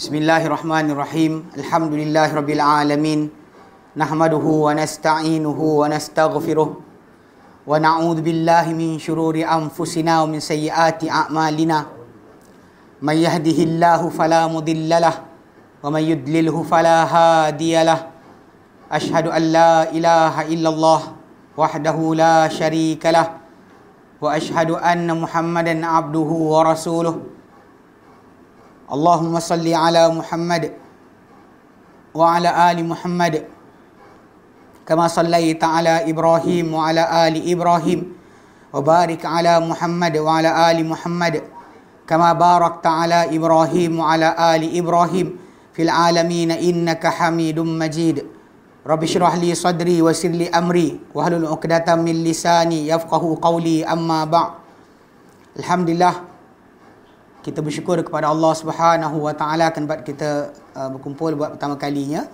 Bismillahirrahmanirrahim. Alhamdulillahirabbil alamin. Nahmaduhu wa nasta'inuhu wa nastaghfiruh. Wa na'udzubillahi min shururi anfusina wa min sayyiati a'malina. May yahdihillahu fala mudilla lah. wa may yudlilhu fala hadiya lah. Ashhadu an la ilaha illallah wahdahu la sharika lah. Wa ashhadu anna Muhammadan 'abduhu wa rasuluhu. اللهم صل على محمد وعلى آل محمد كما صليت على إبراهيم وعلى آل إبراهيم وبارك على محمد وعلى آل محمد كما باركت على إبراهيم وعلى آل إبراهيم في العالمين إنك حميد مجيد رب اشرح لي صدري ويسر لي أمري واحلل عقدة من لساني يفقه قولي أما بعد الحمد لله kita bersyukur kepada Allah Subhanahu Wa Taala buat kita uh, berkumpul buat pertama kalinya.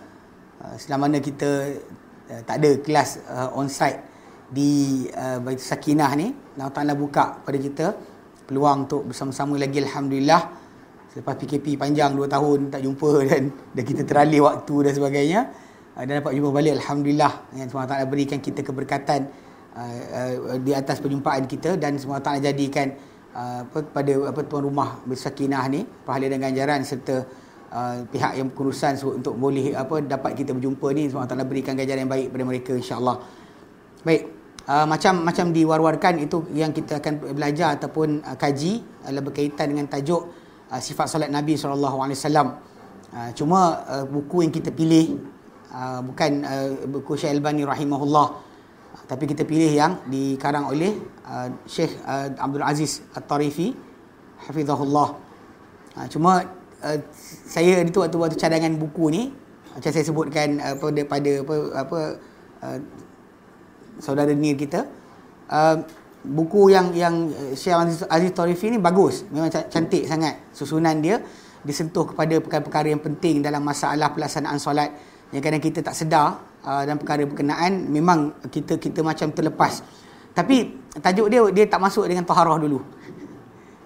Uh, selama mana kita uh, tak ada kelas uh, on site di uh, Baitul Sakinah ni Allah Taala buka pada kita peluang untuk bersama-sama lagi alhamdulillah. Selepas PKP panjang 2 tahun tak jumpa dan dan kita teralih waktu dan sebagainya uh, dan dapat jumpa balik alhamdulillah. Yang Allah Taala berikan kita keberkatan uh, uh, di atas perjumpaan kita dan semua Taala jadikan apa, pada apa tuan rumah bersakinah ni pahala dan ganjaran serta uh, pihak yang berurusan untuk boleh apa dapat kita berjumpa ni semua Allah berikan ganjaran yang baik pada mereka insyaallah. Baik uh, macam macam diwar-warkan itu yang kita akan belajar ataupun uh, kaji adalah berkaitan dengan tajuk uh, sifat solat Nabi alaihi wasallam. Cuma uh, buku yang kita pilih uh, bukan uh, buku Syekh Albani rahimahullah tapi kita pilih yang dikarang oleh uh, Syekh uh, Abdul Aziz At-Tarifi hafizahullah. Uh, cuma uh, saya itu waktu waktu cadangan buku ni macam saya sebutkan uh, pada pada apa apa uh, saudara Nir kita uh, buku yang yang Syekh Aziz, Aziz Tarifi ni bagus. Memang cantik sangat susunan dia. Disentuh kepada perkara-perkara yang penting dalam masalah pelaksanaan solat. Yang kadang kita tak sedar uh, dan perkara berkenaan memang kita kita macam terlepas. Tapi tajuk dia dia tak masuk dengan taharah dulu.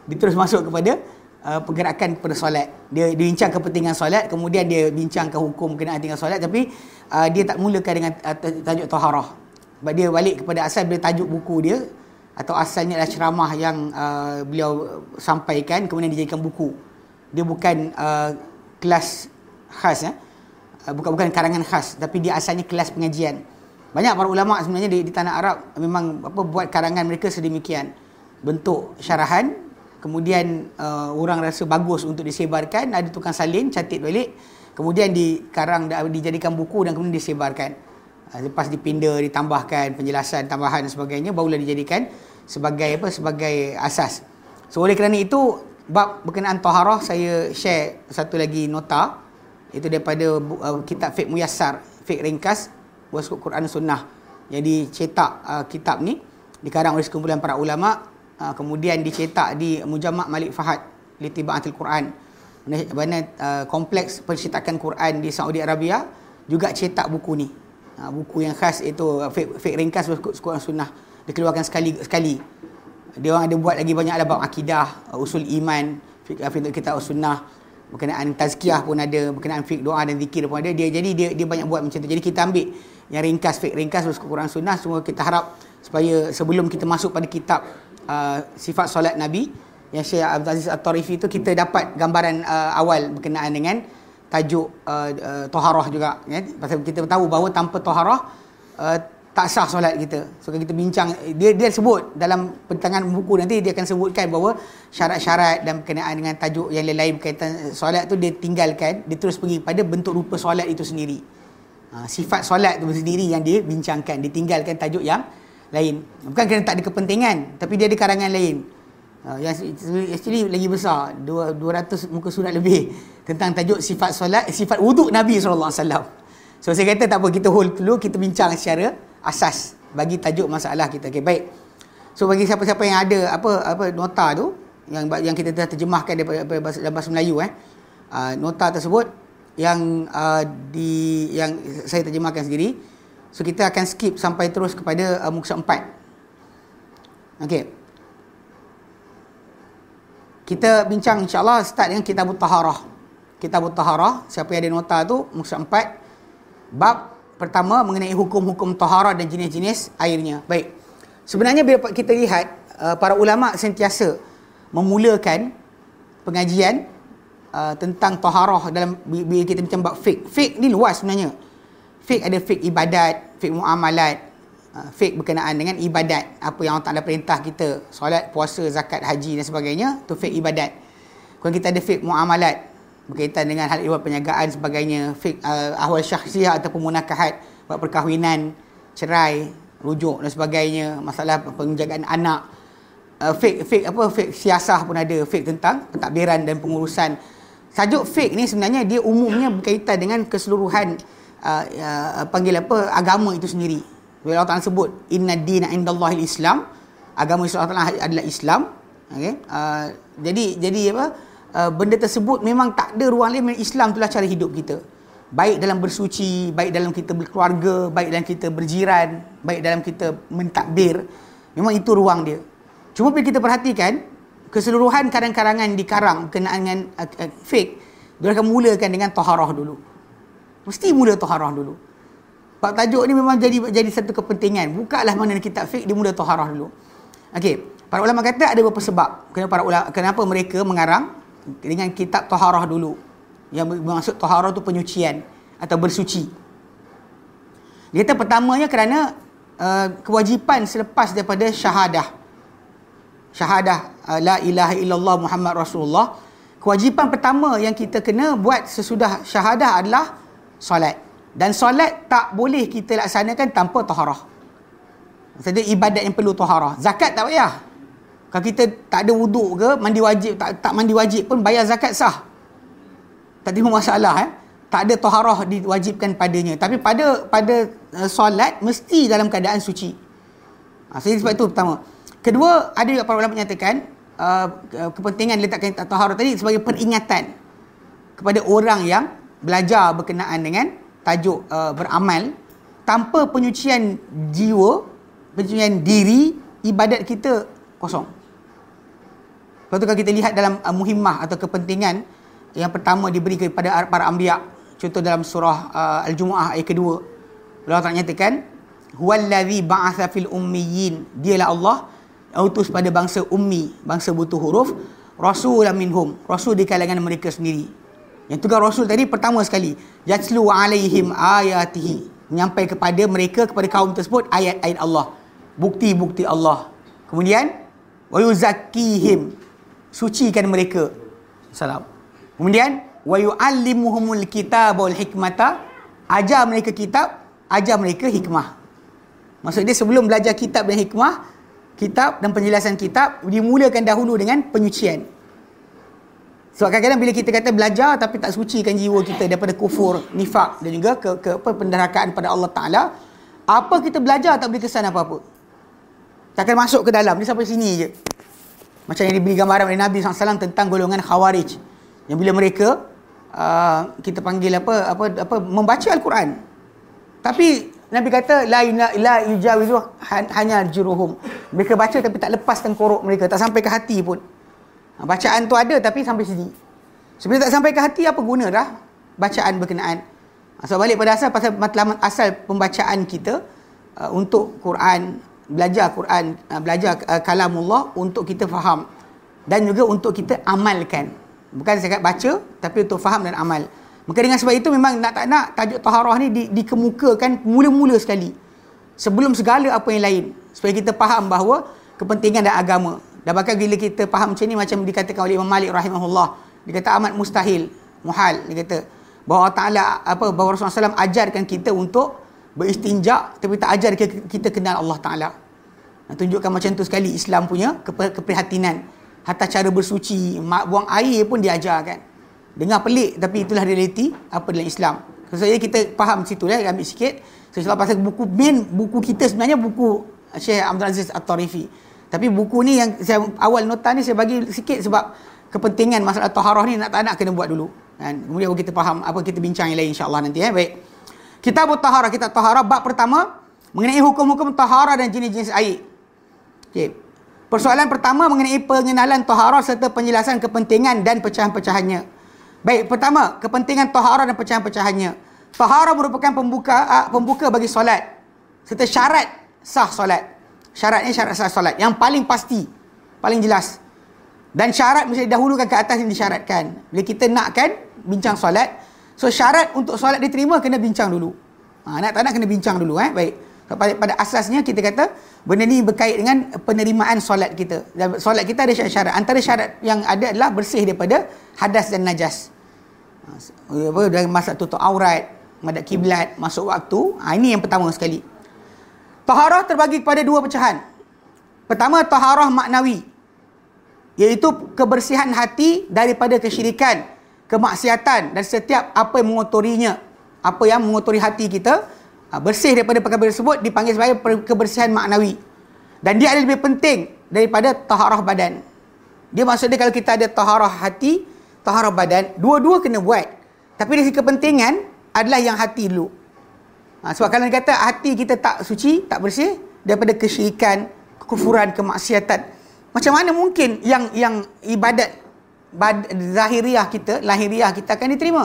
Dia terus masuk kepada uh, pergerakan kepada solat. Dia bincang kepentingan solat, kemudian dia bincangkan hukum berkenaan dengan solat tapi uh, dia tak mulakan dengan uh, tajuk taharah. Sebab dia balik kepada asal bila tajuk buku dia atau asalnya adalah ceramah yang uh, beliau sampaikan kemudian dijadikan buku. Dia bukan uh, kelas khas. Eh? Uh, bukan bukan karangan khas tapi dia asalnya kelas pengajian. Banyak para ulama sebenarnya di, di tanah Arab memang apa buat karangan mereka sedemikian. Bentuk syarahan kemudian uh, orang rasa bagus untuk disebarkan, ada tukang salin catat balik, kemudian dikarang dijadikan buku dan kemudian disebarkan. Uh, lepas dipinda ditambahkan penjelasan tambahan dan sebagainya barulah dijadikan sebagai apa sebagai asas. So oleh kerana itu bab berkenaan taharah saya share satu lagi nota itu daripada uh, kitab fiqh muyassar fiqh ringkas wasq Quran sunnah. Jadi cetak uh, kitab ni dikarang oleh sekumpulan para ulama uh, kemudian dicetak di Mujamma' Malik Fahad Litibaatil Quran. Mana uh, kompleks pencetakan Quran di Saudi Arabia juga cetak buku ni. Uh, buku yang khas itu uh, fiqh, fiqh ringkas wasq Quran sunnah. Dikeluarkan sekali sekali. Dia orang ada buat lagi banyak lah bab akidah uh, usul iman fiqh uh, kitab sunnah berkenaan tazkiyah pun ada berkenaan fiqh doa dan zikir pun ada. Dia jadi dia dia banyak buat macam tu. Jadi kita ambil yang ringkas fiqh ringkas terus Quran sunnah semua kita harap supaya sebelum kita masuk pada kitab uh, sifat solat nabi yang Syekh Abdul Aziz At-Tarifi itu kita dapat gambaran uh, awal berkenaan dengan tajuk uh, uh, taharah juga. Ya pasal kita tahu bahawa tanpa taharah uh, tak sah solat kita. So kita bincang dia dia sebut dalam pentangan buku nanti dia akan sebutkan bahawa syarat-syarat dan berkenaan dengan tajuk yang lain-lain berkaitan solat tu dia tinggalkan, dia terus pergi pada bentuk rupa solat itu sendiri. Ha, sifat solat itu sendiri yang dia bincangkan, ditinggalkan tajuk yang lain. Bukan kerana tak ada kepentingan, tapi dia ada karangan lain. Ha, yang actually lagi besar, 200 muka surat lebih tentang tajuk sifat solat, sifat wuduk Nabi sallallahu alaihi wasallam. So saya kata tak apa kita hold dulu kita bincang secara asas bagi tajuk masalah kita. Okey, baik. So bagi siapa-siapa yang ada apa apa nota tu yang yang kita telah terjemahkan daripada, bahasa, dalam bahasa Melayu eh. Uh, nota tersebut yang uh, di yang saya terjemahkan sendiri. So kita akan skip sampai terus kepada uh, muka 4. Okey. Kita bincang insya-Allah start dengan kitab taharah. Kitab Taharah. Siapa yang ada nota tu, muka empat. Bab pertama mengenai hukum-hukum taharah dan jenis-jenis airnya. Baik. Sebenarnya bila kita lihat uh, para ulama sentiasa memulakan pengajian uh, tentang taharah dalam bila kita macam bab fiqh. Fiqh ni luas sebenarnya. Fiqh ada fiqh ibadat, fiqh muamalat, uh, fiqh berkenaan dengan ibadat. Apa yang Allah Taala perintah kita, solat, puasa, zakat, haji dan sebagainya, tu fiqh ibadat. Kemudian kita ada fiqh muamalat, berkaitan dengan hal ihwal perniagaan sebagainya fik, uh, ahwal syahsiah ataupun munakahat buat perkahwinan cerai rujuk dan sebagainya masalah penjagaan anak. Uh, fik fik apa fik siasah pun ada fik tentang pentadbiran dan pengurusan. Sajuk fik ni sebenarnya dia umumnya berkaitan dengan keseluruhan uh, uh, panggil apa agama itu sendiri. Bila Allah Taala sebut inna dina indallahi islam agama Islam adalah Islam okey? Uh, jadi jadi apa Uh, benda tersebut memang tak ada ruang lain. Islam itulah cara hidup kita. Baik dalam bersuci baik dalam kita berkeluarga baik dalam kita berjiran baik dalam kita mentadbir memang itu ruang dia. Cuma bila kita perhatikan keseluruhan karang-karangan di karang berkenaan dengan uh, uh, fake dia akan mulakan dengan taharah dulu. Mesti mula taharah dulu. Pak tajuk ni memang jadi jadi satu kepentingan. Bukalah mana kitab fake dia mula taharah dulu. Okey para ulama kata ada beberapa sebab kenapa para ulama kenapa mereka mengarang dengan kitab taharah dulu. Yang bermaksud taharah tu penyucian atau bersuci. Dia kata pertamanya kerana uh, kewajipan selepas daripada syahadah. Syahadah uh, la ilaha illallah Muhammad Rasulullah. Kewajipan pertama yang kita kena buat sesudah syahadah adalah solat. Dan solat tak boleh kita laksanakan tanpa taharah. Maksudnya ibadat yang perlu taharah. Zakat tak payah. Kalau kita tak ada wuduk ke, mandi wajib, tak, tak mandi wajib pun bayar zakat sah. Tak ada masalah eh. Tak ada toharah diwajibkan padanya. Tapi pada pada uh, solat, mesti dalam keadaan suci. Ha, jadi sebab itu pertama. Kedua, ada juga para ulama menyatakan, uh, kepentingan letakkan toharah tadi sebagai peringatan kepada orang yang belajar berkenaan dengan tajuk uh, beramal tanpa penyucian jiwa, penyucian diri, ibadat kita kosong. Lepas tu kalau kita lihat dalam uh, muhimmah atau kepentingan yang pertama diberi kepada para anbiya. Contoh dalam surah uh, Al-Jumu'ah ayat kedua. Allah Ta'ala nyatakan, Huwallazi ba'atha fil ummiyin. Dialah Allah utus pada bangsa ummi, bangsa butuh huruf. Rasulah minhum. Rasul di kalangan mereka sendiri. Yang tugas Rasul tadi pertama sekali. Yatslu alaihim ayatihi. Menyampai kepada mereka, kepada kaum tersebut, ayat-ayat Allah. Bukti-bukti Allah. Kemudian, wa yuzakkihim sucikan mereka. Salam. Kemudian wa yuallimuhumul kitaba wal hikmata, ajar mereka kitab, ajar mereka hikmah. Maksud dia sebelum belajar kitab dan hikmah, kitab dan penjelasan kitab dimulakan dahulu dengan penyucian. Sebab kadang-kadang bila kita kata belajar tapi tak sucikan jiwa kita daripada kufur, nifak dan juga ke, ke apa penderakaan pada Allah Taala, apa kita belajar tak boleh kesan apa-apa. Tak akan masuk ke dalam, dia sampai sini je. Macam yang diberi gambaran oleh Nabi SAW tentang golongan Khawarij. Yang bila mereka uh, kita panggil apa apa apa membaca Al-Quran. Tapi Nabi kata la la yujawizu hanya juruhum. Mereka baca tapi tak lepas tengkorok mereka, tak sampai ke hati pun. Ha, bacaan tu ada tapi sampai sini. Sebelum tak sampai ke hati apa guna dah bacaan berkenaan. Ha, so balik pada asal pasal matlamat asal pembacaan kita uh, untuk Quran belajar Quran, uh, belajar uh, kalamullah untuk kita faham dan juga untuk kita amalkan. Bukan saya baca tapi untuk faham dan amal. Maka dengan sebab itu memang nak tak nak tajuk taharah ni di, dikemukakan mula-mula sekali. Sebelum segala apa yang lain supaya kita faham bahawa kepentingan dan agama. Dan bahkan bila kita faham macam ni macam dikatakan oleh Imam Malik rahimahullah, dia kata amat mustahil, muhal dia kata bahawa Allah Taala apa bahawa Rasulullah SAW ajarkan kita untuk beristinja tapi tak ajar kita kenal Allah Taala. Tunjukkan macam tu sekali Islam punya keprihatinan. Hatta cara bersuci, buang air pun diajarkan. Dengar pelik tapi itulah realiti apa dalam Islam. So, saya kita faham situ lah, ambil sikit. So, sebab pasal buku main buku kita sebenarnya buku Syekh Abdul Aziz At-Tarifi. Tapi buku ni yang saya awal nota ni saya bagi sikit sebab kepentingan masalah taharah ni nak tak nak kena buat dulu. Kan? Kemudian kita faham apa kita bincang yang lain insya-Allah nanti eh. Baik. Kitab Taharah, kitab Taharah bab pertama mengenai hukum-hukum taharah dan jenis-jenis air. Okey. Persoalan pertama mengenai pengenalan taharah serta penjelasan kepentingan dan pecahan-pecahannya. Baik, pertama, kepentingan taharah dan pecahan-pecahannya. Taharah merupakan pembuka uh, pembuka bagi solat. Serta syarat sah solat. Syaratnya syarat sah solat. Yang paling pasti, paling jelas. Dan syarat mesti dahulukan ke atas yang disyaratkan. Bila kita nakkan bincang solat, so syarat untuk solat diterima kena bincang dulu. Ha, nak tak nak kena bincang dulu. Eh? Baik. So, pada, pada asasnya kita kata benda ni berkait dengan penerimaan solat kita. Solat kita ada syarat-syarat. Antara syarat yang ada adalah bersih daripada hadas dan najas. Ha, apa, dari masa tutup aurat, madad kiblat, masuk waktu. Ha, ini yang pertama sekali. Taharah terbagi kepada dua pecahan. Pertama, taharah maknawi. Iaitu kebersihan hati daripada kesyirikan, kemaksiatan dan setiap apa yang mengotorinya. Apa yang mengotori hati kita, bersih daripada perkara tersebut dipanggil sebagai kebersihan maknawi. Dan dia ada lebih penting daripada taharah badan. Dia maksudnya kalau kita ada taharah hati taharah badan dua-dua kena buat. Tapi dari kepentingan adalah yang hati dulu. Ha, sebab kalau kata hati kita tak suci tak bersih daripada kesyirikan kekufuran kemaksiatan macam mana mungkin yang yang ibadat bad, zahiriah kita lahiriah kita akan diterima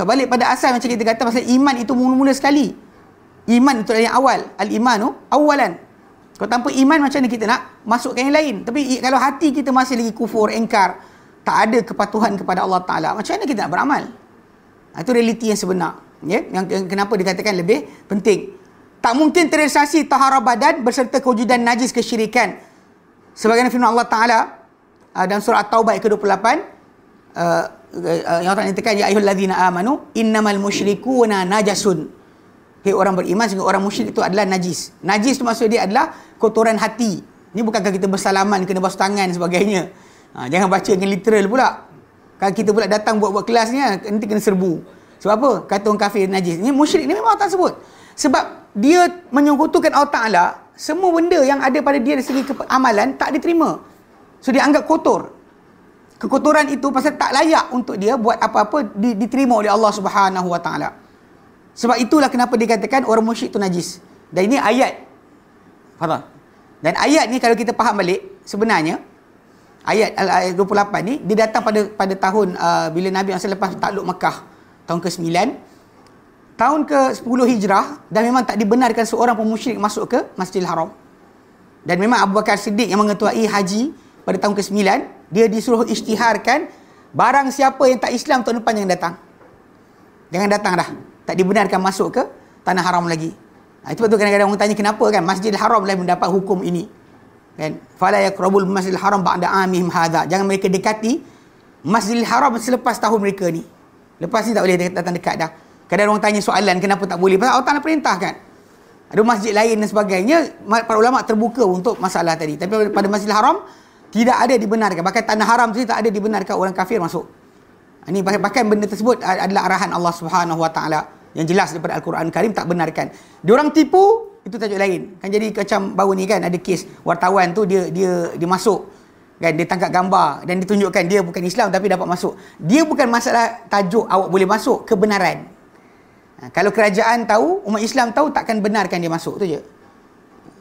So balik pada asal macam kita kata pasal iman itu mula-mula sekali. Iman itu yang awal. Al-imanu awalan. Kalau tanpa iman macam ni kita nak masukkan yang lain. Tapi kalau hati kita masih lagi kufur, engkar, tak ada kepatuhan kepada Allah Ta'ala, macam mana kita nak beramal? Itu realiti yang sebenar. Ya? Yang, yang kenapa dikatakan lebih penting. Tak mungkin terrealisasi tahara badan berserta kewujudan najis kesyirikan. Sebagaimana firman Allah Ta'ala uh, dalam surah At-Taubah ke-28, uh, uh, yang Allah nyatakan ya ayyuhallazina amanu innamal musyrikuuna najasun. Hei orang beriman sehingga orang musyrik itu adalah najis. Najis itu maksud dia adalah kotoran hati. Ini bukankah kita bersalaman kena basuh tangan sebagainya. Ha, jangan baca dengan literal pula. Kalau kita pula datang buat-buat kelas ni nanti kena serbu. Sebab apa? Kata orang kafir najis. Ini musyrik ni memang tak sebut. Sebab dia menyekutukan Allah Taala, semua benda yang ada pada dia dari segi amalan tak diterima. So dia anggap kotor kekotoran itu pasal tak layak untuk dia buat apa-apa diterima oleh Allah Subhanahu Wa Taala. Sebab itulah kenapa dikatakan orang musyrik itu najis. Dan ini ayat. Faham? Dan ayat ni kalau kita faham balik sebenarnya ayat ayat 28 ni dia datang pada pada tahun uh, bila Nabi yang selepas takluk Mekah tahun ke-9 tahun ke-10 Hijrah dan memang tak dibenarkan seorang pun musyrik masuk ke Masjidil Haram. Dan memang Abu Bakar Siddiq yang mengetuai haji pada tahun ke-9 dia disuruh isytiharkan barang siapa yang tak Islam tahun depan yang datang. Jangan datang dah. Tak dibenarkan masuk ke tanah haram lagi. Ha, itu betul kadang-kadang orang tanya kenapa kan Masjidil Haram lah mendapat hukum ini. Kan? Fala yaqrabul Masjidil Haram ba'da amihim hadha. Jangan mereka dekati Masjidil Haram selepas tahun mereka ni. Lepas ni tak boleh datang dekat dah. Kadang orang tanya soalan kenapa tak boleh. Pasal Allah Ta'ala perintahkan. Ada masjid lain dan sebagainya. Para ulama terbuka untuk masalah tadi. Tapi pada Masjidil Haram, tidak ada dibenarkan. Bahkan tanah haram tu tak ada dibenarkan orang kafir masuk. Ini bahkan benda tersebut adalah arahan Allah Subhanahu Wa Taala. Yang jelas daripada Al-Quran Karim tak benarkan. Dia orang tipu itu tajuk lain. Kan jadi macam baru ni kan ada kes wartawan tu dia dia dia masuk. Kan dia tangkap gambar dan ditunjukkan dia bukan Islam tapi dapat masuk. Dia bukan masalah tajuk awak boleh masuk kebenaran. Ha, kalau kerajaan tahu umat Islam tahu takkan benarkan dia masuk tu je.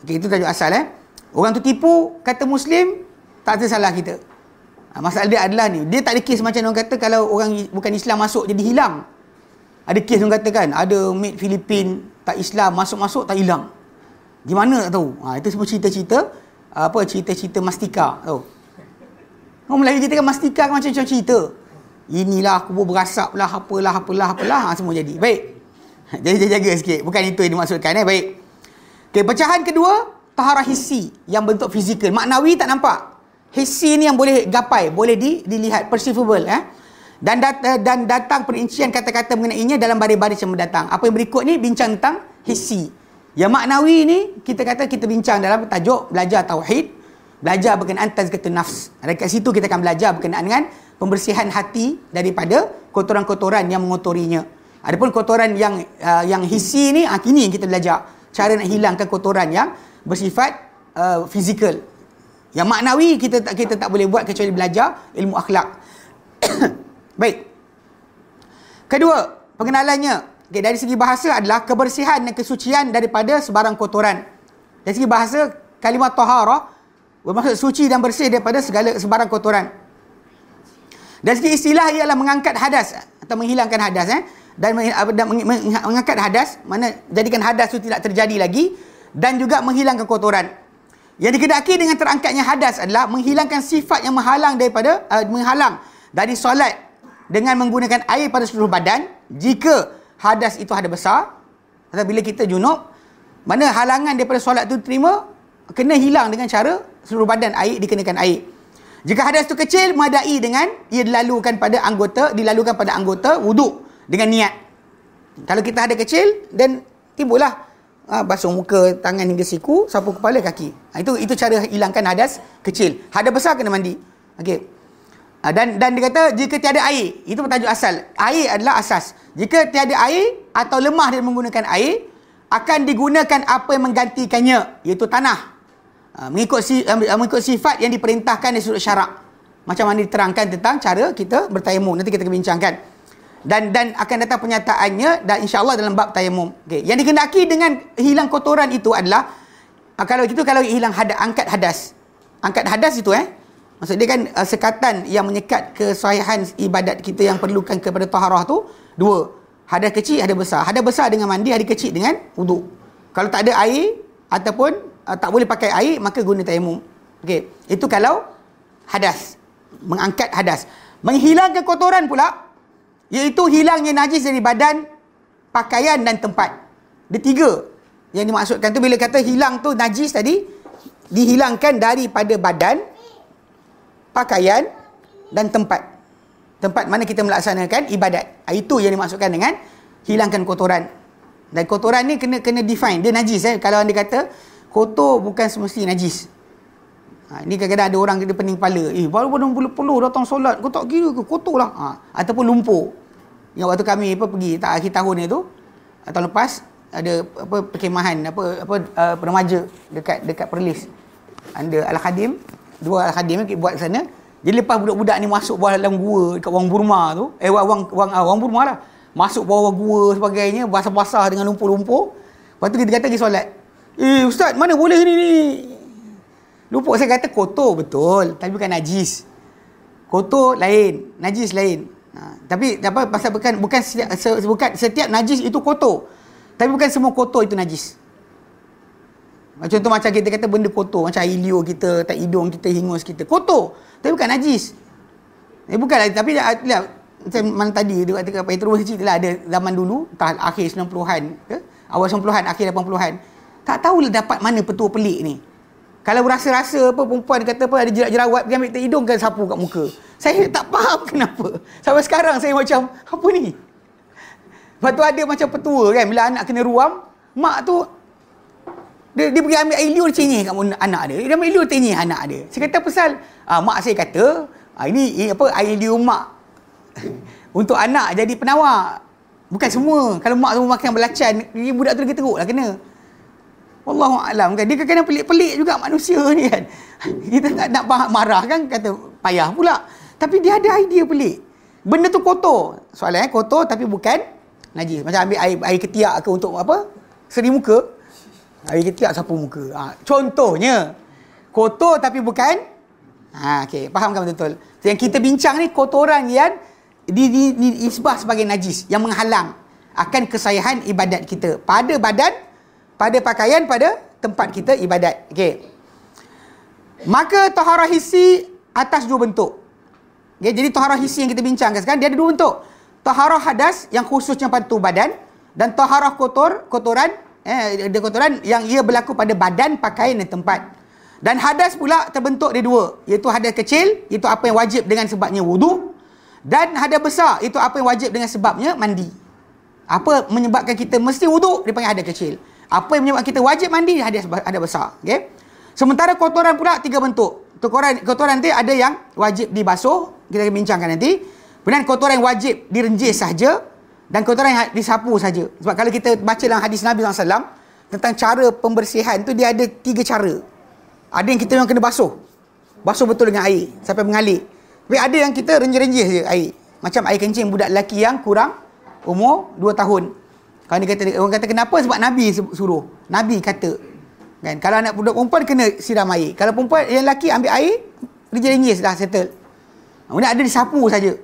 Okay, itu tajuk asal eh. Orang tu tipu kata muslim tak ada salah kita. Ha, masalah dia adalah ni. Dia tak ada kes macam orang kata kalau orang bukan Islam masuk jadi hilang. Ada kes orang kata kan, ada mate Filipin tak Islam masuk-masuk tak hilang. Di mana tak tahu. Ha, itu semua cerita-cerita apa cerita-cerita mastika tahu. Orang Melayu kita kan mastika kan macam cerita. Inilah kubur berasap lah, apalah, apalah, apalah. Ha, semua jadi. Baik. Jadi jaga sikit. Bukan itu yang dimaksudkan. Eh? Baik. Okay, pecahan kedua, taharah hissi yang bentuk fizikal. Maknawi tak nampak hissi ni yang boleh gapai, boleh di, dilihat, perceivable. Eh? Dan, dat, eh, dan datang perincian kata-kata mengenainya dalam baris-baris yang mendatang. Apa yang berikut ni bincang tentang hissi. Yang maknawi ni kita kata kita bincang dalam tajuk belajar tauhid, belajar berkenaan tazkiyatun nafs. Dekat situ kita akan belajar berkenaan dengan pembersihan hati daripada kotoran-kotoran yang mengotorinya. Adapun kotoran yang uh, yang hissi ni, ah, ini yang kita belajar. Cara nak hilangkan kotoran yang bersifat uh, fizikal. Yang maknawi kita tak kita tak boleh buat kecuali belajar ilmu akhlak. Baik. Kedua, pengenalannya okay, dari segi bahasa adalah kebersihan dan kesucian daripada sebarang kotoran. Dari segi bahasa, kalimat tahara bermaksud suci dan bersih daripada segala sebarang kotoran. Dari segi istilah ialah mengangkat hadas atau menghilangkan hadas eh dan, dan mengangkat hadas mana jadikan hadas itu tidak terjadi lagi dan juga menghilangkan kotoran. Yang dikedaki dengan terangkatnya hadas adalah menghilangkan sifat yang menghalang daripada uh, menghalang dari solat dengan menggunakan air pada seluruh badan jika hadas itu hadas besar atau bila kita junub mana halangan daripada solat itu terima kena hilang dengan cara seluruh badan air dikenakan air. Jika hadas itu kecil, madai dengan ia dilalukan pada anggota, dilalukan pada anggota wuduk dengan niat. Kalau kita ada kecil, dan timbullah ha, basuh muka, tangan hingga siku, sapu kepala, kaki. Ha, itu itu cara hilangkan hadas kecil. Hadas besar kena mandi. Okey. Ha, dan dan dia kata jika tiada air, itu tajuk asal. Air adalah asas. Jika tiada air atau lemah dia menggunakan air, akan digunakan apa yang menggantikannya, iaitu tanah. Ha, mengikut, si, mengikut sifat yang diperintahkan di sudut syarak. Macam mana diterangkan tentang cara kita bertayamum. Nanti kita akan bincangkan. Dan dan akan datang penyataannya dan insya-Allah dalam bab tayamum. Okey. Yang dikendaki dengan hilang kotoran itu adalah uh, kalau itu kalau hilang hadas angkat hadas. Angkat hadas itu eh. Maksud dia kan uh, sekatan yang menyekat kesahihan ibadat kita yang perlukan kepada taharah tu dua. Hadas kecil, hadas besar. Hadas besar dengan mandi, hadas kecil dengan wuduk. Kalau tak ada air ataupun uh, tak boleh pakai air maka guna tayamum. Okey. Itu kalau hadas. Mengangkat hadas. Menghilangkan kotoran pula iaitu hilangnya najis dari badan, pakaian dan tempat. Dia tiga yang dimaksudkan tu bila kata hilang tu najis tadi dihilangkan daripada badan, pakaian dan tempat. Tempat mana kita melaksanakan ibadat. Ah, itu yang dimaksudkan dengan hilangkan kotoran. Dan kotoran ni kena kena define. Dia najis eh. Kalau anda kata kotor bukan semesti najis. Ha, ini kadang-kadang ada orang dia pening kepala. Eh, baru pun puluh datang solat. Kau tak kira ke? Kotor lah. Ha, ataupun lumpur. Yang waktu kami apa pergi tak akhir tahun ni tu, tahun lepas, ada apa perkemahan, apa apa uh, remaja dekat dekat Perlis. Ada Al-Khadim. Dua Al-Khadim buat sana. Jadi lepas budak-budak ni masuk bawah dalam gua dekat Wang Burma tu. Eh, Wang, Wang, Wang, ah, Wang Burma lah. Masuk bawah gua sebagainya. Basah-basah dengan lumpur-lumpur. Lepas tu kita kata pergi solat. Eh ustaz mana boleh ni ni? Lupa saya kata kotor betul tapi bukan najis. Kotor lain, najis lain. Ha, tapi apa pasal bukan bukan setiap, bukan setiap najis itu kotor. Tapi bukan semua kotor itu najis. Contoh macam kita kata benda kotor macam air liur kita, tak hidung kita, hingus kita. Kotor tapi bukan najis. Eh bukan lagi tapi ya, macam mana tadi dia kata apa terus cerita lah ada zaman dulu entah akhir 90-an ke awal 90-an akhir 80-an tak tahulah dapat mana petua pelik ni. Kalau rasa-rasa apa perempuan kata apa ada jerawat dia ambil hidung kan sapu kat muka. Saya tak faham kenapa. Sampai sekarang saya macam apa ni? Lepas tu ada macam petua kan bila anak kena ruam, mak tu dia, dia pergi ambil air liur cenyih kat anak dia. Dia ambil liur cenyih anak dia. Saya kata pasal ah, mak saya kata ah, ini, ini apa air liur mak untuk anak jadi penawar. Bukan semua. Kalau mak tu makan belacan, budak tu lagi teruk lah kena. Wallahu alam kan. Dia kadang-kadang pelik-pelik juga manusia ni kan. Kita tak nak marah kan kata payah pula. Tapi dia ada idea pelik. Benda tu kotor. Soalan eh kotor tapi bukan najis. Macam ambil air air ketiak ke untuk apa? Seri muka. Air ketiak sapu muka. Ha, contohnya kotor tapi bukan ha okey, faham kan betul? Yang kita bincang ni kotoran yang di, di, di isbah sebagai najis yang menghalang akan kesahihan ibadat kita pada badan pada pakaian pada tempat kita ibadat. Okey. Maka taharah hissi atas dua bentuk. Okay, jadi taharah hissi yang kita bincangkan sekarang dia ada dua bentuk. Taharah hadas yang khususnya pada tubuh badan dan taharah kotor, kotoran eh ada kotoran yang ia berlaku pada badan, pakaian dan tempat. Dan hadas pula terbentuk dia dua, iaitu hadas kecil, iaitu apa yang wajib dengan sebabnya wudu dan hadas besar, itu apa yang wajib dengan sebabnya mandi. Apa menyebabkan kita mesti wudu dipanggil hadas kecil. Apa yang menyebabkan kita wajib mandi hadas ada besar. Okay? Sementara kotoran pula tiga bentuk. Kotoran, kotoran nanti ada yang wajib dibasuh. Kita akan bincangkan nanti. Kemudian kotoran yang wajib direnjis saja dan kotoran yang disapu saja. Sebab kalau kita baca dalam hadis Nabi SAW tentang cara pembersihan tu dia ada tiga cara. Ada yang kita yang kena basuh. Basuh betul dengan air sampai mengalir. Tapi ada yang kita renjis-renjis je air. Macam air kencing budak lelaki yang kurang umur 2 tahun. Kalau dia kata orang kata kenapa sebab Nabi suruh. Nabi kata kan kalau anak budak perempuan kena siram air. Kalau perempuan yang lelaki ambil air rinjis-rinjis dah settle. Kemudian ada disapu saja.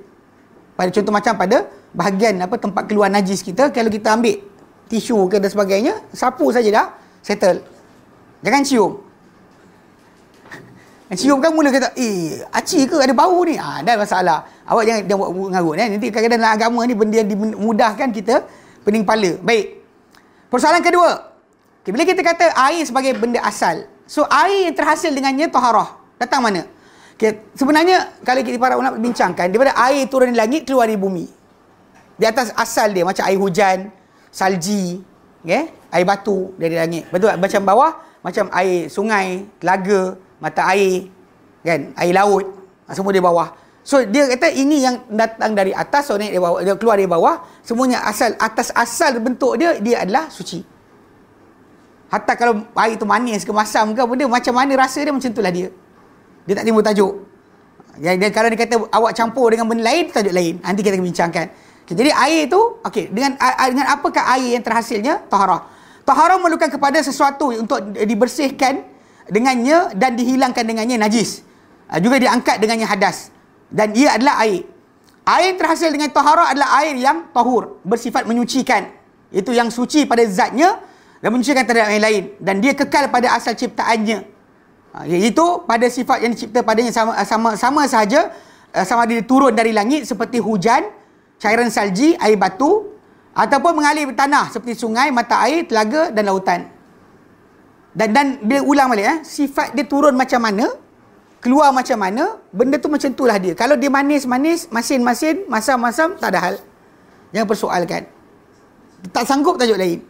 Pada contoh macam pada bahagian apa tempat keluar najis kita kalau kita ambil tisu ke dan sebagainya, sapu saja dah settle. Jangan cium. Cium kan mula kata, eh, aci ke ada bau ni? Ah, dah masalah. Awak jangan, jangan buat ngarut. Eh. Nanti kadang-kadang dalam agama ni benda yang dimudahkan kita pening kepala. Baik. Persoalan kedua. Okay, bila kita kata air sebagai benda asal. So, air yang terhasil dengannya taharah. Datang mana? Okay, sebenarnya, kalau kita para ulama bincangkan, daripada air turun di langit, keluar dari bumi. Di atas asal dia, macam air hujan, salji, okay? air batu dari langit. Betul Macam bawah, macam air sungai, telaga, mata air, kan? air laut, ah, semua di bawah. So dia kata ini yang datang dari atas, so naik dari bawah, dia keluar dari bawah, semuanya asal atas asal bentuk dia dia adalah suci. Hatta kalau air itu manis ke masam ke apa dia macam mana rasa dia macam itulah dia. Dia tak timbul tajuk. Ya, dia, kalau dia kata awak campur dengan benda lain, tajuk lain. Nanti kita akan bincangkan. Okay, jadi air itu, okey, dengan dengan apakah air yang terhasilnya? Taharah. Taharah memerlukan kepada sesuatu untuk dibersihkan dengannya dan dihilangkan dengannya najis. Juga diangkat dengannya hadas. Dan ia adalah air. Air terhasil dengan tahara adalah air yang tahur. Bersifat menyucikan. Itu yang suci pada zatnya dan menyucikan terhadap yang lain. Dan dia kekal pada asal ciptaannya. Uh, iaitu pada sifat yang dicipta padanya sama sama sama sahaja uh, sama dia turun dari langit seperti hujan, cairan salji, air batu ataupun mengalir tanah seperti sungai, mata air, telaga dan lautan. Dan dan bila ulang balik eh, sifat dia turun macam mana, keluar macam mana, benda tu macam itulah dia. Kalau dia manis-manis, masin-masin, masam-masam, tak ada hal. Jangan persoalkan. Tak sanggup tajuk lain.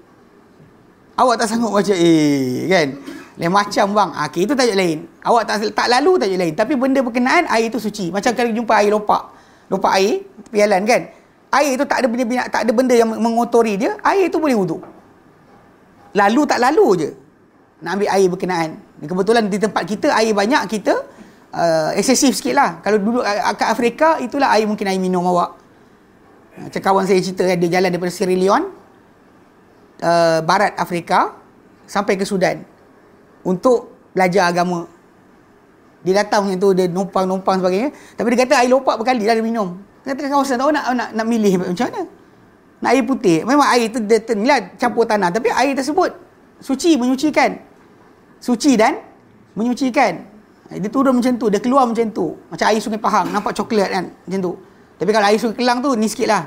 Awak tak sanggup baca eh kan. Lain macam bang. Ah, okay, itu tajuk lain. Awak tak tak lalu tajuk lain. Tapi benda berkenaan air itu suci. Macam kalau jumpa air lopak. Lopak air, pialan kan. Air itu tak ada benda tak ada benda yang mengotori dia, air itu boleh wuduk. Lalu tak lalu je nak ambil air berkenaan. Kebetulan di tempat kita air banyak kita uh, eksesif sikit lah. Kalau duduk kat Afrika itulah air mungkin air minum awak. Macam kawan saya cerita dia jalan daripada Sierra Leone uh, barat Afrika sampai ke Sudan untuk belajar agama. Dia datang macam tu dia numpang-numpang sebagainya tapi dia kata air lopak berkali lah dia minum. Dia kata kawasan tahu nak, nak nak milih macam mana. Nak air putih. Memang air tu dia, dia, campur tanah tapi air tersebut suci menyucikan suci dan menyucikan dia turun macam tu dia keluar macam tu. Macam air sungai Pahang nampak coklat kan macam tu. Tapi kalau air sungai Kelang tu ni sikit lah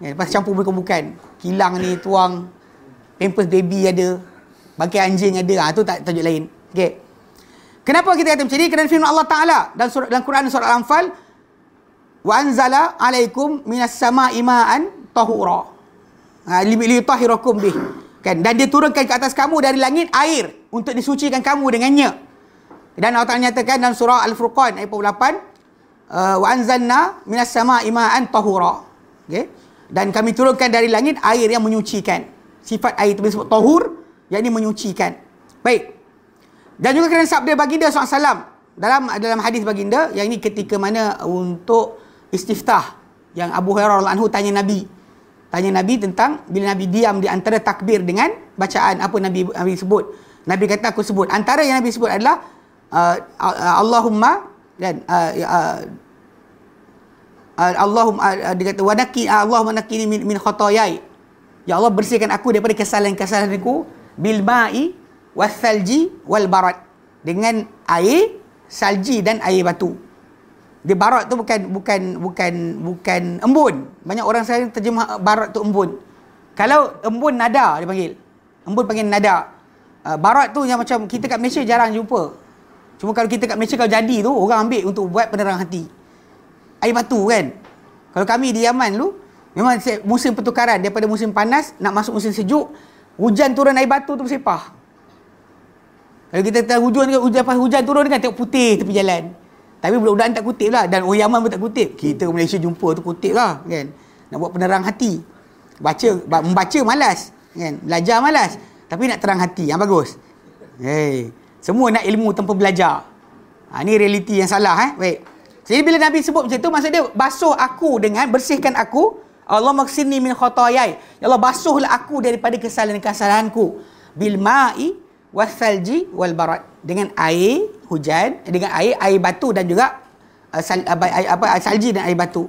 ya, lepas campur bukan-bukan kilang ni tuang pampers baby ada bangkai anjing ada. Ha, tu tak tajuk lain. Okay. kenapa kita kata macam ni? Kerana firman Allah Ta'ala dalam, surah, dalam Quran surah Al-Anfal wa anzala alaikum minas sama imaan tahura. Ha, li, li tahirakum bih. Kan? Dan dia turunkan ke atas kamu dari langit air untuk disucikan kamu dengannya. Dan Allah Ta'ala nyatakan dalam surah Al-Furqan ayat 48, uh, wa anzalna minas sama imaan tahura. Okay? Dan kami turunkan dari langit air yang menyucikan. Sifat air itu disebut tahur, yang ini menyucikan. Baik. Dan juga kerana sabda baginda SAW dalam dalam hadis baginda yang ini ketika mana untuk istiftah yang Abu Hurairah anhu tanya Nabi Tanya Nabi tentang bila Nabi diam di antara takbir dengan bacaan apa Nabi Nabi sebut. Nabi kata aku sebut. Antara yang Nabi sebut adalah uh, uh, Allahumma dan uh, uh, uh, Allahumma uh, dia kata wanaki uh, Allahumma nakini min, min khotoyai. Ya Allah bersihkan aku daripada kesalahan-kesalahanku bil ma'i was salji wal barat dengan air salji dan air batu dia barat tu bukan bukan bukan bukan embun. Banyak orang saya terjemah barat tu embun. Kalau embun nada dia panggil. Embun panggil nada. Uh, barat tu yang macam kita kat Malaysia jarang jumpa. Cuma kalau kita kat Malaysia kalau jadi tu orang ambil untuk buat penerang hati. Air batu kan. Kalau kami di Yaman dulu memang musim pertukaran daripada musim panas nak masuk musim sejuk, hujan turun air batu tu bersepah. Kalau kita tahu hujan hujan hujan turun kan tengok putih tepi jalan. Tapi budak-budak tak kutip lah. Dan orang Yaman pun tak kutip. Kita Malaysia jumpa tu kutip lah. Kan? Nak buat penerang hati. Baca, membaca malas. Kan? Belajar malas. Tapi nak terang hati. Yang bagus. Hey. Semua nak ilmu tanpa belajar. Ha, ni realiti yang salah. Eh? Baik. Jadi bila Nabi sebut macam tu, maksud dia basuh aku dengan, bersihkan aku. Allah maksini min khotoyai. Ya Allah basuhlah aku daripada kesalahan-kesalahanku. Bil ma'i wasalji wal barat. Dengan air hujan dengan air air batu dan juga uh, sal, uh, apa uh, salji dan air batu.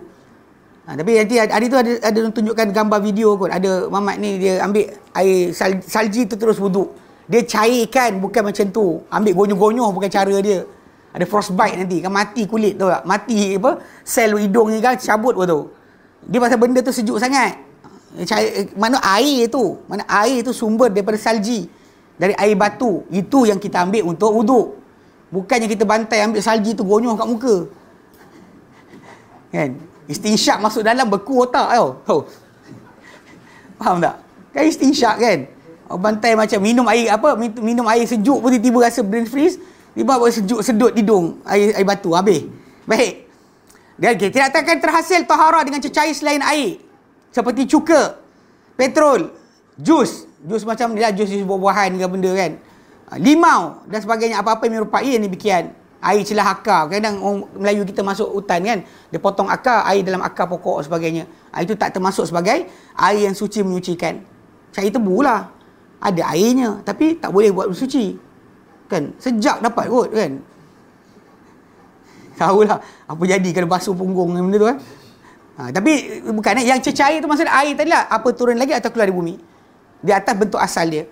Ha, tapi nanti hari tu ada ada tunjukkan gambar video kot. Ada mamat ni dia ambil air sal, salji tu terus wuduk. Dia cairkan bukan macam tu. Ambil gonyoh-gonyoh bukan cara dia. Ada frostbite nanti kan mati kulit tu tak? Mati apa? Sel hidung ni kan cabut tu. Dia pasal benda tu sejuk sangat. Cair, mana air tu? Mana air tu sumber daripada salji. Dari air batu. Itu yang kita ambil untuk wuduk. Bukannya kita bantai ambil salji tu gonyoh kat muka. Kan? Istinsyak masuk dalam beku otak tau. Oh. Faham tak? Kan istinsyak kan? Oh, bantai macam minum air apa? Minum air sejuk pun tiba-tiba rasa brain freeze. Tiba tiba sejuk sedut hidung air, air batu habis. Baik. Dan okay, tidak akan terhasil tahara dengan cecair selain air. Seperti cuka, petrol, jus. Jus macam ni lah, jus, jus buah-buahan ke benda kan. Ah, limau dan sebagainya. Apa-apa yang menyerupai yang demikian. Air celah akar. Kadang orang Melayu kita masuk hutan kan. Dia potong akar, air dalam akar pokok sebagainya. Air itu tak termasuk sebagai air yang suci menyucikan. Cair tebu lah. Ada airnya. Tapi tak boleh buat bersuci. Kan? Sejak dapat kot kan? Tahulah apa jadi kalau basuh punggung benda tu kan ha, tapi bukan eh? yang cecair tu maksudnya air tadi lah. Apa turun lagi atau keluar dari bumi? Di atas bentuk asal dia.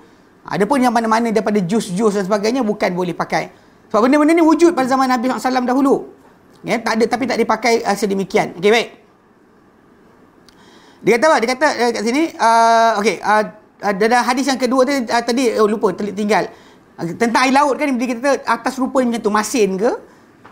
Ada pun yang mana-mana daripada jus-jus dan sebagainya bukan boleh pakai. Sebab benda-benda ni wujud pada zaman Nabi SAW dahulu. Ya, tak ada tapi tak dipakai uh, sedemikian. Ok baik. Dia kata apa? Dia kata uh, kat sini, uh, uh, uh, dalam hadis yang kedua tadi, uh, tadi oh, lupa, tinggal. Tentang air laut kan dia kata atas rupa macam tu masin ke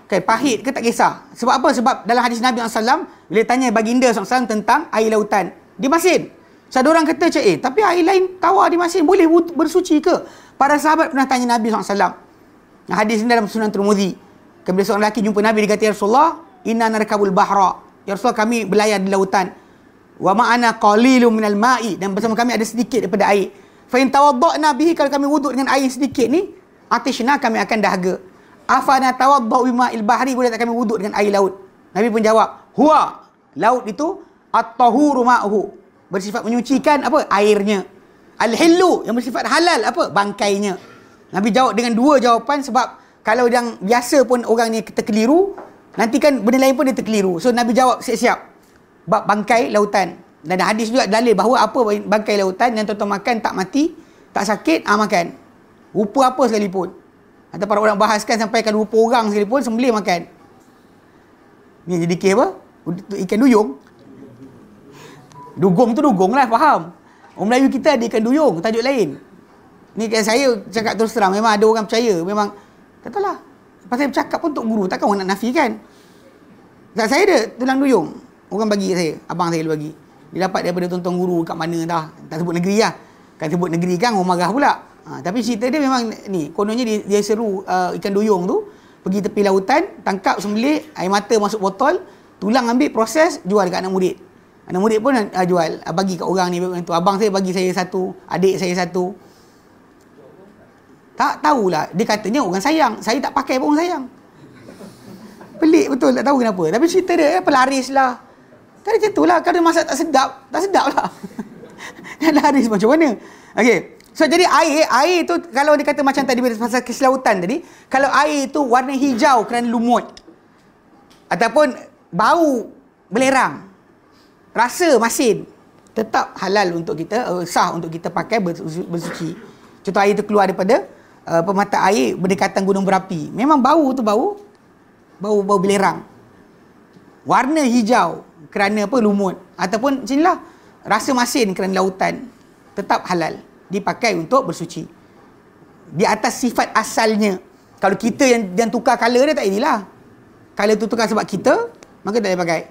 kan pahit ke tak kisah. Sebab apa? Sebab dalam hadis Nabi SAW bila tanya baginda SAW tentang air lautan, dia masin. So orang kata eh tapi air lain tawar di masin boleh bersuci ke? Para sahabat pernah tanya Nabi SAW. Hadis ini dalam Sunan Tirmizi. Kemudian seorang lelaki jumpa Nabi dia kata ya Rasulullah, inna narkabul bahra. Ya Rasulullah kami berlayar di lautan. Wa ma'ana qalilun minal ma'i dan bersama kami ada sedikit daripada air. Fa in tawadda'na bihi kalau kami wuduk dengan air sedikit ni, atishna kami akan dahaga. Afana tawadda'u bima'il bahri boleh tak kami wuduk dengan air laut? Nabi pun jawab, huwa laut itu at-tahuru ma'hu. Bersifat menyucikan apa? Airnya. Al-hillu yang bersifat halal apa? Bangkainya. Nabi jawab dengan dua jawapan sebab kalau yang biasa pun orang ni terkeliru, nanti kan benda lain pun dia terkeliru. So Nabi jawab siap-siap. Bab bangkai lautan. Dan hadis juga dalil bahawa apa bangkai lautan yang tuan-tuan makan tak mati, tak sakit, ah makan. Rupa apa sekalipun. Atau para orang bahaskan sampai kalau rupa orang sekalipun, sembelih makan. Ni jadi kira apa? Ikan duyung. Dugong tu dugong lah, faham. Orang Melayu kita ada ikan duyung, tajuk lain. Ni kan saya cakap terus terang, memang ada orang percaya. Memang, tak tahu lah. Pasal bercakap pun untuk guru, takkan orang nak nafikan. Tak saya ada tulang duyung. Orang bagi saya, abang saya bagi. Dia dapat daripada tuan-tuan guru kat mana dah. Tak sebut negeri lah. Kan sebut negeri kan orang marah pula. Ha, tapi cerita dia memang ni. Kononnya dia, dia seru uh, ikan duyung tu. Pergi tepi lautan. Tangkap sembelih. Air mata masuk botol. Tulang ambil proses. Jual dekat anak murid. Anak murid pun uh, jual. Uh, bagi kat orang ni. Tu. Abang saya bagi saya satu. Adik saya satu. Tak tahulah. Dia katanya orang sayang. Saya tak pakai pun orang sayang. Pelik betul. Tak tahu kenapa. Tapi cerita dia. Eh, pelaris lah. Kan macam tu lah. Kalau masak tak sedap, tak sedap lah. Dan laris macam mana? Okay. So, jadi air, air tu kalau dia kata macam tadi pasal keselautan tadi, kalau air tu warna hijau kerana lumut. Ataupun bau belerang. Rasa masin. Tetap halal untuk kita, uh, sah untuk kita pakai bersuci. Contoh air tu keluar daripada uh, pemata air berdekatan gunung berapi. Memang bau tu bau. Bau bau belerang. Warna hijau kerana apa? Lumut. Ataupun macam rasa masin kerana lautan tetap halal. Dipakai untuk bersuci. Di atas sifat asalnya. Kalau kita yang yang tukar color dia tak inilah. Kalau tu tukar sebab kita maka tak boleh pakai.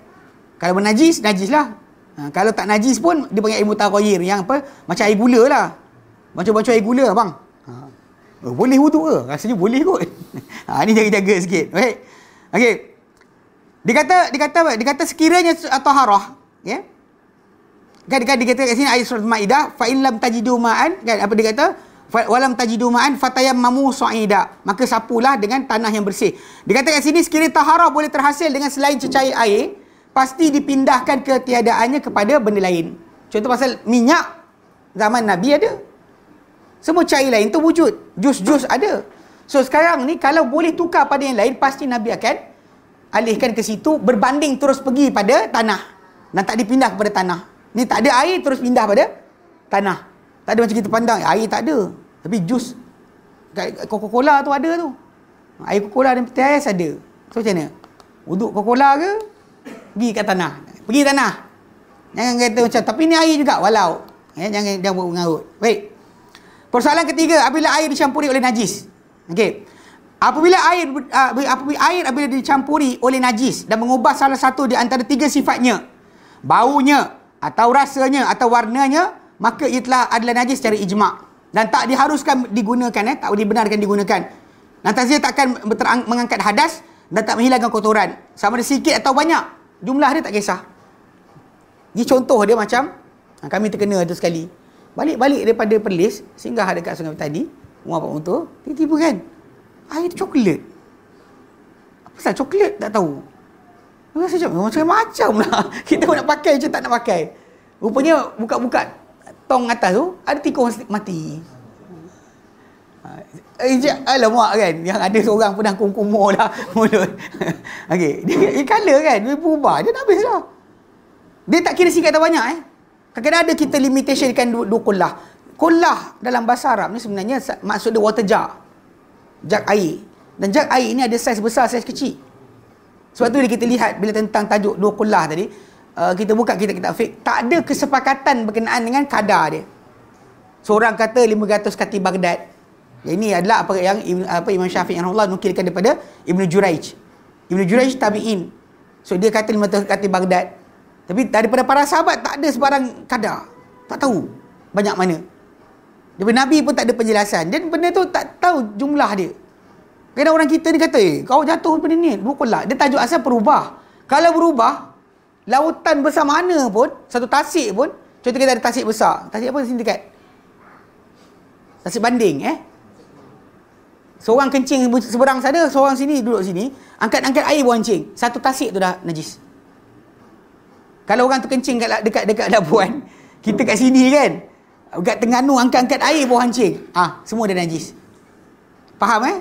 Kalau bernajis najis lah. Ha, kalau tak najis pun dia panggil ilmu taqayyir yang apa? Macam air gula lah. Macam-macam air gula bang. Ha. Oh, boleh wuduk ke? Rasanya boleh kot. Ha, ni jaga-jaga sikit. Baik okey dia kata dia kata apa? Dia kata sekiranya taharah, ya. Kan dia, dia kata kat sini ayat surah Maidah, fa in lam tajidu ma'an, kan apa dia kata? Walam tajidu ma'an fatayammamu sa'ida. Maka sapulah dengan tanah yang bersih. Dia kata kat sini sekiranya taharah boleh terhasil dengan selain cecair air, pasti dipindahkan ketiadaannya kepada benda lain. Contoh pasal minyak zaman Nabi ada. Semua cair lain tu wujud. Jus-jus ada. So sekarang ni kalau boleh tukar pada yang lain pasti Nabi akan alihkan ke situ berbanding terus pergi pada tanah dan tak dipindah kepada tanah. Ni tak ada air terus pindah pada tanah. Tak ada macam kita pandang air tak ada. Tapi jus Coca-Cola tu ada tu. Air Coca-Cola dan ais ada. So macam mana? Uduk Coca-Cola ke? Pergi kat tanah. Pergi tanah. Jangan kata macam tapi ni air juga walau. Eh, jangan dia buat mengarut. Baik. Persoalan ketiga, apabila air dicampuri oleh najis. Okey. Apabila air uh, apabila air apabila dicampuri oleh najis dan mengubah salah satu di antara tiga sifatnya, baunya atau rasanya atau warnanya, maka ia telah adalah najis secara ijma' dan tak diharuskan digunakan eh, tak dibenarkan digunakan. Nanti tak akan berterang, mengangkat hadas dan tak menghilangkan kotoran. Sama ada sikit atau banyak, jumlah dia tak kisah. Ini contoh dia macam ha, kami terkena tu sekali. Balik-balik daripada Perlis, singgah dekat Sungai Petani, rumah Pak Motor, tiba-tiba kan, air coklat. Apa pasal coklat? Tak tahu. Rasa macam macam-macam lah. Kita pun nak pakai macam tak nak pakai. Rupanya buka-buka tong atas tu ada tikus mati. Eh, alamak kan. Yang ada seorang pernah kumur lah Mulut. Okay Dia, dia color kan. Dia berubah. Dia dah habis lah Dia tak kira sikit atau banyak eh. Kadang-kadang ada kita limitation kan dua, dua kulah Kulah dalam bahasa Arab ni sebenarnya Maksud dia water jar jak air. Dan jak air ini ada saiz besar, saiz kecil. Sebab tu kita lihat bila tentang tajuk dua kulah tadi, uh, kita buka kita kita fik, tak ada kesepakatan berkenaan dengan kadar dia. Seorang kata 500 kati Baghdad. Ini adalah apa yang apa Imam Syafi'i yang Allah nukilkan daripada Ibn Juraij. Ibn Juraij tabi'in. So dia kata 500 kati Baghdad. Tapi daripada para sahabat tak ada sebarang kadar. Tak tahu banyak mana. Daripada Nabi pun tak ada penjelasan. Dan benda tu tak tahu jumlah dia. Kadang orang kita ni kata, eh, kau jatuh benda ni, bukulah. Dia tajuk asal perubah. Kalau berubah, lautan besar mana pun, satu tasik pun, contoh kita ada tasik besar. Tasik apa sini dekat? Tasik banding, eh? Seorang kencing seberang sana, seorang sini duduk sini, angkat-angkat air buang kencing. Satu tasik tu dah najis. Kalau orang tu kencing dekat dekat, dekat labuan, kita kat sini kan, Kat Tengganu angkat-angkat air bawah hancing. Ah, semua dia najis. Faham eh?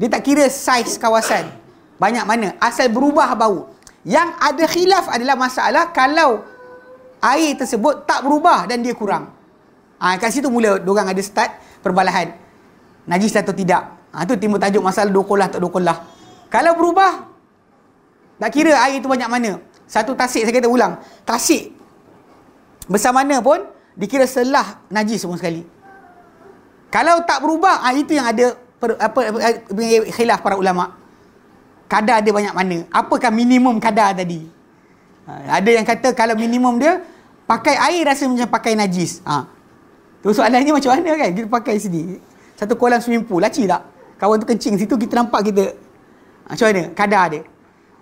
Dia tak kira saiz kawasan. Banyak mana. Asal berubah bau. Yang ada khilaf adalah masalah kalau air tersebut tak berubah dan dia kurang. Ah, kat situ mula orang ada start perbalahan. Najis atau tidak. Ah, tu timbul tajuk masalah dua kolah tak dua kolah. Kalau berubah, tak kira air itu banyak mana. Satu tasik saya kata ulang. Tasik besar mana pun, dikira selah najis semua sekali. Kalau tak berubah, ah itu yang ada per, apa, apa khilaf para ulama. Kadar dia banyak mana? Apakah minimum kadar tadi? Ha, ada yang kata kalau minimum dia pakai air rasa macam pakai najis. Ha. Tu soalannya macam mana kan? Kita pakai sini. Satu kolam swimming pool, laci tak? Kawan tu kencing situ kita nampak kita ha, macam mana? Kadar dia.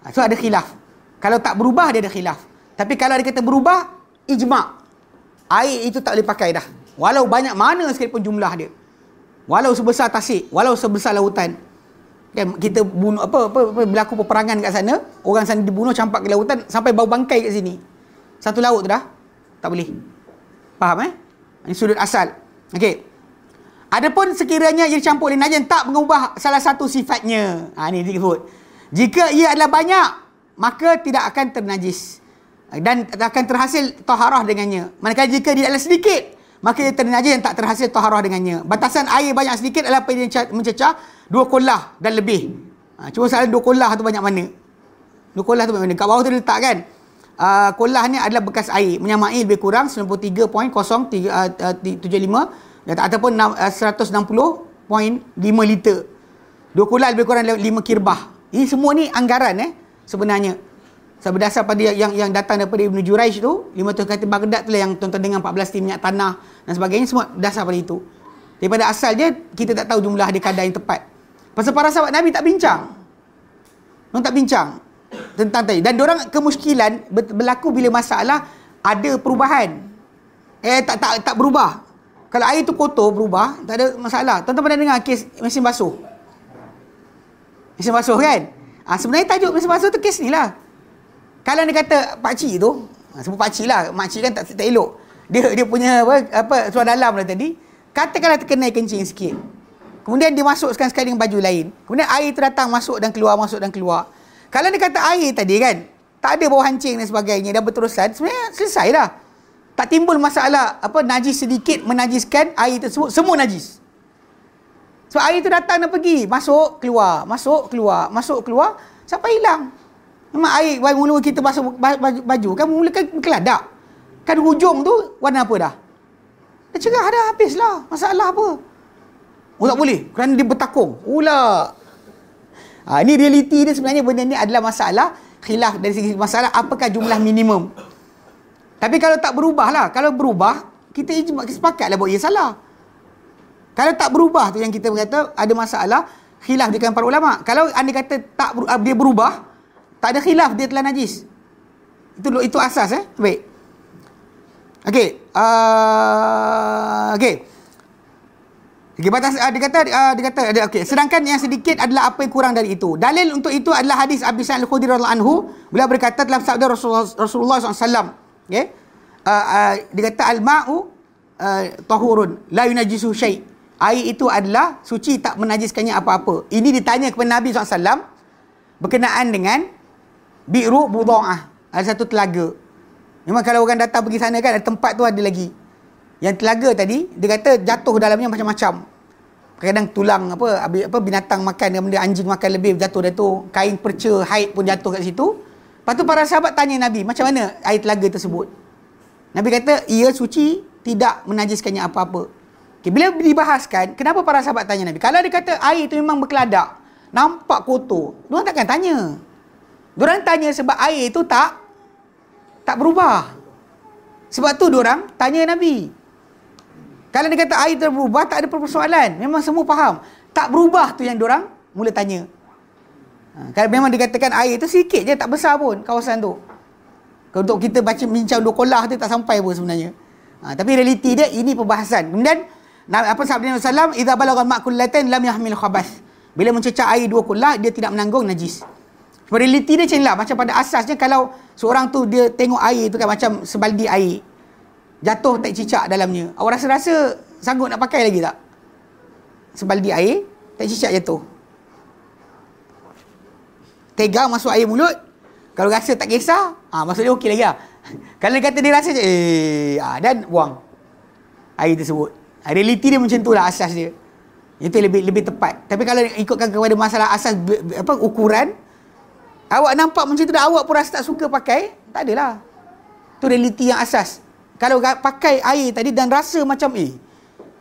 Ha, so ada khilaf. Kalau tak berubah dia ada khilaf. Tapi kalau dia kata berubah, ijma' air itu tak boleh pakai dah. Walau banyak mana sekalipun jumlah dia. Walau sebesar tasik, walau sebesar lautan. Kan kita bunuh apa, apa apa berlaku peperangan kat sana, orang sana dibunuh campak ke lautan sampai bau bangkai kat sini. Satu laut tu dah tak boleh. Faham eh? Ini sudut asal. Okey. Adapun sekiranya ia dicampur oleh najis tak mengubah salah satu sifatnya. Ha ni disebut. Jika ia adalah banyak, maka tidak akan ternajis dan akan terhasil taharah dengannya. Manakala jika dia adalah sedikit, maka ia ternajis yang tak terhasil taharah dengannya. Batasan air banyak sedikit adalah apa yang mencecah dua kolah dan lebih. Ha, cuma soalan dua kolah tu banyak mana? Dua kolah tu banyak mana? Kat bawah tu dia letak kan? Uh, kolah ni adalah bekas air. Menyamai lebih kurang 93.075 uh, ataupun uh, 160.5 liter. Dua kolah lebih kurang 5 kirbah. Ini semua ni anggaran eh sebenarnya. So, berdasar pada yang yang datang daripada Ibn Juraish tu, 500 kata Baghdad tu lah yang tuan-tuan dengan 14 tim minyak tanah dan sebagainya semua dasar pada itu. Daripada asal je kita tak tahu jumlah dia kadar yang tepat. Pasal para sahabat Nabi tak bincang. Mereka tak bincang tentang tadi. Dan orang kemuskilan berlaku bila masalah ada perubahan. Eh tak tak tak berubah. Kalau air tu kotor berubah, tak ada masalah. Tuan-tuan pernah dengar kes mesin basuh? Mesin basuh kan? Ha, sebenarnya tajuk mesin basuh tu kes ni lah. Kalau dia kata pak cik tu, ha, sebut pak cik lah, mak cik kan tak, tak elok. Dia dia punya apa, apa suara dalam lah tadi. Katakanlah terkenai kencing sikit. Kemudian dia masukkan sekali dengan baju lain. Kemudian air tu datang masuk dan keluar, masuk dan keluar. Kalau dia kata air tadi kan, tak ada bau hancing dan sebagainya dan berterusan, sebenarnya selesailah. Tak timbul masalah apa najis sedikit menajiskan air tersebut, semua najis. Sebab air tu datang dan pergi, masuk, keluar, masuk, keluar, masuk, keluar, sampai hilang. Memang air mula kita basuh baju, kan mula kan keladak. Kan hujung tu warna apa dah? Dah cerah dah habislah. Masalah apa? Oh tak boleh kerana dia bertakung. Ula. Ha, ini realiti dia sebenarnya benda ni adalah masalah khilaf dari segi masalah apakah jumlah minimum. Tapi kalau tak berubah lah. Kalau berubah, kita ijma, sepakat lah bahawa ia salah. Kalau tak berubah tu yang kita kata ada masalah, khilaf di para ulama. Kalau anda kata tak dia berubah, tak ada khilaf dia telah najis. Itu itu asas eh. Baik. Okey. Uh, okey. Okay, batas uh, dia kata uh, dia kata ada okey sedangkan yang sedikit adalah apa yang kurang dari itu. Dalil untuk itu adalah hadis Abi Sa'id Al-Khudri radhiyallahu anhu beliau berkata dalam sabda Rasulullah Rasulullah SAW okey. Uh, uh, dia kata al-ma'u uh, tahurun la yunajisu syai. Air itu adalah suci tak menajiskannya apa-apa. Ini ditanya kepada Nabi SAW berkenaan dengan bi'ru budha'ah. Ada satu telaga. Memang kalau orang datang pergi sana kan ada tempat tu ada lagi. Yang telaga tadi dia kata jatuh dalamnya macam-macam. Kadang tulang apa apa binatang makan benda anjing makan lebih jatuh dah tu. Kain perca haid pun jatuh kat situ. Lepas tu para sahabat tanya Nabi, macam mana air telaga tersebut? Nabi kata, ia suci, tidak menajiskannya apa-apa. Okay, bila dibahaskan, kenapa para sahabat tanya Nabi? Kalau dia kata air itu memang berkeladak, nampak kotor, diorang takkan tanya. Diorang tanya sebab air itu tak tak berubah. Sebab tu diorang tanya Nabi. Kalau dia kata air berubah, tak ada persoalan. Memang semua faham. Tak berubah tu yang orang mula tanya. Ha, kalau memang dikatakan air tu sikit je, tak besar pun kawasan tu. Kalau untuk kita baca bincang dua kolah tu tak sampai pun sebenarnya. Ha, tapi realiti dia, ini perbahasan. Kemudian, apa sabda Nabi SAW, Iza balagan ma'kullatin lam yahmil khabas. Bila mencecah air dua kolah, dia tidak menanggung najis. Realiti dia macam inilah. Macam pada asasnya, kalau seorang tu dia tengok air tu kan macam sebaldi air jatuh tak cicak dalamnya. Awak rasa-rasa sanggup nak pakai lagi tak? Sebaldi air, tak cicak jatuh. Tegang masuk air mulut. Kalau rasa tak kisah, ah ha, maksudnya okey lagi lah. Kalau dia kata dia rasa je, eh, ha, dan buang air tersebut. Ha, realiti dia macam tu lah asas dia. Itu lebih lebih tepat. Tapi kalau ikutkan kepada masalah asas apa ukuran, awak nampak macam tu dah awak pun rasa tak suka pakai, tak adalah. Tu realiti yang asas. Kalau pakai air tadi dan rasa macam eh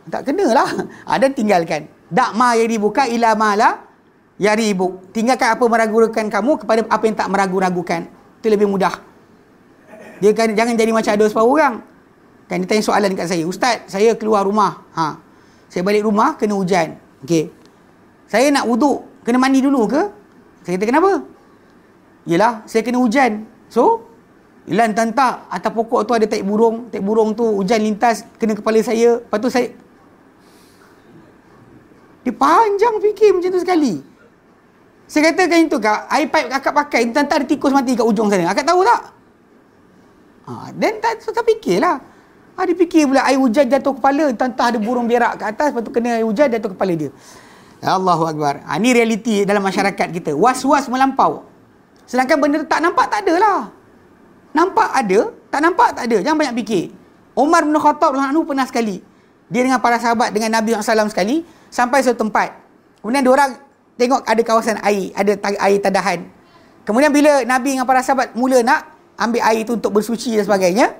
tak kena lah ha, dan tinggalkan. Dak ma yang dibuka ila mala yaribu. Tinggalkan apa meragukan kamu kepada apa yang tak meragu-ragukan. Itu lebih mudah. Dia kan jangan jadi macam ada separuh orang. Kan dia tanya soalan dekat saya ustaz saya keluar rumah. Ha. Saya balik rumah kena hujan. Okey. Saya nak wuduk kena mandi dulu ke? Saya kata kenapa yalah saya kena hujan so Ilan tantak atas pokok tu ada taik burung. Taik burung tu hujan lintas kena kepala saya. Lepas tu saya... Dia panjang fikir macam tu sekali. Saya katakan itu kak, air pipe akak pakai, tantak ada tikus mati kat ujung sana. Akak tahu tak? Ha, then tak, so, tak fikirlah. Ha, dia fikir pula air hujan jatuh kepala, tantak ada burung berak kat atas, lepas tu kena air hujan jatuh kepala dia. Allahu Akbar. Ha, ini realiti dalam masyarakat kita. Was-was melampau. Sedangkan benda tu tak nampak, tak adalah. Nampak ada, tak nampak tak ada. Jangan banyak fikir. Umar bin Khattab anhu pernah sekali. Dia dengan para sahabat dengan Nabi SAW sekali sampai suatu tempat. Kemudian dia orang tengok ada kawasan air, ada air tadahan. Kemudian bila Nabi dengan para sahabat mula nak ambil air itu untuk bersuci dan sebagainya,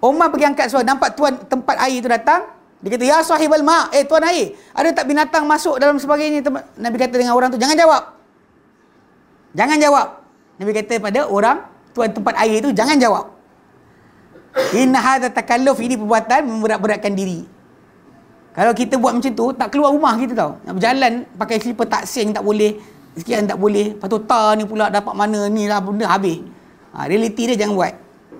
Umar pergi angkat suara, nampak tuan tempat air itu datang, dia kata, Ya sahibal ma' eh tuan air, ada tak binatang masuk dalam sebagainya? Nabi kata dengan orang tu, jangan jawab. Jangan jawab. Nabi kata pada orang tuan tempat air itu jangan jawab. Inna hadha takalluf ini perbuatan memberat-beratkan diri. Kalau kita buat macam tu, tak keluar rumah kita tau. Nak berjalan pakai slipper tak sing tak boleh. Sekian tak boleh. Lepas tu ta ni pula dapat mana ni lah benda habis. Ha, realiti dia jangan buat.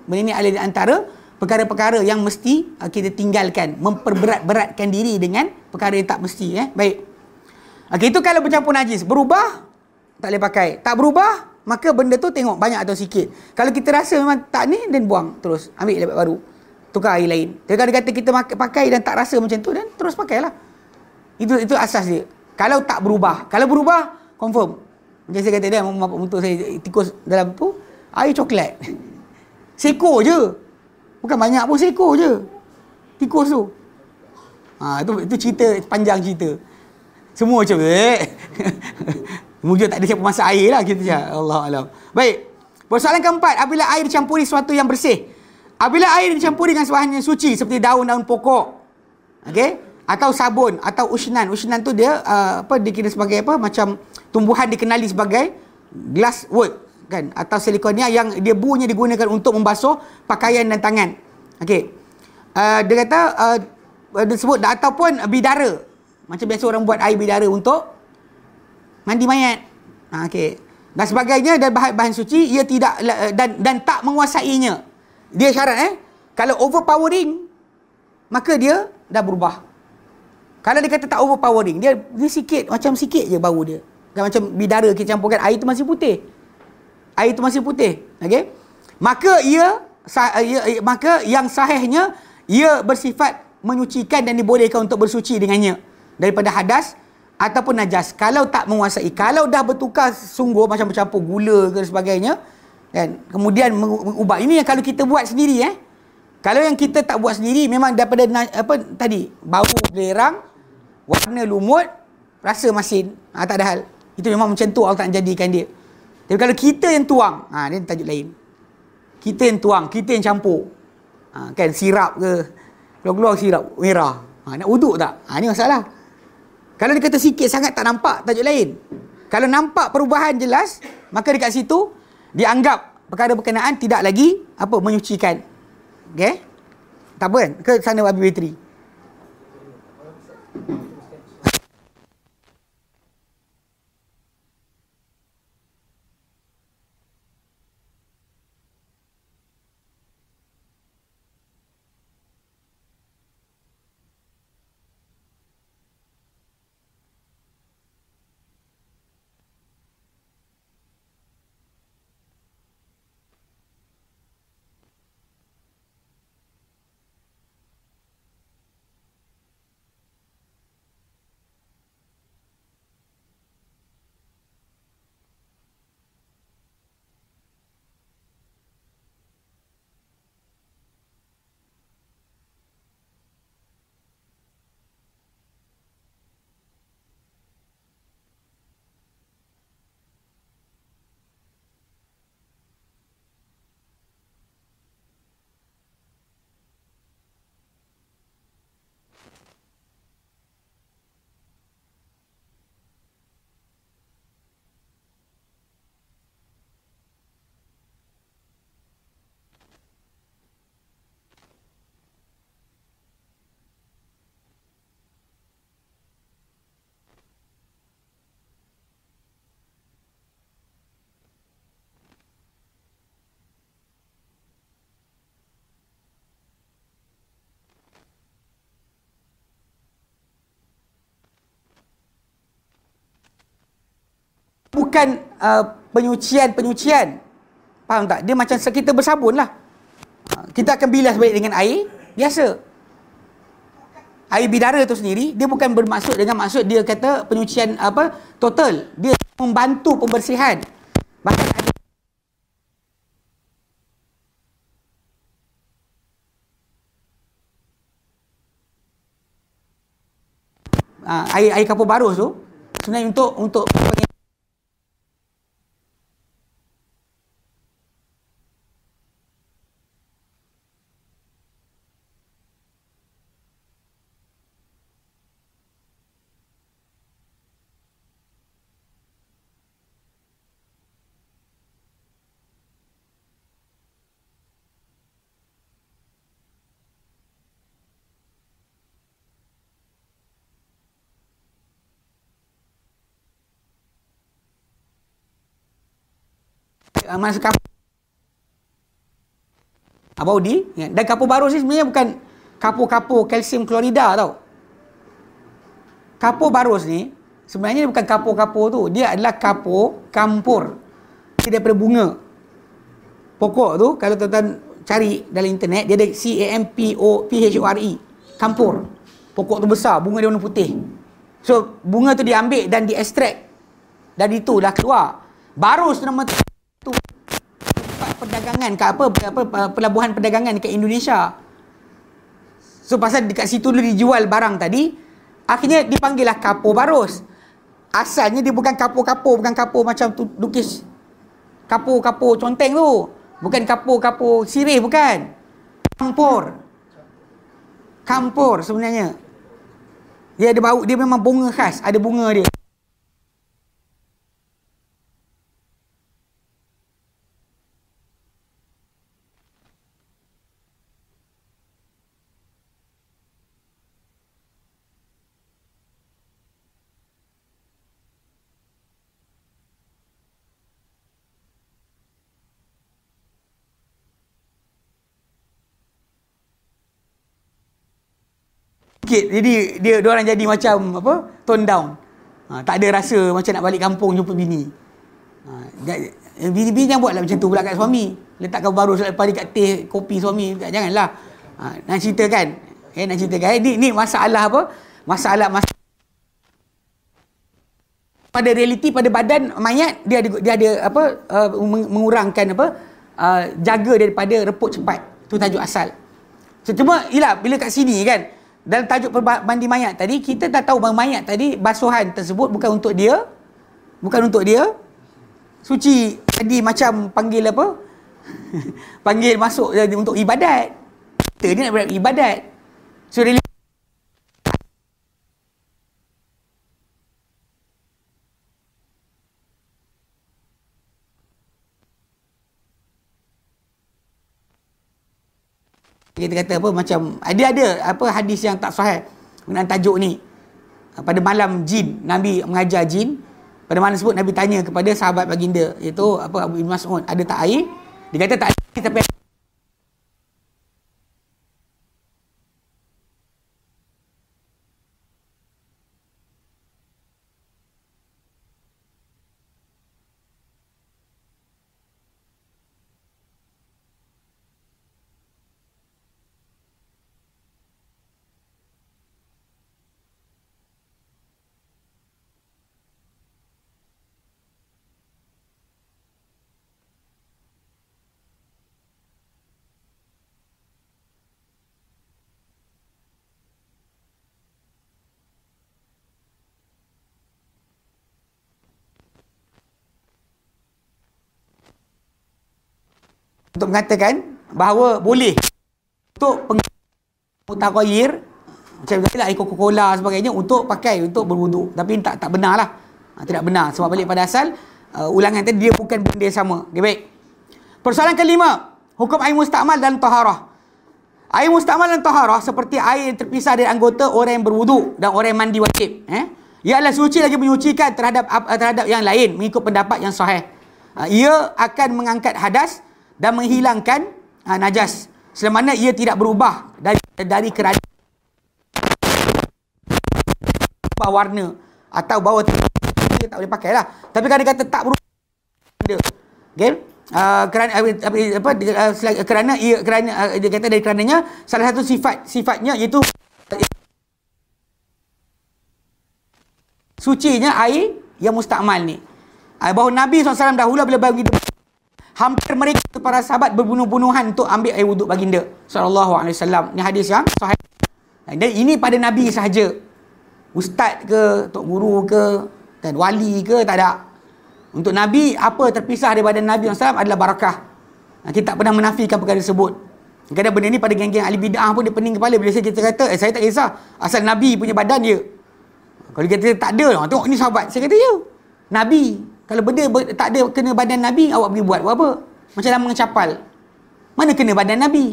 Benda ni adalah antara perkara-perkara yang mesti uh, kita tinggalkan. Memperberat-beratkan diri dengan perkara yang tak mesti. Eh? Baik. Okay, itu kalau bercampur najis. Berubah, tak boleh pakai. Tak berubah, maka benda tu tengok banyak atau sikit. Kalau kita rasa memang tak ni, dan buang terus. Ambil lebat baru. Tukar air lain. Jadi kalau dia kata kita pakai dan tak rasa macam tu, dan terus pakailah. Itu itu asas dia. Kalau tak berubah. Kalau berubah, confirm. Macam saya kata dia, bapak untuk saya tikus dalam tu, air coklat. Seko je. Bukan banyak pun seko je. Tikus tu. Ha, itu, itu cerita, panjang cerita. Semua macam eh. Mungkin tak ada siapa masak air lah kita je. Allah Alam. Baik. Persoalan keempat, apabila air dicampuri sesuatu yang bersih. Apabila air dicampuri dengan sebahagian yang suci seperti daun-daun pokok. Okey? Atau sabun atau usnan. Usnan tu dia uh, apa dikira sebagai apa? Macam tumbuhan dikenali sebagai glass wood kan atau silikonia yang dia bunya digunakan untuk membasuh pakaian dan tangan. Okey. Uh, dia kata uh, dia sebut ataupun bidara. Macam biasa orang buat air bidara untuk mandi mayat. Ha, okey. Dan sebagainya dan bahan-bahan suci ia tidak dan dan tak menguasainya. Dia syarat eh. Kalau overpowering maka dia dah berubah. Kalau dia kata tak overpowering, dia dia sikit macam sikit je bau dia. Kan macam bidara kita campurkan air tu masih putih. Air tu masih putih. Okey. Maka ia, ia maka yang sahihnya ia bersifat menyucikan dan dibolehkan untuk bersuci dengannya daripada hadas ataupun najas kalau tak menguasai kalau dah bertukar sungguh macam bercampur gula ke sebagainya kan? Kemudian mengubah ini yang kalau kita buat sendiri eh. Kalau yang kita tak buat sendiri memang daripada apa tadi bau belerang warna lumut rasa masin. Ha, tak ada hal. Itu memang macam tu Allah tak jadikan dia. Tapi kalau kita yang tuang ha, dia tajuk lain. Kita yang tuang kita yang campur. Ha, kan sirap ke? Keluar-keluar sirap merah. Ha, nak uduk tak? Ha, ni masalah kalau dia kata sikit sangat tak nampak tajuk lain. Kalau nampak perubahan jelas, maka dekat situ dianggap perkara berkenaan tidak lagi apa menyucikan. Okey? Tak apa kan? Ke sana Abi Bateri. Bukan uh, penyucian-penyucian. Faham tak? Dia macam kita bersabun lah. Uh, kita akan bilas balik dengan air biasa. Air bidara tu sendiri, dia bukan bermaksud dengan maksud dia kata penyucian apa total. Dia membantu pembersihan. Bahkan ada Uh, air air kapur barus tu sebenarnya untuk untuk uh, masa kapur Abang Udi ya. dan kapur baru ni sebenarnya bukan kapur-kapur kalsium klorida tau. Kapur barus ni sebenarnya bukan kapur-kapur tu dia adalah kapur kampur dia daripada bunga. Pokok tu kalau tuan-tuan cari dalam internet dia ada C-A-M-P-O-P-H-O-R-E kampur pokok tu besar bunga dia warna putih. So bunga tu diambil dan diekstrak dari itulah keluar. Barus nama tu perdagangan ke apa, apa pelabuhan perdagangan dekat Indonesia. So pasal dekat situ dulu dijual barang tadi akhirnya dipanggil lah kapur barus. Asalnya dia bukan kapur-kapur bukan kapur macam tu lukis kapur-kapur conteng tu. Bukan kapur-kapur sirih bukan. Kampur kampur sebenarnya. Dia ada bau dia memang bunga khas ada bunga dia sikit. Jadi dia orang jadi macam apa? Tone down. Ha, tak ada rasa macam nak balik kampung jumpa bini. Ha, bini-bini jangan buatlah macam tu pula kat suami. Letakkan baru lepas dia kat teh kopi suami. Janganlah. Ha, nak ceritakan. Eh nak ceritakan. Eh, ni, ni masalah apa? Masalah mas pada realiti pada badan mayat dia ada dia ada apa uh, mengurangkan apa uh, jaga daripada reput cepat. Tu tajuk asal. So, cuma ialah bila kat sini kan dalam tajuk mandi mayat tadi kita dah tahu bahawa mayat tadi basuhan tersebut bukan untuk dia bukan untuk dia. Suci tadi macam panggil apa? Panggil masuk untuk ibadat. Kita ni nak ibadat. So really kita kata apa macam dia ada apa hadis yang tak sahih mengenai tajuk ni. Pada malam jin Nabi mengajar jin pada malam tersebut Nabi tanya kepada sahabat baginda iaitu apa Abu Mas'ud ada tak air? Dia kata tak ada tapi untuk mengatakan bahawa boleh. Untuk mutaghayyir macam lah air Coca-Cola sebagainya untuk pakai untuk berwuduk. Tapi tak tak benar lah. Ha, tidak benar. Sebab balik pada asal uh, ulangan tadi dia bukan benda yang sama. Okay, baik. Persoalan kelima hukum air mustakmal dan taharah. Air mustakmal dan taharah seperti air yang terpisah dari anggota orang yang berwuduk dan orang yang mandi wajib eh? ia adalah suci lagi menyucikan terhadap terhadap yang lain mengikut pendapat yang sahih. Uh, ia akan mengangkat hadas dan menghilangkan ha, najas. Selama mana ia tidak berubah dari dari kerana berubah warna atau bawa dia tak boleh pakai lah. Tapi kalau dia kata tak berubah okay? Uh, kerana apa, apa uh, kerana ia kerana uh, dia kata dari kerananya salah satu sifat sifatnya iaitu sucinya air yang mustakmal ni. Uh, bahawa Nabi SAW dahulu bila bagi hampir mereka para sahabat berbunuh-bunuhan untuk ambil air wuduk baginda sallallahu alaihi wasallam. Ni hadis yang sahih. Dan ini pada nabi sahaja. Ustaz ke tok guru ke dan wali ke tak ada. Untuk nabi apa terpisah daripada nabi sallallahu adalah barakah. Kita tak pernah menafikan perkara tersebut. Kadang benda ni pada geng-geng ahli bidah pun dia pening kepala. Bila saya kata eh, saya tak kisah asal nabi punya badan dia. Kalau kita tak ada tengok ni sahabat. Saya kata ya. Nabi kalau benda tak ada kena badan Nabi, awak pergi buat apa? Macam lambang capal. Mana kena badan Nabi?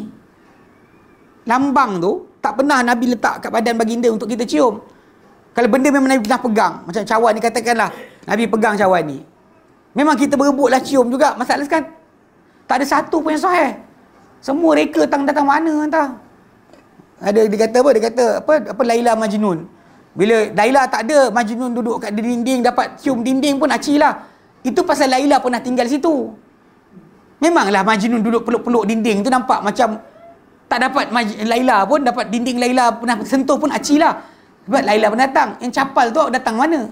Lambang tu, tak pernah Nabi letak kat badan baginda untuk kita cium. Kalau benda memang Nabi pernah pegang. Macam cawan ni katakanlah, Nabi pegang cawan ni. Memang kita berebutlah cium juga. Masalah kan? Tak ada satu pun yang sahih. Semua reka tang datang mana entah. Ada dia kata apa? Dia kata apa? Apa Laila Majnun. Bila Laila tak ada, Majnun duduk kat dinding dapat cium dinding pun aci lah. Itu pasal Laila pernah tinggal situ. Memanglah Majnun duduk peluk-peluk dinding tu nampak macam tak dapat Maj- Laila pun dapat dinding Laila pernah sentuh pun aci lah. Sebab Laila pun datang. Yang capal tu datang mana?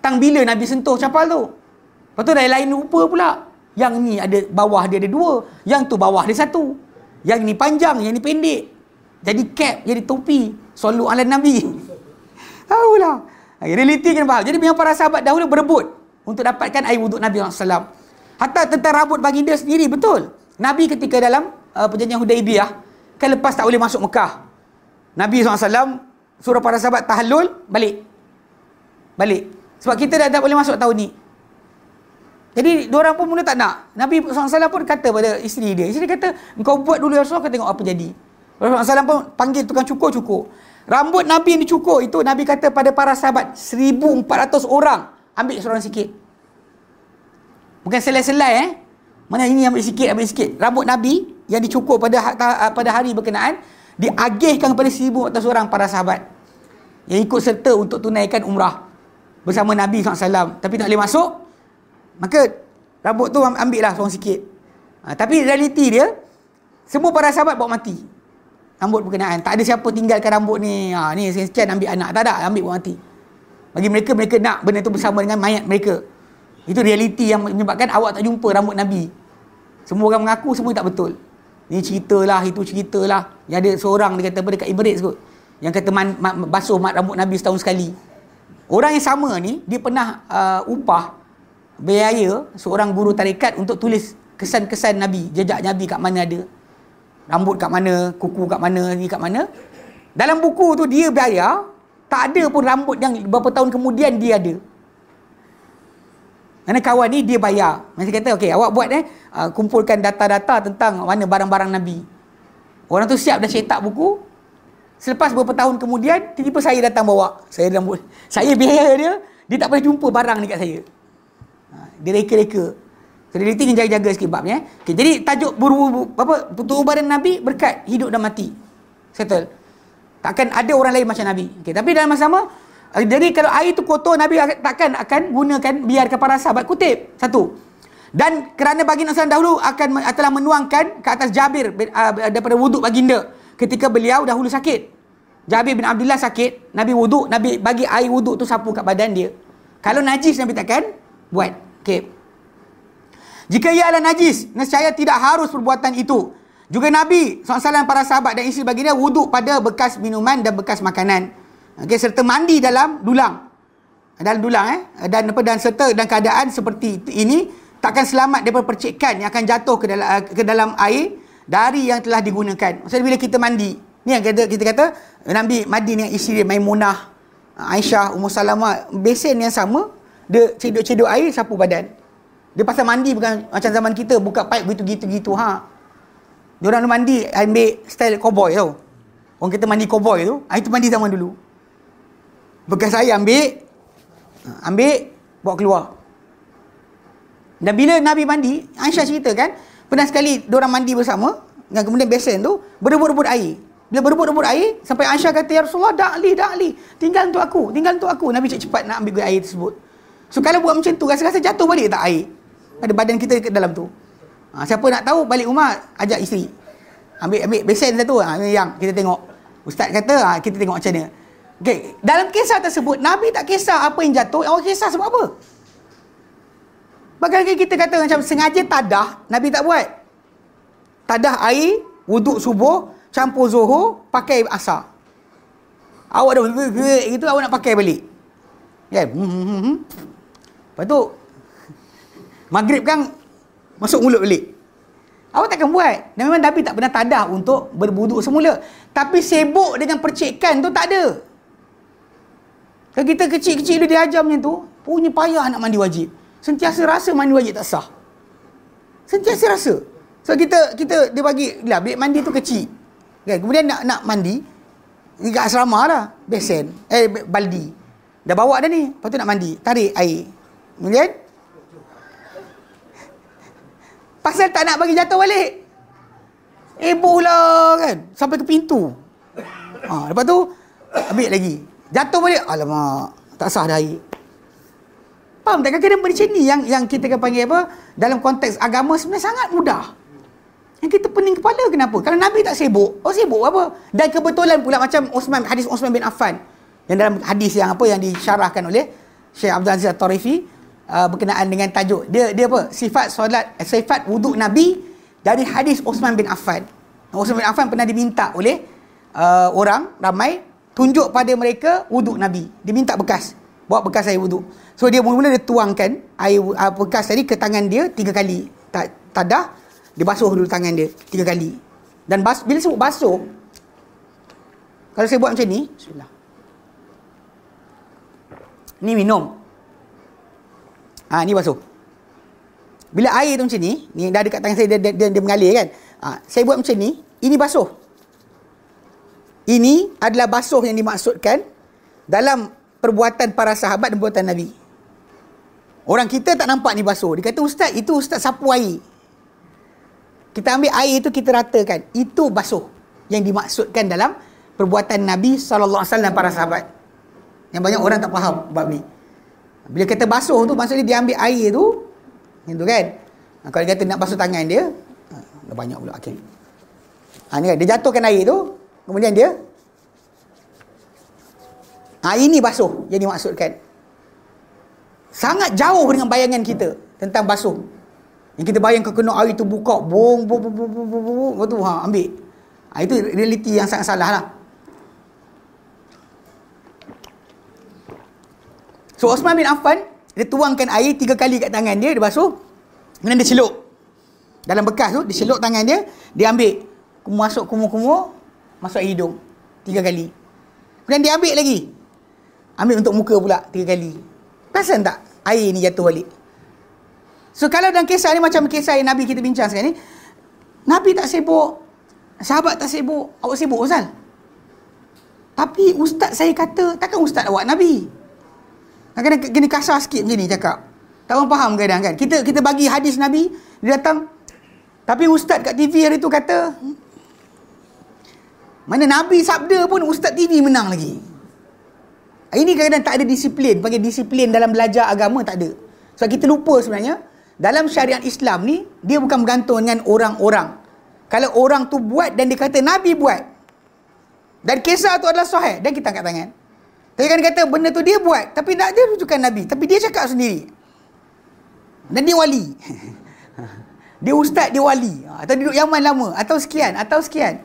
Datang bila Nabi sentuh capal tu. Lepas tu lain-lain rupa pula. Yang ni ada bawah dia ada dua. Yang tu bawah dia satu. Yang ni panjang, yang ni pendek. Jadi cap, jadi topi. Solu ala Nabi. Tahulah. Realiti kena faham. Jadi memang para sahabat dahulu berebut untuk dapatkan air wuduk Nabi SAW. Hatta tentang rambut baginda sendiri, betul. Nabi ketika dalam uh, perjanjian Hudaibiyah, kan lepas tak boleh masuk Mekah. Nabi SAW suruh para sahabat tahallul, balik. Balik. Sebab kita dah tak boleh masuk tahun ni. Jadi dua orang pun mula tak nak. Nabi SAW pun kata pada isteri dia. Isteri dia kata, kau buat dulu ya Rasulullah, kau tengok apa jadi. Rasulullah SAW pun panggil tukang cukur-cukur. Rambut Nabi yang dicukur itu Nabi kata pada para sahabat 1400 orang ambil seorang sikit. Bukan selai-selai eh. Mana ini ambil sikit, ambil sikit. Rambut Nabi yang dicukur pada ha-, pada hari berkenaan diagihkan kepada 1400 orang para sahabat yang ikut serta untuk tunaikan umrah bersama Nabi SAW. Tapi tak boleh masuk, Maka rambut tu ambil lah seorang sikit. Ha, tapi realiti dia, semua para sahabat bawa mati. Rambut berkenaan. Tak ada siapa tinggalkan rambut ni. Ha, ni sekian ambil anak. Tak ada, ambil bawa mati. Bagi mereka, mereka nak benda tu bersama dengan mayat mereka. Itu realiti yang menyebabkan awak tak jumpa rambut Nabi. Semua orang mengaku, semua tak betul. Ni ceritalah, itu ceritalah. Yang ada seorang, dia kata apa, dekat Emirates kot. Yang kata man, man, basuh mat rambut Nabi setahun sekali. Orang yang sama ni, dia pernah uh, upah biaya seorang guru tarikat untuk tulis kesan-kesan Nabi, jejak Nabi kat mana ada. Rambut kat mana, kuku kat mana, ni kat mana. Dalam buku tu dia bayar, tak ada pun rambut yang beberapa tahun kemudian dia ada. Kerana kawan ni dia bayar. Masih kata, okey awak buat eh, uh, kumpulkan data-data tentang mana barang-barang Nabi. Orang tu siap dah cetak buku. Selepas beberapa tahun kemudian, tiba-tiba saya datang bawa. Saya rambut. Saya biaya dia, dia tak pernah jumpa barang dekat saya. Dia reka-reka. Realiti ni jaga-jaga sikit babnya. Eh. Okay, jadi tajuk buru apa badan Nabi berkat hidup dan mati. Settle. Takkan ada orang lain macam Nabi. Okay, tapi dalam masa sama, uh, jadi kalau air tu kotor, Nabi takkan akan gunakan biarkan para sahabat kutip. Satu. Dan kerana baginda SAW dahulu akan telah menuangkan ke atas Jabir uh, daripada wuduk baginda ketika beliau dahulu sakit. Jabir bin Abdullah sakit, Nabi wuduk, Nabi bagi air wuduk tu sapu kat badan dia. Kalau najis Nabi takkan buat. Okay. Jika ia adalah najis, nescaya tidak harus perbuatan itu. Juga Nabi SAW para sahabat dan isteri baginda wuduk pada bekas minuman dan bekas makanan. Okay, serta mandi dalam dulang. Dalam dulang eh. Dan, dan serta dan keadaan seperti ini takkan selamat daripada percikan yang akan jatuh ke dalam, ke dalam air dari yang telah digunakan. Maksudnya bila kita mandi, ni yang kita, kita kata Nabi mandi dengan isteri dia Maimunah, Aisyah, Ummu Salamah, besen yang sama, dia cedok-cedok air sapu badan. Dia pasal mandi bukan macam zaman kita buka pipe gitu-gitu-gitu ha. Dia orang mandi ambil style cowboy tau. Orang kita mandi cowboy tu, ah, itu mandi zaman dulu. Bekas air ambil ambil bawa keluar. Dan bila Nabi mandi, Aisyah cerita kan, pernah sekali dia orang mandi bersama dan kemudian besen tu berebut-rebut air. Bila berebut-rebut air, sampai Aisyah kata, Ya Rasulullah, dak ali, dak ali. Tinggal untuk aku, tinggal untuk aku. Nabi cepat-cepat nak ambil air tersebut. So kalau buat macam tu rasa-rasa jatuh balik tak air pada badan kita ke dalam tu. Ha, siapa nak tahu balik rumah ajak isteri. Ambil ambil besen satu ha, yang kita tengok. Ustaz kata ha, kita tengok macam mana. Okay. Dalam kisah tersebut Nabi tak kisah apa yang jatuh, orang kisah sebab apa? Bagaimana kita kata macam sengaja tadah, Nabi tak buat. Tadah air, wuduk subuh, campur zuhur, pakai asar. Awak dah gitu awak nak pakai balik. Kan? Hmm, hmm, hmm, Lepas tu Maghrib kan Masuk mulut balik. Awak takkan buat? Dan memang Nabi tak pernah tadah untuk berbuduk semula. Tapi sibuk dengan percikan tu tak ada. Kalau kita kecil-kecil dia diajar macam tu Punya payah nak mandi wajib. Sentiasa rasa mandi wajib tak sah. Sentiasa rasa. So kita kita dia bagi lah bilik mandi tu kecil. Kan? Kemudian nak nak mandi dekat asrama lah, besen, eh baldi. Dah bawa dah ni, lepas tu nak mandi, tarik air. Kemudian Pasal tak nak bagi jatuh balik. Heboh lah kan. Sampai ke pintu. Ha, lepas tu, ambil lagi. Jatuh balik. Alamak, tak sah dah air. Faham tak? Kadang-kadang macam ni yang, yang kita akan panggil apa? Dalam konteks agama sebenarnya sangat mudah. Yang kita pening kepala kenapa? Kalau Nabi tak sibuk. Oh sibuk apa? Dan kebetulan pula macam Osman, hadis Osman bin Affan. Yang dalam hadis yang apa yang disyarahkan oleh Syekh Abdul Aziz At-Tarifi uh, berkenaan dengan tajuk. Dia dia apa? Sifat solat eh, sifat wuduk Nabi dari hadis Osman bin Affan. Osman bin Affan pernah diminta oleh uh, orang ramai tunjuk pada mereka wuduk Nabi. Dia minta bekas bawa bekas air wuduk. So dia mula-mula dia tuangkan air uh, bekas tadi ke tangan dia tiga kali. Tak tadah dia basuh dulu tangan dia tiga kali. Dan bas, bila sebut basuh kalau saya buat macam ni bismillah. Ni minum. Ha, ni basuh. Bila air tu macam ni, ni dah dekat tangan saya, dia, dia, dia, dia mengalir kan. Ha, saya buat macam ni, ini basuh. Ini adalah basuh yang dimaksudkan dalam perbuatan para sahabat dan perbuatan Nabi. Orang kita tak nampak ni basuh. Dia kata, Ustaz, itu Ustaz sapu air. Kita ambil air itu, kita ratakan. Itu basuh yang dimaksudkan dalam perbuatan Nabi SAW dan para sahabat. Yang banyak orang tak faham bab ni. Bila kata basuh tu maksudnya dia ambil air tu gitu kan. Ha, kalau dia kata nak basuh tangan dia ha, banyak pula okey. Ha ni kan dia jatuhkan air tu kemudian dia Ha ini basuh yang dimaksudkan. Sangat jauh dengan bayangan kita tentang basuh. Yang kita bayangkan kena air tu buka bong bong bong bong bong bong bong tu ha ambil. Ha, itu realiti yang sangat salah lah. So Osman bin Affan dia tuangkan air tiga kali kat tangan dia, dia basuh. Kemudian dia celup. Dalam bekas tu, dia celup tangan dia, dia ambil. Masuk kumur-kumur, masuk hidung. Tiga kali. Kemudian dia ambil lagi. Ambil untuk muka pula, tiga kali. Perasan tak air ni jatuh balik? So kalau dalam kisah ni macam kisah yang Nabi kita bincang sekarang ni, Nabi tak sibuk, sahabat tak sibuk, awak sibuk Ustaz? Tapi ustaz saya kata, takkan ustaz awak Nabi? Kena kena kasar sikit macam ni cakap. Tak orang faham kadang kan. Kita kita bagi hadis Nabi, dia datang tapi ustaz kat TV hari tu kata mana Nabi sabda pun ustaz TV menang lagi. Ini kadang-kadang tak ada disiplin, panggil disiplin dalam belajar agama tak ada. Sebab kita lupa sebenarnya dalam syariat Islam ni dia bukan bergantung dengan orang-orang. Kalau orang tu buat dan dia kata Nabi buat dan kisah tu adalah sahih dan kita angkat tangan. Tapi kan kata benda tu dia buat. Tapi tak dia rujukan Nabi. Tapi dia cakap sendiri. Dan dia wali. dia ustaz, dia wali. Ha, atau duduk Yaman lama. Atau sekian. Atau sekian.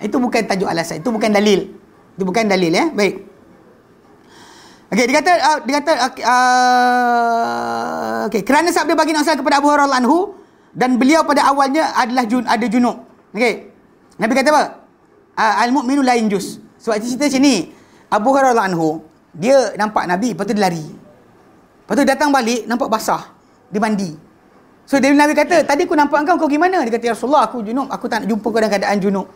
Itu bukan tajuk alasan. Itu bukan dalil. Itu bukan dalil ya. Baik. Okey, dia kata uh, dia kata uh, uh, okey, kerana sabda bagi Nabi kepada Abu Hurairah anhu dan beliau pada awalnya adalah jun, ada junub. Okey. Nabi kata apa? Uh, al-mu'minu la injus. Sebab cerita sini, Abu Hurairah anhu dia nampak Nabi lepas tu dia lari. Lepas tu datang balik nampak basah. Dia mandi. So dia Nabi kata, "Tadi aku nampak kau kau gimana?" Dia kata, "Ya Rasulullah, aku junub. Aku tak nak jumpa kau dalam keadaan junub."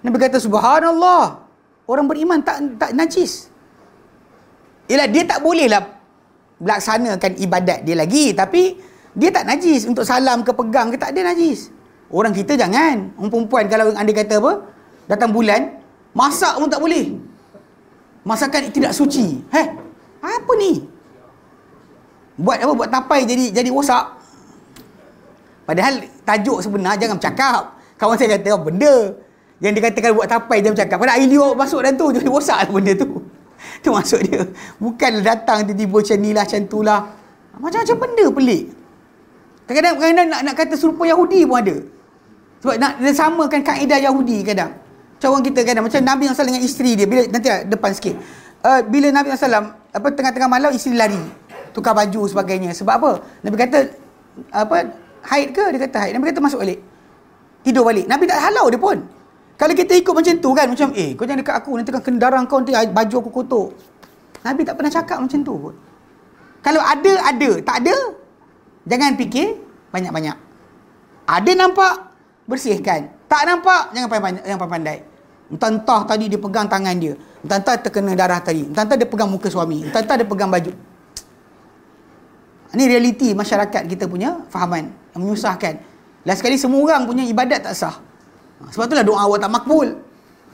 Nabi kata, "Subhanallah. Orang beriman tak tak najis." Ialah dia tak bolehlah melaksanakan ibadat dia lagi tapi dia tak najis untuk salam ke pegang ke tak ada najis. Orang kita jangan. Orang perempuan kalau anda kata apa? Datang bulan, masak pun tak boleh. Masakan tidak suci. Heh, apa ni? Buat apa? Buat tapai jadi jadi rosak. Padahal tajuk sebenar jangan bercakap. Kawan saya kata, oh, benda yang dikatakan buat tapai jangan bercakap. Padahal air liur masuk dalam tu, jadi rosak lah benda tu. tu maksud dia. Bukan datang tiba-tiba macam ni lah, macam tu lah. Macam-macam benda pelik. Kadang-kadang nak, nak kata serupa Yahudi pun ada. Sebab nak samakan kaedah Yahudi kadang. Orang kita kadang macam Nabi SAW dengan isteri dia bila nanti lah, depan sikit. Uh, bila Nabi SAW apa tengah-tengah malam isteri lari tukar baju sebagainya. Sebab apa? Nabi kata apa haid ke? Dia kata haid. Nabi kata masuk balik. Tidur balik. Nabi tak halau dia pun. Kalau kita ikut macam tu kan macam eh kau jangan dekat aku nanti kan kena darah kau nanti baju aku kotor. Nabi tak pernah cakap macam tu pun. Kalau ada ada, tak ada jangan fikir banyak-banyak. Ada nampak bersihkan. Tak nampak jangan pandai jangan pandai. Entah-entah tadi dia pegang tangan dia. Entah-entah terkena darah tadi. Entah-entah dia pegang muka suami. Entah-entah dia pegang baju. Ini realiti masyarakat kita punya fahaman. Yang menyusahkan. Last sekali semua orang punya ibadat tak sah. Sebab itulah doa awak tak makbul.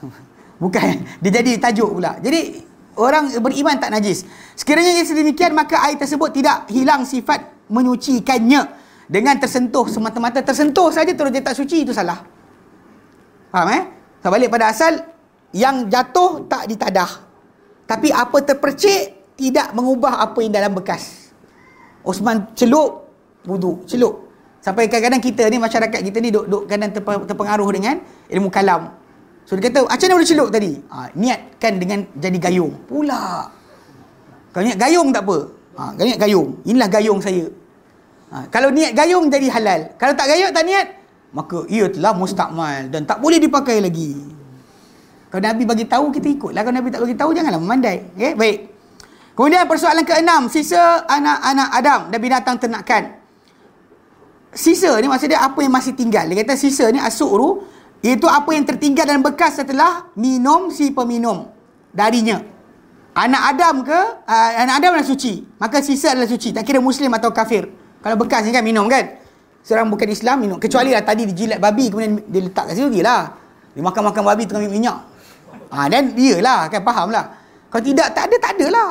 Bukan. Dia jadi tajuk pula. Jadi orang beriman tak najis. Sekiranya ia sedemikian maka air tersebut tidak hilang sifat menyucikannya. Dengan tersentuh semata-mata. Tersentuh saja terus dia tak suci itu salah. Faham eh? So, balik pada asal yang jatuh tak ditadah. Tapi apa terpercik tidak mengubah apa yang dalam bekas. Osman celup, wudu, celup. Sampai kadang-kadang kita ni, masyarakat kita ni duk, duk kadang terpengaruh dengan ilmu kalam. So dia kata, macam mana boleh celup tadi? Ha, niatkan dengan jadi gayung. Pula. Kalau niat gayung tak apa. Ha, niat gayung. Inilah gayung saya. Ha, kalau niat gayung jadi halal. Kalau tak gayung tak niat, maka ia telah mustakmal dan tak boleh dipakai lagi. Kalau Nabi bagi tahu kita ikutlah. Kalau Nabi tak bagi tahu janganlah memandai. Okay? Baik. Kemudian persoalan keenam, sisa anak-anak Adam dan binatang ternakan. Sisa ni maksudnya apa yang masih tinggal. Dia kata sisa ni asuru iaitu apa yang tertinggal dan bekas setelah minum si peminum darinya. Anak Adam ke uh, anak Adam adalah suci. Maka sisa adalah suci. Tak kira muslim atau kafir. Kalau bekas ni kan minum kan. Seorang bukan Islam minum. Kecuali lah tadi dijilat babi kemudian dia letak kat situ dia lah. Dia makan-makan babi tengah minyak. Ha, dan dia lah kan faham lah. Kalau tidak tak ada tak ada lah.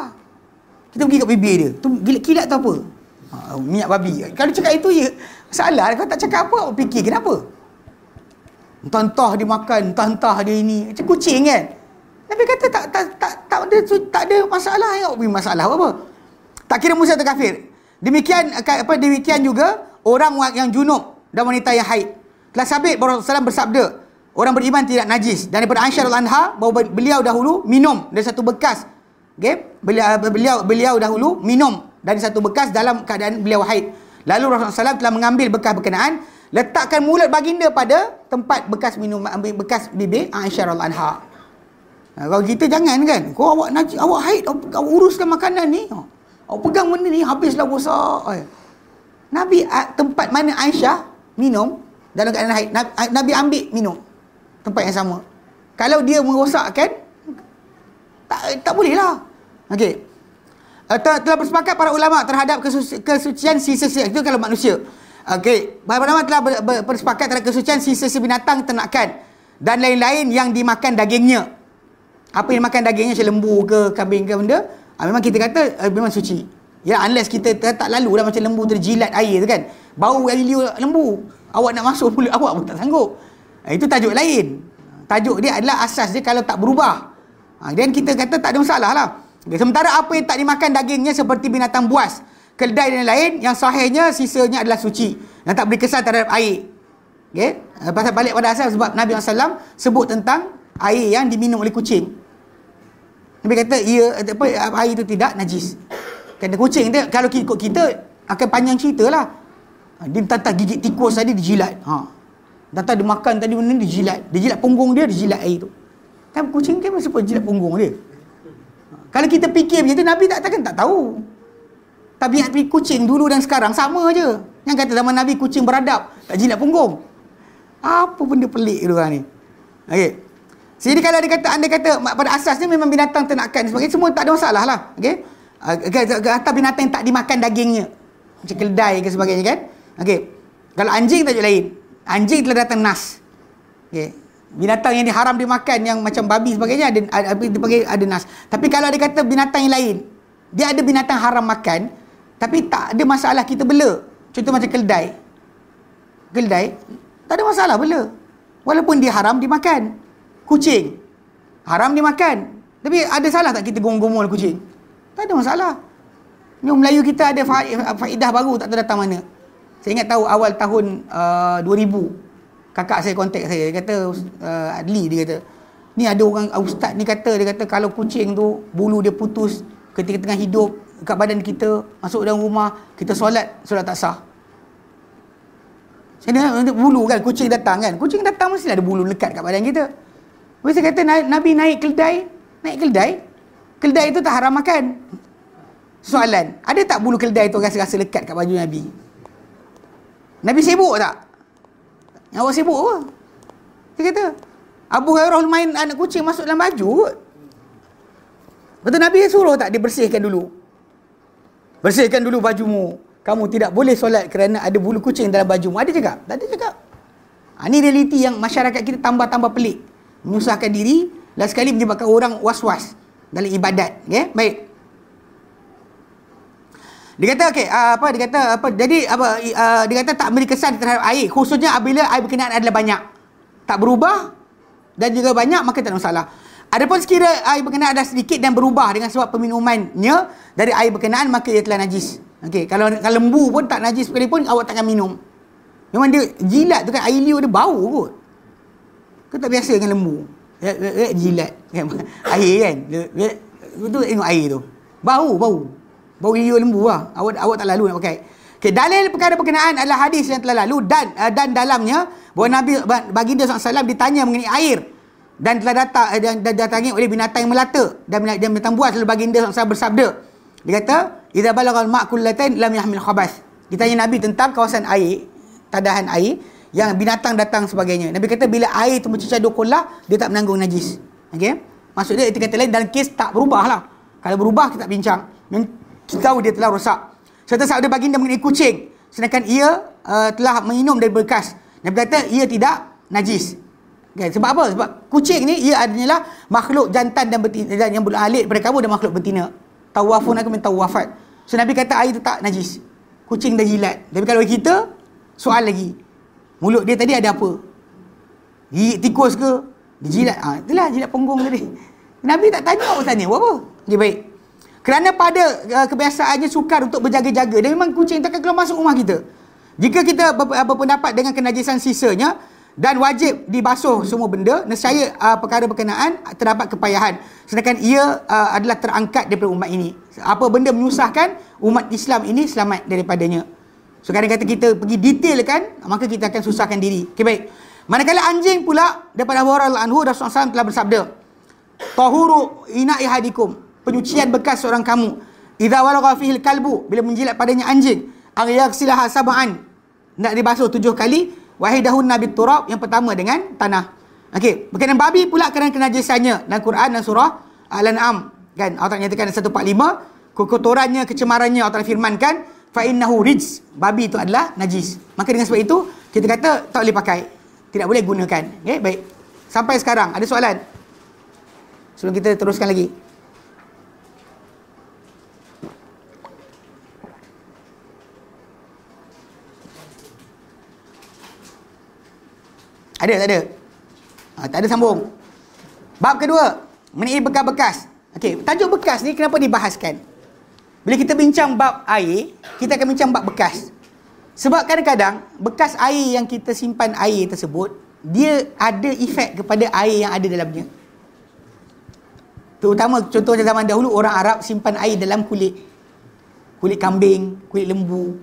Kita pergi kat bibir dia. Tu kilat, kilat tu apa? Ha, minyak babi. Kalau cakap itu ya salah. Kalau tak cakap apa, awak fikir kenapa? Entah-entah dia makan, entah-entah dia ini. Macam kucing kan? Nabi kata tak tak tak tak ada tak ada masalah ya apa masalah apa? Tak kira musyrik atau kafir. Demikian apa demikian juga orang yang junub dan wanita yang haid. Telah sabit Rasulullah bersabda, orang beriman tidak najis. Dan daripada Aisyah bahawa beliau dahulu minum dari satu bekas Okay? Beliau, beliau, beliau dahulu minum dari satu bekas dalam keadaan beliau haid. Lalu Rasulullah telah mengambil bekas berkenaan, letakkan mulut baginda pada tempat bekas minum bekas bibir Aisyah radhiyallahu anha. Nah, kalau kita jangan kan, kau awak najis, awak haid, awak, uruskan makanan ni. Awak pegang benda ni habislah rosak. Nabi tempat mana Aisyah minum dalam keadaan haid, Nabi ambil minum tempat yang sama. Kalau dia merosakkan tak tak boleh lah. Okey. Uh, telah bersepakat para ulama terhadap kesuci, kesucian sisa-sisa itu kalau manusia. Okey, para ulama telah ber, ber, bersepakat terhadap kesucian sisa-sisa binatang ternakan dan lain-lain yang dimakan dagingnya. Apa yang makan dagingnya macam lembu ke kambing ke benda, uh, memang kita kata uh, memang suci. Ya, unless kita tak, lalu dah macam lembu terjilat air tu kan. Bau liu lembu. Awak nak masuk mulut awak pun tak sanggup. Uh, itu tajuk lain. Tajuk dia adalah asas dia kalau tak berubah. Ha, dan kita kata tak ada masalah lah. Okay, sementara apa yang tak dimakan dagingnya seperti binatang buas, keledai dan lain, yang sahihnya sisanya adalah suci. Dan tak beri kesan terhadap air. Okay? Pasal balik pada asal sebab Nabi SAW sebut tentang air yang diminum oleh kucing. Nabi kata, ia, apa, air itu tidak najis. Kata kucing tu, kalau ikut kita, akan panjang cerita lah. Ha, dia tentang gigit tikus tadi, dijilat. Ha. Tentang dia makan tadi benda dijilat. Dijilat punggung dia, dijilat air tu. Kan kucing kan mesti jilat punggung dia. Kalau kita fikir macam tu, Nabi tak takkan tak tahu. Tabiat kucing dulu dan sekarang sama aja. Yang kata zaman Nabi kucing beradab, tak jilat punggung. Apa benda pelik tu orang ni? Okey. Jadi kalau dia kata anda kata pada asasnya memang binatang ternakan sebagainya semua tak ada masalah lah. Okey. Atau binatang tak dimakan dagingnya. Macam keldai ke sebagainya kan? Okey. Kalau anjing tak lain. Anjing telah datang nas. Okey binatang yang diharam dimakan yang macam babi sebagainya ada ada dipanggil ada nas. Tapi kalau dia kata binatang yang lain, dia ada binatang haram makan tapi tak ada masalah kita bela. Contoh macam keldai. Keldai tak ada masalah bela. Walaupun dia haram dimakan. Kucing haram dimakan. Tapi ada salah tak kita gomol-gomol kucing? Tak ada masalah. Ni Melayu kita ada faedah baru tak tahu datang mana. Saya ingat tahu awal tahun uh, 2000 kakak saya kontak saya. Dia kata uh, Adli dia kata ni ada orang uh, ustaz ni kata dia kata kalau kucing tu bulu dia putus ketika tengah hidup kat badan kita masuk dalam rumah kita solat solat tak sah. Saya dengar bulu kan kucing datang kan? Kucing datang mesti ada bulu lekat kat badan kita. Lepas saya kata Nabi naik keldai naik keldai keldai itu tak haram makan soalan ada tak bulu keldai tu rasa-rasa lekat kat baju Nabi Nabi sibuk tak awak sibuk apa? Dia kata, Abu Hurairah main anak kucing masuk dalam baju. Betul Nabi suruh tak dibersihkan dulu? Bersihkan dulu bajumu. Kamu tidak boleh solat kerana ada bulu kucing dalam bajumu. Ada cakap? Tak ada cakap. Ha, ini realiti yang masyarakat kita tambah-tambah pelik. Menyusahkan diri dan sekali menyebabkan orang was-was dalam ibadat. Okay? Baik. Dia kata okey uh, apa dia kata apa jadi apa uh, dia kata tak beri kesan terhadap air khususnya apabila air berkenaan adalah banyak. Tak berubah dan juga banyak maka tak ada masalah. Adapun sekira air berkenaan ada sedikit dan berubah dengan sebab peminumannya dari air berkenaan maka ia telah najis. Okey, kalau kalau lembu pun tak najis sekalipun awak takkan minum. Memang dia jilat tu kan air liur dia bau kot. Kau tak biasa dengan lembu. Ya, jilat air kan. Tu tengok air tu. Bau, bau. Bau liur lembu lah. Awak awak tak lalu nak pakai. Okay, dalil perkara berkenaan adalah hadis yang telah lalu dan uh, dan dalamnya bahawa Nabi baginda SAW ditanya mengenai air dan telah datang uh, dan, dan datangi oleh binatang yang melata dan binatang, binatang buas lalu baginda SAW bersabda dia kata idza balagal ma'kullatain lam yahmil khabas ditanya Nabi tentang kawasan air tadahan air yang binatang datang sebagainya Nabi kata bila air itu mencecar dua kolah dia tak menanggung najis okey maksudnya itu kata lain dalam kes tak berubah lah kalau berubah kita tak bincang kita tahu dia telah rosak Serta sabda baginda mengenai kucing. Sedangkan ia uh, telah minum dari bekas. Nabi kata ia tidak najis. Okay, sebab apa? Sebab kucing ni ia adalah makhluk jantan dan betina dan yang beralik pada kamu dan makhluk betina. Tawafun aku minta wafat. So Nabi kata air itu tak najis. Kucing dah jilat. Tapi kalau kita soal lagi. Mulut dia tadi ada apa? Gigit tikus ke? Dia jilat. Ha, itulah jilat punggung tadi. Nabi tak tanya apa tanya. Buat apa? Okay, baik. Kerana pada uh, kebiasaannya sukar untuk berjaga-jaga. Dan memang kucing takkan keluar masuk rumah kita. Jika kita uh, berpendapat dengan kenajisan sisanya dan wajib dibasuh semua benda, nescaya uh, perkara berkenaan terdapat kepayahan. Sedangkan ia uh, adalah terangkat daripada umat ini. Apa benda menyusahkan umat Islam ini selamat daripadanya. So kadang kata kita pergi detailkan, maka kita akan susahkan diri. Okay, baik. Manakala anjing pula daripada Abu Hurairah anhu Rasulullah SAW telah bersabda, "Tahuru ina'i hadikum." penyucian bekas seorang kamu. Idza walagha fihi kalbu bila menjilat padanya anjing, ang yaghsilaha sab'an. Nak dibasuh tujuh kali, wahidahun nabi turab yang pertama dengan tanah. Okey, berkenaan babi pula kerana kenajisannya dalam Quran dan surah Al-An'am kan Allah nyatakan 145 kekotorannya kecemarannya Allah firmankan fa innahu rijs babi itu adalah najis maka dengan sebab itu kita kata tak boleh pakai tidak boleh gunakan okey baik sampai sekarang ada soalan sebelum kita teruskan lagi Ada tak ada? Ha, tak ada sambung. Bab kedua, mengenai bekas-bekas. Okey, tajuk bekas ni kenapa dibahaskan? Bila kita bincang bab air, kita akan bincang bab bekas. Sebab kadang-kadang bekas air yang kita simpan air tersebut, dia ada efek kepada air yang ada dalamnya. Terutama contohnya zaman dahulu orang Arab simpan air dalam kulit. Kulit kambing, kulit lembu.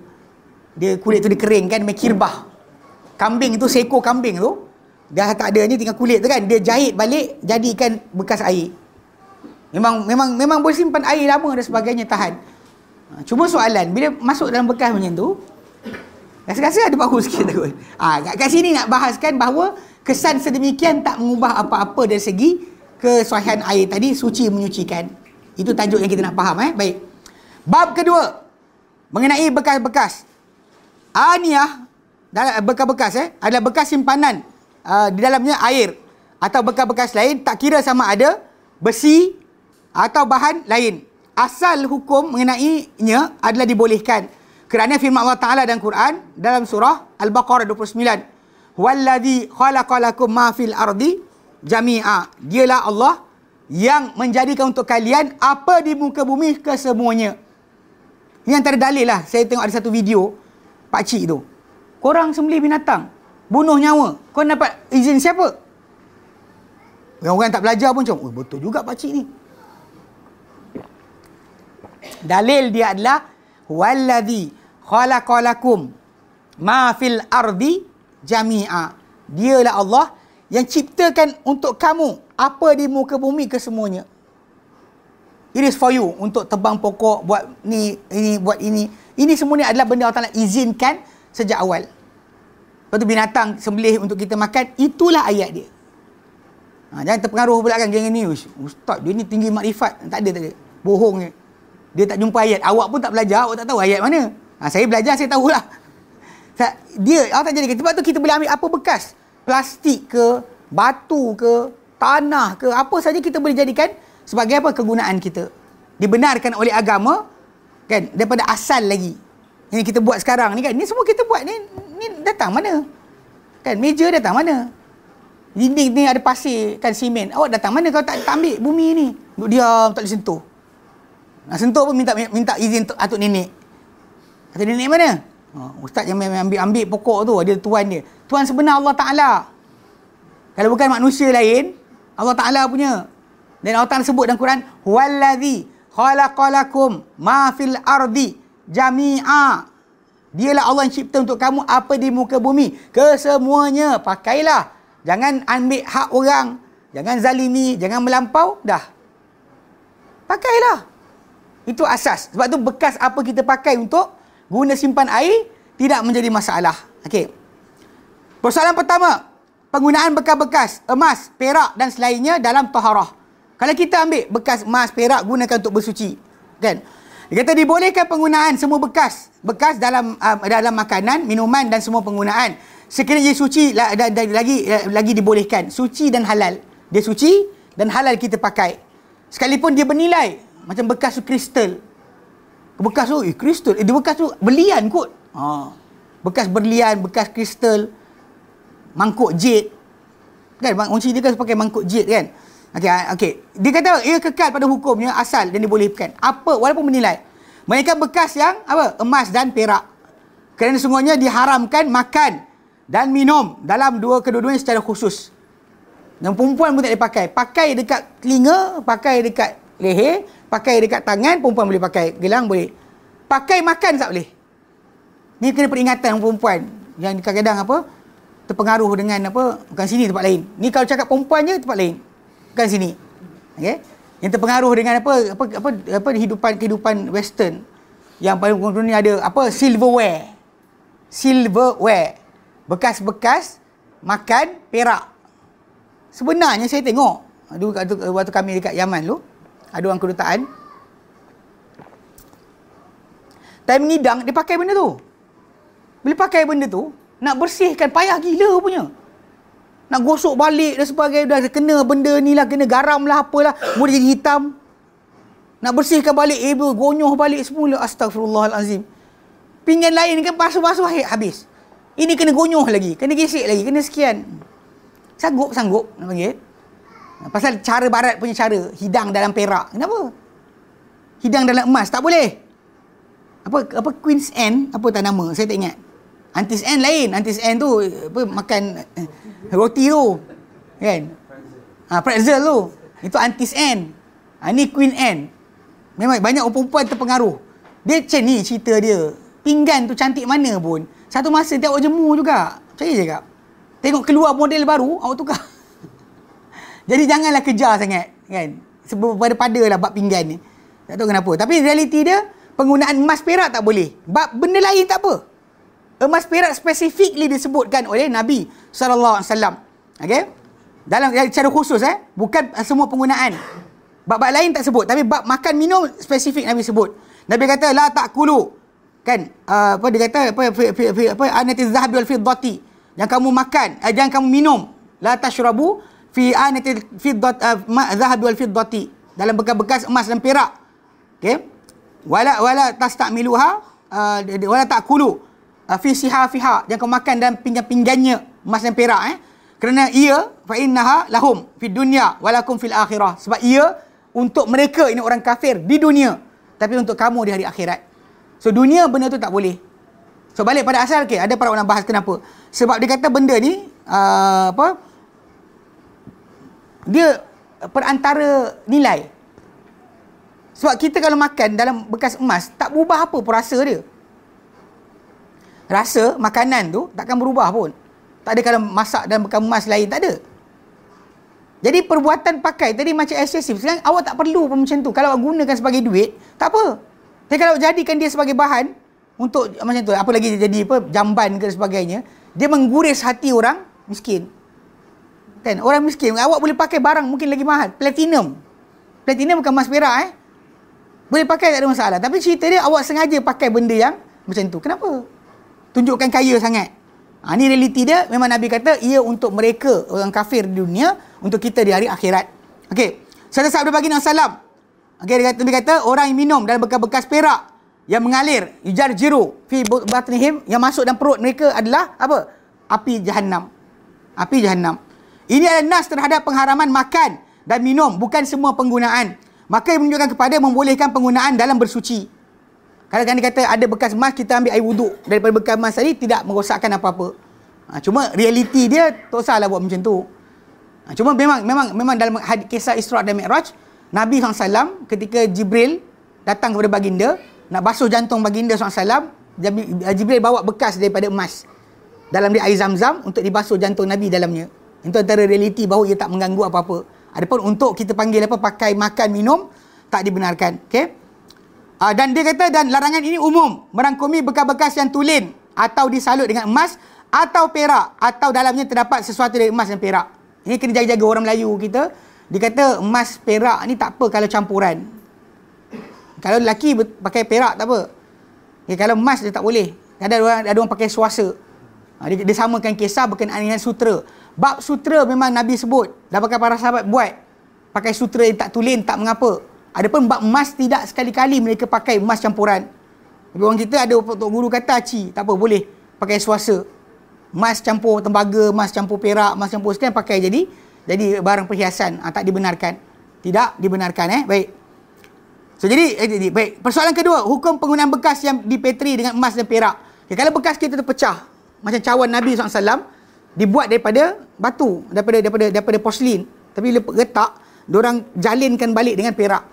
Dia kulit tu dikeringkan, main kirbah kambing itu seekor kambing tu dah tak ada ni tinggal kulit tu kan dia jahit balik jadikan bekas air memang memang memang boleh simpan air lama dan sebagainya tahan ha, cuma soalan bila masuk dalam bekas macam tu rasa-rasa ada bahu sikit tu ha, kat, sini nak bahaskan bahawa kesan sedemikian tak mengubah apa-apa dari segi kesuaian air tadi suci menyucikan. Itu tajuk yang kita nak faham eh. Baik. Bab kedua mengenai bekas-bekas. Aniyah bekas-bekas eh adalah bekas simpanan uh, di dalamnya air atau bekas-bekas lain tak kira sama ada besi atau bahan lain. Asal hukum mengenainya adalah dibolehkan. Kerana firman Allah Taala dalam Quran dalam surah Al-Baqarah 29. Wallazi khalaqalakum ma fil ardi jami'a. Dialah Allah yang menjadikan untuk kalian apa di muka bumi kesemuanya. Ini antara dalil lah. Saya tengok ada satu video Pak Cik tu. Korang sembelih binatang. Bunuh nyawa. Kau dapat izin siapa? Orang-orang tak belajar pun macam, oh, betul juga pakcik ni. Dalil dia adalah, Walladhi khalaqalakum ma fil ardi jami'a. Dialah Allah yang ciptakan untuk kamu apa di muka bumi kesemuanya. It is for you untuk tebang pokok, buat ni, ini, buat ini. Ini semuanya adalah benda Allah Ta'ala izinkan sejak awal. Lepas tu binatang sembelih untuk kita makan, itulah ayat dia. Ha, jangan terpengaruh pula kan geng ni. Ustaz, dia ni tinggi makrifat. Tak ada, tak ada. Bohong dia. Dia tak jumpa ayat. Awak pun tak belajar, awak tak tahu ayat mana. Ha, saya belajar, saya tahulah. Dia, awak tak jadi. Sebab tu kita boleh ambil apa bekas. Plastik ke, batu ke, tanah ke, apa saja kita boleh jadikan sebagai apa kegunaan kita. Dibenarkan oleh agama, kan, daripada asal lagi yang kita buat sekarang ni kan ni semua kita buat ni ni datang mana kan meja datang mana Dinding ni ada pasir kan simen. Awak datang mana kau tak, tak ambil bumi ni? Duduk diam tak boleh sentuh. Nak sentuh pun minta minta izin atuk nenek. Atuk nenek mana? Oh, ustaz yang ambil ambil pokok tu ada tuan dia. Tuan sebenar Allah Taala. Kalau bukan manusia lain, Allah Taala punya. Dan Allah Taala sebut dalam Quran, "Huwallazi khalaqalakum ma fil ardi jami'a." Dialah Allah yang cipta untuk kamu apa di muka bumi. Kesemuanya pakailah Jangan ambil hak orang. Jangan zalimi. Jangan melampau. Dah. Pakailah. Itu asas. Sebab tu bekas apa kita pakai untuk guna simpan air tidak menjadi masalah. Okey. Persoalan pertama. Penggunaan bekas-bekas emas, perak dan selainnya dalam taharah. Kalau kita ambil bekas emas, perak gunakan untuk bersuci. Kan? Dia kata dibolehkan penggunaan semua bekas. Bekas dalam uh, dalam makanan, minuman dan semua penggunaan sekiranya suci da, da, lagi lagi dibolehkan suci dan halal dia suci dan halal kita pakai sekalipun dia bernilai macam bekas tu kristal. Bekas tu eh kristal. Eh, dia bekas tu berlian kot. Ha. Bekas berlian bekas kristal. Mangkuk jade. Kan kunci dia kan pakai mangkuk jade kan? Okey ha, okey. Dia kata ia kekal pada hukumnya asal dan dibolehkan. Apa walaupun bernilai mereka bekas yang apa emas dan perak. Kerana semuanya diharamkan makan dan minum dalam dua kedua-duanya secara khusus. Yang perempuan pun tak boleh pakai. Pakai dekat telinga, pakai dekat leher, pakai dekat tangan, perempuan boleh pakai. Gelang boleh. Pakai makan tak boleh. Ni kena peringatan perempuan. Yang kadang-kadang apa, terpengaruh dengan apa, bukan sini tempat lain. Ni kalau cakap perempuan je tempat lain. Bukan sini. Okay? Yang terpengaruh dengan apa, apa, apa, apa kehidupan kehidupan western. Yang paling ni ada apa, silverware. Silverware bekas-bekas makan perak. Sebenarnya saya tengok dulu waktu kami dekat Yaman tu ada orang kedutaan. Time ngidang dia pakai benda tu. Bila pakai benda tu nak bersihkan payah gila punya. Nak gosok balik dan sebagainya. Dah kena benda ni lah kena garam lah apalah kemudian jadi hitam. Nak bersihkan balik eh gonyoh balik semula. Astagfirullahalazim pinggan lain kan basuh-basuh habis. Ini kena gonyoh lagi, kena gesek lagi, kena sekian. Sanggup, sanggup nak panggil. Pasal cara barat punya cara, hidang dalam perak. Kenapa? Hidang dalam emas, tak boleh. Apa apa Queen's End, apa tak nama, saya tak ingat. Antis End lain, Antis End tu apa makan eh, roti tu. Kan? Ha, pretzel tu. Itu Antis End. Ha, ni Queen End. Memang banyak perempuan terpengaruh. Dia macam ni cerita dia. Pinggan tu cantik mana pun. Satu masa dia awak jemu juga. Saya cakap. Tengok keluar model baru, awak tukar. Jadi janganlah kejar sangat. Kan? Sebab pada-pada lah bab pinggan ni. Tak tahu kenapa. Tapi realiti dia, penggunaan emas perak tak boleh. Bab benda lain tak apa. Emas perak spesifikly disebutkan oleh Nabi SAW. Okay? Dalam cara khusus eh. Bukan semua penggunaan. Bab-bab lain tak sebut. Tapi bab makan minum spesifik Nabi sebut. Nabi kata, La tak kulu kan uh, apa dia kata apa fi, fi, fi, apa anati zahabi wal fiddati yang kamu makan uh, jangan kamu minum la tashrabu fi anati fiddat uh, zahabi wal fiddati. Dalam bekas-bekas emas dan perak. Okey? Wala wala tastamiluha uh, wala takulu uh, fi sihafiha. Jangan kamu makan dalam pinggan-pinggannya emas dan perak eh. Kerana ia fa innaha lahum fi dunya walakum fil akhirah. Sebab ia untuk mereka ini orang kafir di dunia. Tapi untuk kamu di hari akhirat. So dunia benda tu tak boleh. So balik pada asal okay, ada para ulama bahas kenapa? Sebab dia kata benda ni uh, apa? Dia perantara nilai. Sebab kita kalau makan dalam bekas emas tak berubah apa pun rasa dia. Rasa makanan tu takkan berubah pun. Tak ada kalau masak dalam bekas emas lain tak ada. Jadi perbuatan pakai tadi macam eksesif. Sekarang awak tak perlu pun macam tu. Kalau awak gunakan sebagai duit, tak apa. Tapi kalau jadikan dia sebagai bahan untuk macam tu, apa lagi jadi apa jamban ke sebagainya, dia mengguris hati orang miskin. Kan? Orang miskin, awak boleh pakai barang mungkin lagi mahal, platinum. Platinum bukan emas perak eh. Boleh pakai tak ada masalah. Tapi cerita dia awak sengaja pakai benda yang macam tu. Kenapa? Tunjukkan kaya sangat. Ha, ni realiti dia memang Nabi kata ia untuk mereka orang kafir di dunia untuk kita di hari akhirat. Okey. Saya sabda bagi Nabi sallam Okay, dia kata, dia kata orang yang minum dalam bekas-bekas perak yang mengalir ijar jiru fi batnihim yang masuk dalam perut mereka adalah apa? Api jahannam. Api jahannam. Ini adalah nas terhadap pengharaman makan dan minum, bukan semua penggunaan. Maka ia menunjukkan kepada membolehkan penggunaan dalam bersuci. Kalau kan kata ada bekas emas, kita ambil air wuduk daripada bekas emas tadi, tidak merosakkan apa-apa. Ha, cuma realiti dia, tak usahlah buat macam tu. Ha, cuma memang memang memang dalam kisah Isra' dan Mi'raj, Nabi SAW ketika Jibril datang kepada baginda, nak basuh jantung baginda SAW, Jibril bawa bekas daripada emas dalam dia air zam-zam untuk dibasuh jantung Nabi dalamnya. Itu antara realiti bahawa ia tak mengganggu apa-apa. Adapun untuk kita panggil apa pakai makan minum tak dibenarkan. Okey. Uh, dan dia kata dan larangan ini umum merangkumi bekas-bekas yang tulen atau disalut dengan emas atau perak atau dalamnya terdapat sesuatu dari emas dan perak. Ini kena jaga-jaga orang Melayu kita. Dia kata emas perak ni tak apa kalau campuran. Kalau lelaki pakai perak tak apa. Ya, kalau emas dia tak boleh. Ada orang ada orang pakai suasa. Ha, dia, dia samakan kisah berkenaan dengan sutra. Bab sutra memang Nabi sebut. Dah pakai para sahabat buat. Pakai sutra yang tak tulen, tak mengapa. Adapun bab emas tidak sekali-kali mereka pakai emas campuran. Tapi orang kita ada Tok Guru kata, Aci, tak apa, boleh pakai suasa. Emas campur tembaga, emas campur perak, emas campur sekian pakai jadi jadi barang perhiasan. Ha, tak dibenarkan. Tidak dibenarkan. eh Baik. So jadi, eh, jadi, baik. Persoalan kedua, hukum penggunaan bekas yang dipetri dengan emas dan perak. Okay, kalau bekas kita terpecah, macam cawan Nabi SAW, dibuat daripada batu daripada daripada daripada porselin. Tapi bila retak orang jalinkan balik dengan perak.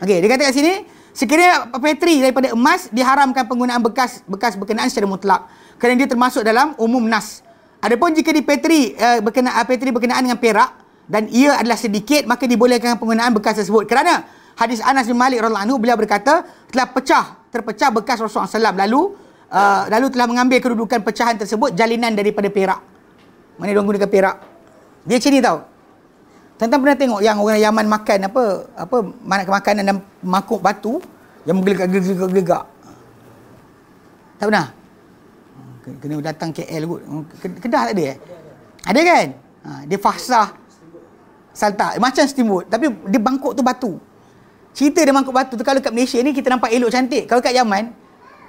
Okey dia kata kat sini sekiranya petri daripada emas diharamkan penggunaan bekas bekas berkenaan secara mutlak. Kerana dia termasuk dalam umum nas. Adapun jika di petri uh, berkenaan uh, petri berkenaan dengan perak dan ia adalah sedikit maka dibolehkan penggunaan bekas tersebut. Kerana hadis Anas bin Malik radhiyallahu anhu beliau berkata telah pecah terpecah bekas Rasulullah SAW lalu uh, lalu telah mengambil kedudukan pecahan tersebut jalinan daripada perak mana dia gunakan perak. Dia macam ni tau. Tuan-tuan pernah tengok yang orang Yaman makan apa apa mana makanan dalam mangkuk batu yang menggelegak-gelegak. Tak pernah? Kena datang KL kot. Kedah tak ada eh? Ada kan? Ha, dia fasah salta. Macam steamboat. Tapi dia bangkuk tu batu. Cerita dia mangkuk batu tu kalau kat Malaysia ni kita nampak elok cantik. Kalau kat Yaman,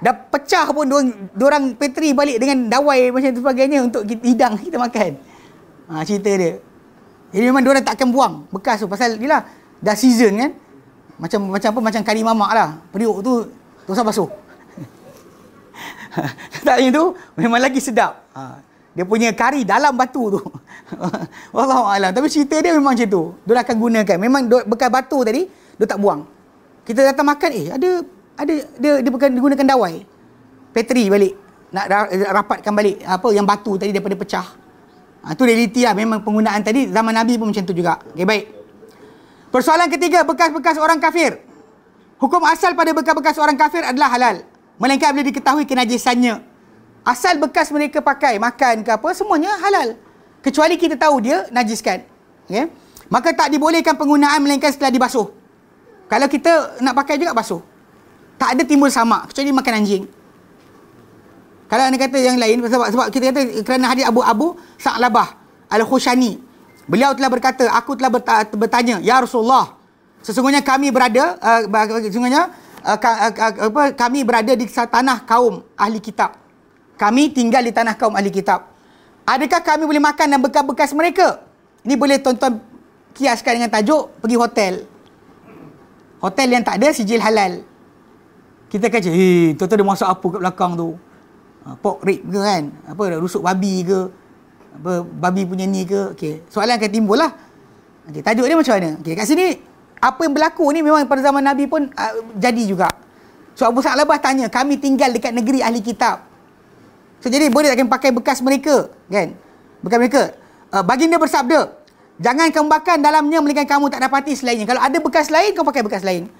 dah pecah pun dia orang petri balik dengan dawai macam tu sebagainya untuk kita hidang kita makan. Ha, cerita dia. Jadi memang dia orang takkan buang bekas tu pasal ni lah dah season kan. Macam macam apa macam kari mamak lah. Periuk tu tu basuh. tak tu memang lagi sedap. Ha, dia punya kari dalam batu tu. Wallahu alam. Tapi cerita dia memang macam tu. Dia akan gunakan. Memang bekas batu tadi dia tak buang. Kita datang makan eh ada ada dia dia bukan digunakan dawai. Petri balik. Nak rapatkan balik apa yang batu tadi daripada pecah. Ha, tu realiti lah. Memang penggunaan tadi zaman Nabi pun macam tu juga. Okay, baik. Persoalan ketiga bekas-bekas orang kafir. Hukum asal pada bekas-bekas orang kafir adalah halal. Melainkan bila diketahui kenajisannya. Asal bekas mereka pakai makan ke apa semuanya halal. Kecuali kita tahu dia najiskan. Okay? maka tak dibolehkan penggunaan melainkan setelah dibasuh. Kalau kita nak pakai juga basuh tak ada timbul sama kecuali makan anjing. Kalau anda kata yang lain sebab sebab kita kata kerana hadis Abu Abu Sa'labah Al-Khushani. Beliau telah berkata, aku telah bertanya, ya Rasulullah, sesungguhnya kami berada uh, sesungguhnya uh, apa kami berada di tanah kaum ahli kitab. Kami tinggal di tanah kaum ahli kitab. Adakah kami boleh makan dan bekas-bekas mereka? Ini boleh tonton kiaskan dengan tajuk pergi hotel. Hotel yang tak ada sijil halal. Kita kata, eh, tu ada masak apa kat belakang tu? Ha, pork rib ke kan? Apa, rusuk babi ke? Apa, babi punya ni ke? Okay. Soalan akan timbul lah. Okay, tajuk dia macam mana? Okay, kat sini, apa yang berlaku ni memang pada zaman Nabi pun uh, jadi juga. So, Abu Sa'ad tanya, kami tinggal dekat negeri ahli kitab. So, jadi boleh tak pakai bekas mereka? Kan? Bekas mereka. Uh, baginda bersabda, jangan kamu makan dalamnya melainkan kamu tak dapati selainnya. Kalau ada bekas lain, kau pakai bekas lain.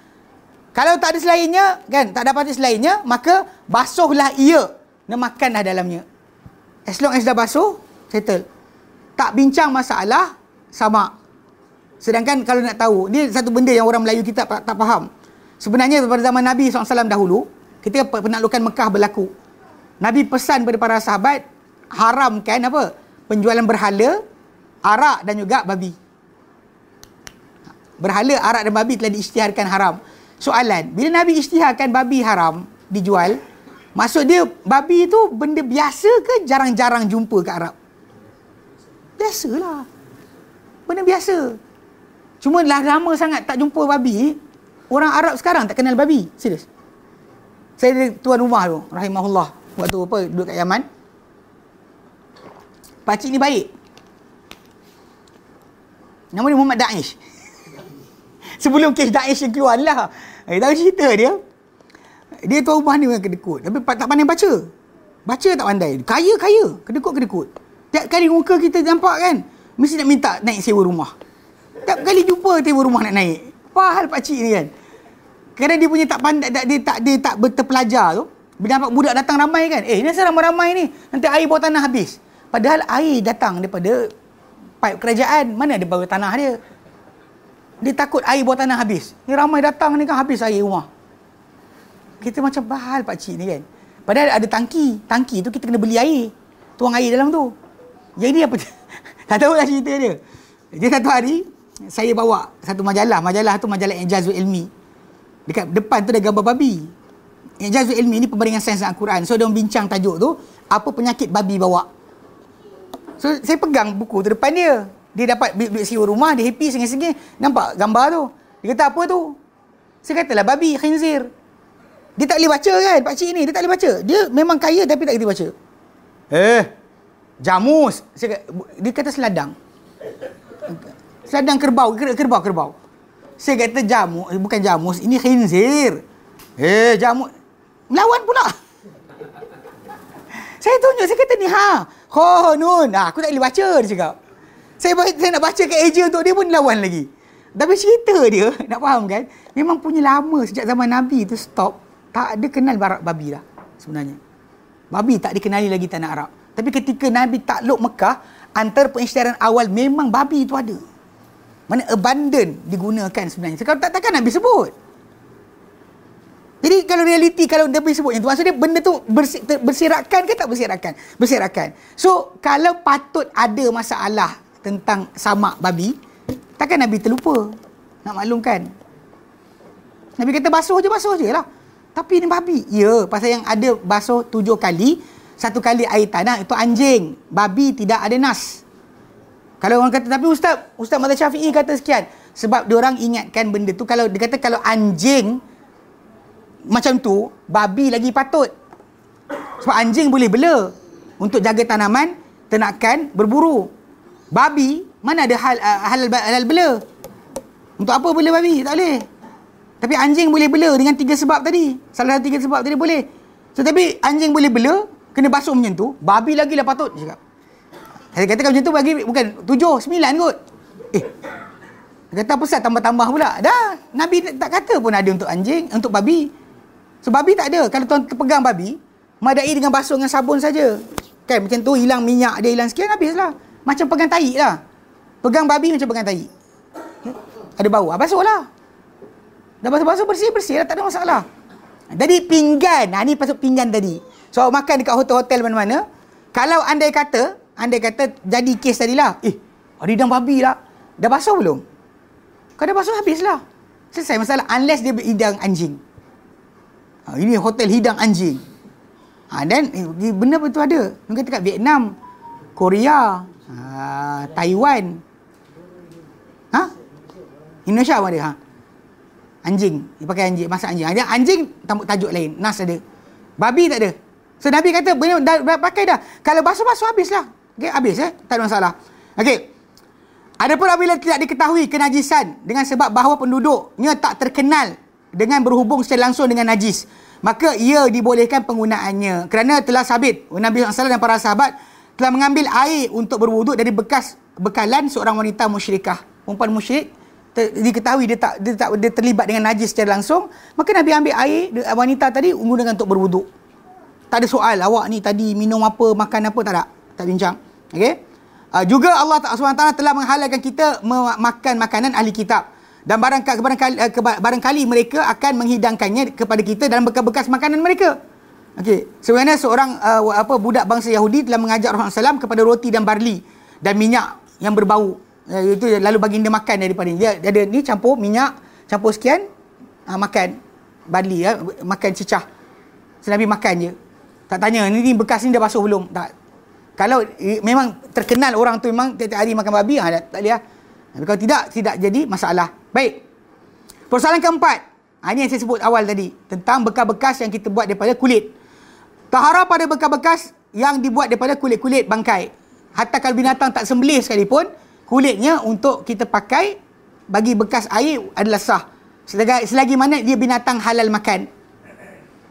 Kalau tak ada selainnya, kan, tak dapat selainnya, maka basuhlah ia dan makanlah dalamnya. As long as dah basuh, settle. Tak bincang masalah, sama. Sedangkan kalau nak tahu, ni satu benda yang orang Melayu kita tak, tak faham. Sebenarnya pada zaman Nabi SAW dahulu, ketika penaklukan Mekah berlaku, Nabi pesan kepada para sahabat, haramkan apa? Penjualan berhala, arak dan juga babi. Berhala, arak dan babi telah diisytiharkan haram. Soalan, bila Nabi isytiharkan babi haram dijual, maksud dia babi tu benda biasa ke jarang-jarang jumpa kat Arab? Biasalah. Benda biasa. Cuma lah lama sangat tak jumpa babi. Orang Arab sekarang tak kenal babi. Serius. Saya ada tuan rumah tu, rahimahullah. Waktu apa, duduk kat Yaman. Pakcik ni baik. Nama dia Muhammad Daesh. Sebelum kes Daesh yang keluar lah. Eh, tahu cerita dia. Dia tuan rumah ni yang kedekut. Tapi tak pandai baca. Baca tak pandai. Kaya-kaya. Kedekut-kedekut. Tiap kali muka kita nampak kan. Mesti nak minta naik sewa rumah. Tiap kali jumpa sewa rumah nak naik. Apa hal pakcik ni kan? Kerana dia punya tak pandai, dia tak dia tak berterpelajar tu. Bila nampak budak datang ramai kan. Eh, ni asal ramai-ramai ni. Nanti air bawah tanah habis. Padahal air datang daripada pipe kerajaan. Mana ada bawah tanah dia? Dia takut air bawah tanah habis. Ni ramai datang ni kan habis air rumah. Kita macam bahal pakcik ni kan. Padahal ada tangki. Tangki tu kita kena beli air. Tuang air dalam tu. Jadi apa? tak tahu lah cerita dia. Jadi satu hari, saya bawa satu majalah. Majalah tu majalah Ijazul Ilmi. Dekat depan tu ada gambar babi. Ijazul Ilmi ni pembaringan sains Al-Quran. So, dia bincang tajuk tu, apa penyakit babi bawa. So, saya pegang buku tu depan dia. Dia dapat duit sewa rumah, dia happy sengih-sengih. Nampak gambar tu. Dia kata, apa tu? Saya katalah, babi, khinzir. Dia tak boleh baca kan, pakcik ni. Dia tak boleh baca. Dia memang kaya tapi tak boleh baca. Eh, jamus. Saya kata, dia kata seladang. Seladang kerbau, kerbau, kerbau. Saya kata jamu, eh, bukan jamus, ini khinzir. Eh, jamu. Melawan pula. Saya tunjuk, saya kata ni, ha. Ho, nun. Ha, aku tak boleh baca, dia cakap. Saya, saya nak baca ke eja untuk dia pun lawan lagi. Tapi cerita dia, nak faham kan? Memang punya lama sejak zaman Nabi tu stop. Tak ada kenal barak babi lah sebenarnya. Babi tak dikenali lagi tanah Arab. Tapi ketika Nabi takluk Mekah, antara pengisytiharan awal memang babi itu ada. Mana abundant digunakan sebenarnya. Sekarang tak takkan Nabi sebut. Jadi kalau realiti kalau Nabi sebut yang tu maksudnya benda tu bersir, bersirakan ke tak bersirakan? Bersirakan. So kalau patut ada masalah tentang samak babi, takkan Nabi terlupa nak maklumkan. Nabi kata basuh je, basuh je lah. Tapi ni babi. Ya, pasal yang ada basuh tujuh kali, satu kali air tanah itu anjing. Babi tidak ada nas. Kalau orang kata, tapi Ustaz, Ustaz Mata Syafi'i kata sekian. Sebab orang ingatkan benda tu, kalau dia kata kalau anjing macam tu, babi lagi patut. Sebab anjing boleh bela untuk jaga tanaman, ternakan, berburu. Babi, mana ada hal, uh, halal, halal bela? Untuk apa bela babi? Tak boleh. Tapi anjing boleh bela dengan tiga sebab tadi. Salah satu tiga sebab tadi boleh. So, tapi anjing boleh bela, kena basuh macam tu, babi lagi lah patut. Cakap. Saya katakan macam tu bagi bukan tujuh, sembilan kot. Eh, dia kata apa tambah-tambah pula. Dah, Nabi tak kata pun ada untuk anjing, untuk babi. So, babi tak ada. Kalau tuan terpegang babi, madai dengan basuh dengan sabun saja. Kan, macam tu hilang minyak dia, hilang sekian, habislah. Macam pegang tahi lah. Pegang babi macam pegang tahi. Ada bau. Ah, basuh lah. Dah basuh-basuh bersih-bersih lah, tak ada masalah. Jadi pinggan, ha, ni pasal pinggan tadi. So makan dekat hotel-hotel mana-mana, kalau andai kata andai kata jadi kes tadi lah. Eh, ada hidang babi lah. Dah basuh belum? Kalau dah basuh, habislah. Selesai masalah. Unless dia berhidang anjing. Ha, ini hotel hidang anjing. Ha, dan eh, benda betul ada. Mungkin dekat Vietnam, Korea, ha, Taiwan. Ha? Indonesia pun ada. Ha? Anjing. Dia pakai anjing. Masak anjing. Ada anjing, tajuk lain. Nas ada. Babi tak ada. So Nabi kata, dah, dah, pakai dah. Kalau basuh-basuh habislah. Okay, habis eh. Tak ada masalah. Okey. Adapun apabila tidak diketahui kenajisan dengan sebab bahawa penduduknya tak terkenal dengan berhubung secara langsung dengan najis, maka ia dibolehkan penggunaannya. Kerana telah sabit Nabi SAW dan para sahabat telah mengambil air untuk berwuduk dari bekas bekalan seorang wanita musyrikah. Perempuan musyrik ter, diketahui dia tak, dia tak dia terlibat dengan najis secara langsung, maka Nabi ambil air wanita tadi menggunakan untuk berwuduk. Tak ada soal awak ni tadi minum apa, makan apa tak ada. Tak bincang. Okey. Uh, juga Allah SWT telah menghalalkan kita makan makanan ahli kitab. Dan barangkali, barangkali, uh, barangkali mereka akan menghidangkannya kepada kita dalam bekas-bekas makanan mereka. Okey. Sebenarnya seorang uh, apa budak bangsa Yahudi telah mengajak Rasulullah SAW kepada roti dan barli dan minyak yang berbau. Uh, itu lalu bagi dia makan daripada dia. Dia ada ni campur minyak, campur sekian, uh, makan barli ya, makan cicah. Nabi makan je. Tak tanya, ni, ni bekas ni dah basuh belum? Tak. Kalau memang terkenal orang tu memang tiap-tiap hari makan babi, ha, tak boleh. Tapi kalau tidak, tidak jadi masalah. Baik. Persoalan keempat. Ha, ini yang saya sebut awal tadi. Tentang bekas-bekas yang kita buat daripada kulit. Tahara pada bekas-bekas yang dibuat daripada kulit-kulit bangkai. Hatta kalau binatang tak sembelih sekalipun, kulitnya untuk kita pakai bagi bekas air adalah sah. Selagi, selagi mana dia binatang halal makan.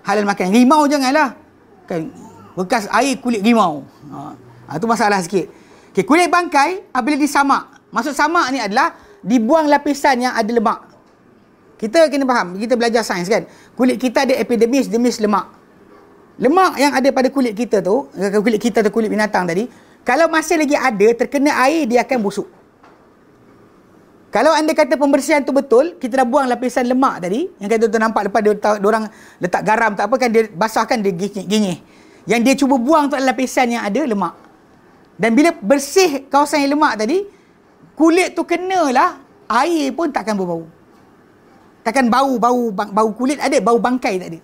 Halal makan. Rimau janganlah. Kan, bekas air kulit rimau. Ha, ha, itu masalah sikit. Okay, kulit bangkai apabila disamak. Maksud samak ni adalah dibuang lapisan yang ada lemak. Kita kena faham, kita belajar sains kan. Kulit kita ada epidermis, dermis, lemak. Lemak yang ada pada kulit kita tu, eh, kulit kita atau kulit binatang tadi, kalau masih lagi ada, terkena air, dia akan busuk. Kalau anda kata pembersihan tu betul, kita dah buang lapisan lemak tadi, yang kata tu nampak lepas dia, orang letak garam tak apa kan, dia basahkan, dia ginyih. Yang dia cuba buang tu adalah lapisan yang ada lemak. Dan bila bersih kawasan yang lemak tadi, kulit tu kenalah air pun takkan berbau. Takkan bau bau bau kulit ada bau bangkai tak ada.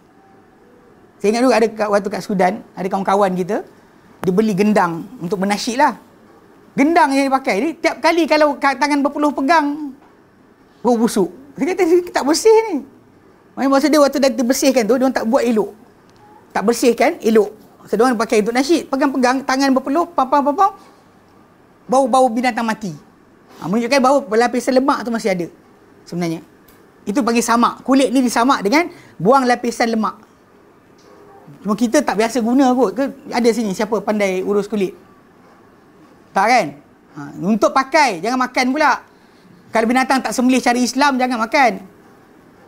Saya ingat dulu ada waktu kat Sudan ada kawan-kawan kita dia beli gendang untuk menasyid lah. Gendang yang dipakai ni tiap kali kalau tangan berpeluh pegang bau busuk. Saya kata tak bersih ni. Maksud dia waktu dah dibersihkan tu dia tak buat elok. Tak bersihkan elok. So, dia pakai untuk nasyid. Pegang-pegang tangan berpeluh pam-pam-pam bau-bau binatang mati. Ha, menunjukkan bahawa lapisan lemak tu masih ada sebenarnya. Itu bagi samak. Kulit ni disamak dengan buang lapisan lemak. Cuma kita tak biasa guna kot. Ke ada sini siapa pandai urus kulit? Tak kan? Ha, untuk pakai, jangan makan pula. Kalau binatang tak sembelih cari Islam, jangan makan.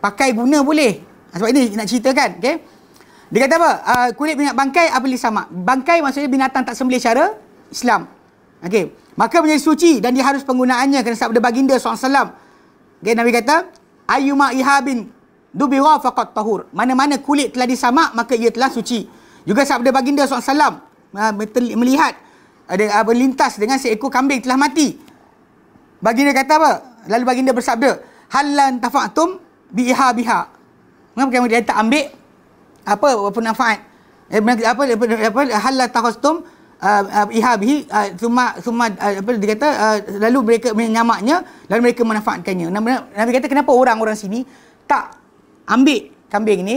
Pakai guna boleh. Ha, sebab ini nak ceritakan. Okay? Dia kata apa? Uh, kulit binatang bangkai apa samak? Bangkai maksudnya binatang tak sembelih cara Islam. Okey. Maka menjadi suci dan dia harus penggunaannya kerana sabda baginda SAW. Okay, Nabi kata, Ayyuma ihabin dubira faqat tahur. Mana-mana kulit telah disamak, maka ia telah suci. Juga sabda baginda SAW melihat ada berlintas dengan seekor kambing telah mati. Baginda kata apa? Lalu baginda bersabda, Halan tafa'atum biha biha. Mengapa dia tak ambil apa apa manfaat? Eh, apa apa, apa halan tafa'atum uh, uh, ihabihi uh, summa summa uh, apa dia kata uh, lalu mereka menyamaknya lalu mereka memanfaatkannya Nabi, Nabi kata kenapa orang-orang sini tak ambil kambing ni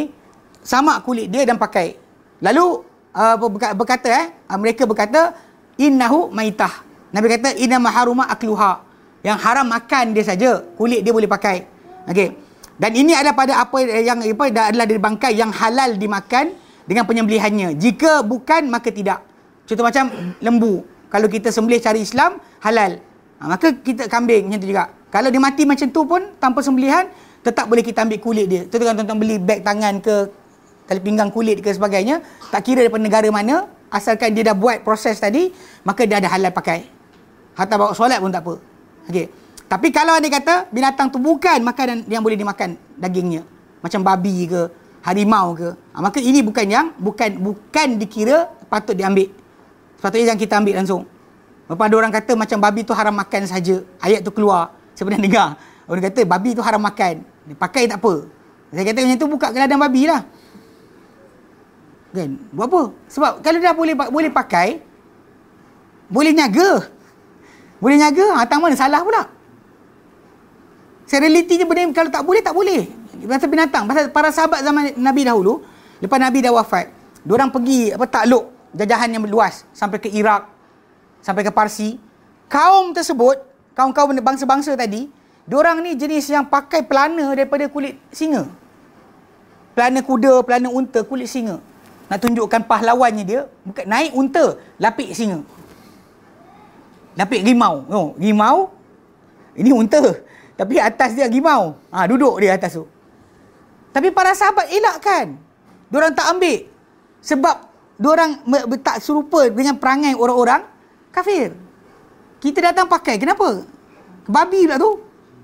sama kulit dia dan pakai. Lalu uh, berkata eh uh, mereka berkata innahu maitah. Nabi kata inna maharuma akluha. Yang haram makan dia saja kulit dia boleh pakai. Okey. Dan ini ada pada apa yang apa adalah dari bangkai yang halal dimakan dengan penyembelihannya. Jika bukan maka tidak. Contoh macam lembu. Kalau kita sembelih cari Islam, halal. Ha, maka kita kambing macam tu juga. Kalau dia mati macam tu pun, tanpa sembelihan, tetap boleh kita ambil kulit dia. Tentu kan tuan-tuan beli beg tangan ke, tali pinggang kulit ke sebagainya, tak kira daripada negara mana, asalkan dia dah buat proses tadi, maka dia ada halal pakai. Hatta bawa solat pun tak apa. Okay. Tapi kalau ada kata, binatang tu bukan makanan yang boleh dimakan dagingnya. Macam babi ke, harimau ke. Ha, maka ini bukan yang, bukan bukan dikira patut diambil. Sepatutnya jangan kita ambil langsung. Lepas ada orang kata macam babi tu haram makan saja. Ayat tu keluar. Saya pernah dengar. Orang kata babi tu haram makan. Pakai tak apa. Saya kata macam tu buka keladang babi lah. Kan? Buat apa? Sebab kalau dah boleh boleh pakai, boleh nyaga. Boleh nyaga, hatang mana salah pula. Realitinya benda kalau tak boleh, tak boleh. Pasal binatang. Pasal para sahabat zaman Nabi dahulu, lepas Nabi dah wafat, diorang pergi apa takluk jajahan yang luas sampai ke Iraq, sampai ke Parsi. Kaum tersebut, kaum-kaum bangsa-bangsa tadi, diorang ni jenis yang pakai pelana daripada kulit singa. Pelana kuda, pelana unta, kulit singa. Nak tunjukkan pahlawannya dia, bukan naik unta, lapik singa. Lapik rimau. Oh, rimau, ini unta. Tapi atas dia rimau. Ha, duduk dia atas tu. Tapi para sahabat elakkan. Diorang tak ambil. Sebab Diorang tak serupa dengan perangai orang-orang kafir. Kita datang pakai. Kenapa? Babi pula tu.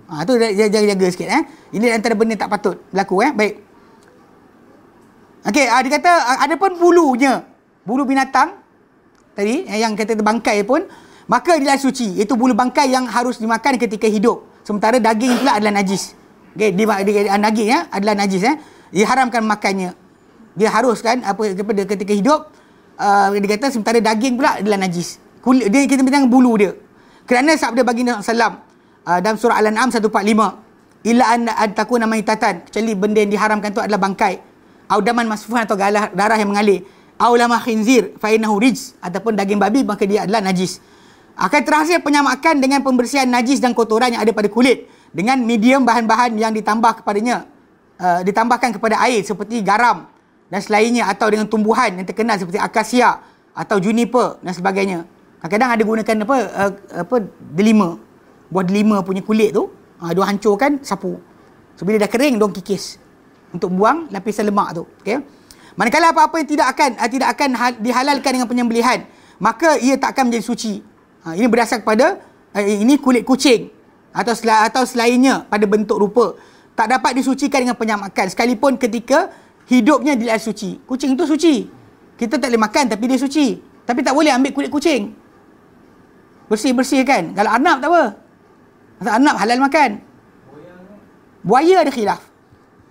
Ha, tu jaga-jaga sikit. Eh. Ini antara benda tak patut berlaku. Eh. Baik. Okey, ha, dia kata ada pun bulunya. Bulu binatang. Tadi, eh, yang kata bangkai pun. Maka dia suci. Itu bulu bangkai yang harus dimakan ketika hidup. Sementara daging pula adalah najis. Okay, dia, dia, dia, daging ya, adalah najis. Eh. Diharamkan makannya dia harus kan apa kepada ketika hidup uh, dia kata sementara daging pula adalah najis kulit dia kita bincang bulu dia kerana sabda baginda sallam uh, dalam surah Al-An'am 145 illa an takuna maitatan. Kecuali benda yang diharamkan tu adalah bangkai. Au daman masfuhan atau darah yang mengalir. Au lama khinzir fa innahu rijs. Ataupun daging babi maka dia adalah najis. Akan terakhir penyamakan dengan pembersihan najis dan kotoran yang ada pada kulit. Dengan medium bahan-bahan yang ditambah kepadanya uh, ditambahkan kepada air seperti garam dan selainnya atau dengan tumbuhan yang terkenal seperti akasia atau juniper dan sebagainya. Kadang-kadang ada gunakan apa uh, apa delima buah delima punya kulit tu uh, dia hancurkan sapu so bila dah kering dia kikis untuk buang lapisan lemak tu okey manakala apa-apa yang tidak akan uh, tidak akan ha- dihalalkan dengan penyembelihan maka ia tak akan menjadi suci Ha, ini berdasar kepada uh, ini kulit kucing atau sel- atau selainnya pada bentuk rupa tak dapat disucikan dengan penyamakan sekalipun ketika hidupnya di air suci. Kucing itu suci. Kita tak boleh makan tapi dia suci. Tapi tak boleh ambil kulit kucing. Bersih-bersih kan. Kalau anak tak apa. Anak halal makan. Buaya ada khilaf.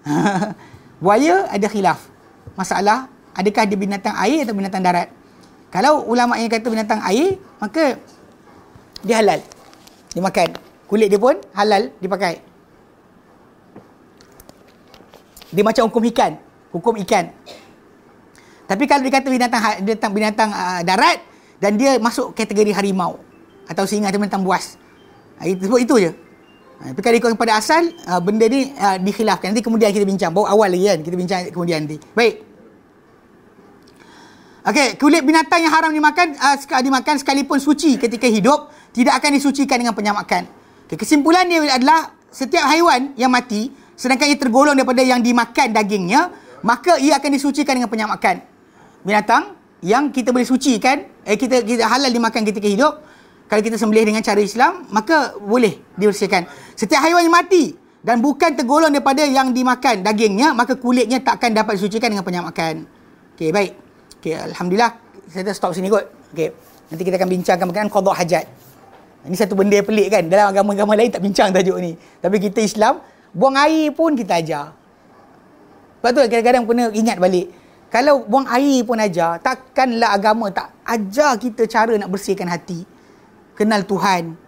Buaya ada khilaf. Masalah adakah dia binatang air atau binatang darat? Kalau ulama yang kata binatang air, maka dia halal dimakan kulit dia pun halal dipakai dia macam hukum ikan hukum ikan tapi kalau dia kata binatang ha, binatang, binatang uh, darat dan dia masuk kategori harimau atau singa atau binatang buas itu sebut itu je. Tapi kalau ikut kepada asal uh, benda ni dikhilafkan. Nanti kemudian kita bincang. Bawa awal lagi kan kita bincang kemudian nanti. Baik. Okey, kulit binatang yang haram dimakan uh, dimakan sekalipun suci ketika hidup tidak akan disucikan dengan penyamakan. Okay, kesimpulan dia adalah setiap haiwan yang mati sedangkan ia tergolong daripada yang dimakan dagingnya, maka ia akan disucikan dengan penyamakan. Binatang yang kita boleh sucikan, eh, kita, kita halal dimakan ketika hidup, kalau kita sembelih dengan cara Islam, maka boleh dibersihkan. Setiap haiwan yang mati dan bukan tergolong daripada yang dimakan dagingnya, maka kulitnya tak akan dapat disucikan dengan penyamakan. Okey, baik. Okey, Alhamdulillah, saya stop sini kot. Okey, nanti kita akan bincangkan berkenaan qadha hajat. Ini satu benda yang pelik kan. Dalam agama-agama lain tak bincang tajuk ni. Tapi kita Islam, buang air pun kita ajar. Sebab tu kadang-kadang kena ingat balik. Kalau buang air pun ajar, takkanlah agama tak ajar kita cara nak bersihkan hati. Kenal Tuhan.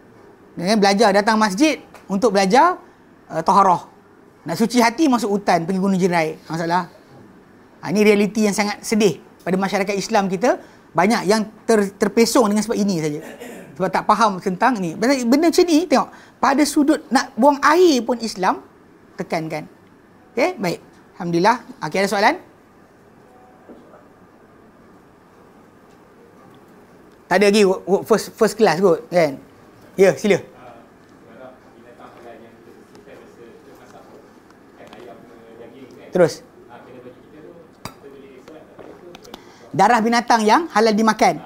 Dan belajar datang masjid untuk belajar uh, taharah. Nak suci hati masuk hutan, pergi gunung jerai. Masalah. Ha, ini realiti yang sangat sedih pada masyarakat Islam kita. Banyak yang ter, terpesong dengan sebab ini saja sebab tak faham tentang ni. Benda macam ni tengok. Pada sudut nak buang air pun Islam tekankan. Okey, baik. Alhamdulillah. Okey, ada soalan? Tak ada lagi first first class kot kan. Ya, sila. Terus. Darah binatang yang halal dimakan.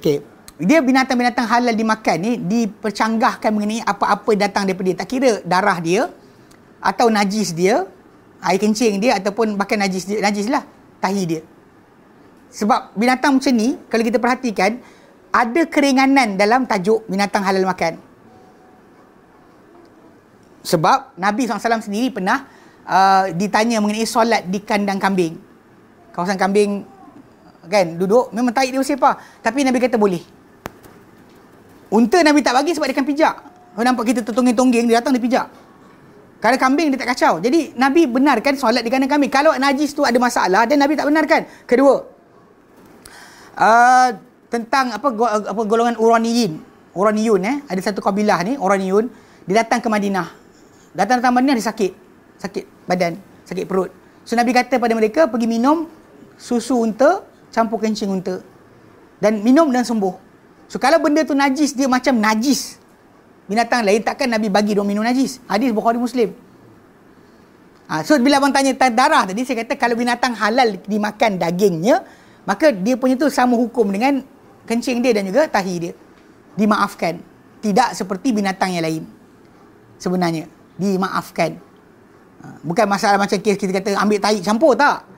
Okey dia binatang-binatang halal dimakan ni dipercanggahkan mengenai apa-apa datang daripada dia. Tak kira darah dia atau najis dia, air kencing dia ataupun bahkan najis dia, najis lah tahi dia. Sebab binatang macam ni, kalau kita perhatikan, ada keringanan dalam tajuk binatang halal makan. Sebab Nabi SAW sendiri pernah uh, ditanya mengenai solat di kandang kambing. Kawasan kambing kan duduk memang tahi dia bersepah tapi Nabi kata boleh Unta Nabi tak bagi sebab dia akan pijak. Kalau nampak kita tertonggeng-tonggeng, dia datang dia pijak. Kalau kambing dia tak kacau. Jadi Nabi benarkan solat di kandang kambing. Kalau najis tu ada masalah dan Nabi tak benarkan. Kedua, uh, tentang apa apa golongan Uraniyin. Uraniyun eh, ada satu kabilah ni, Uraniyun, dia datang ke Madinah. Datang-datang Madinah dia sakit. Sakit badan, sakit perut. So Nabi kata pada mereka pergi minum susu unta campur kencing unta. Dan minum dan sembuh. So kalau benda tu najis dia macam najis. Binatang lain takkan Nabi bagi dia minum najis. Hadis Bukhari Muslim. Ha, so bila abang tanya darah tadi saya kata kalau binatang halal dimakan dagingnya maka dia punya tu sama hukum dengan kencing dia dan juga tahi dia. Dimaafkan. Tidak seperti binatang yang lain. Sebenarnya. Dimaafkan. Ha, bukan masalah macam kes kita kata ambil tahi campur tak?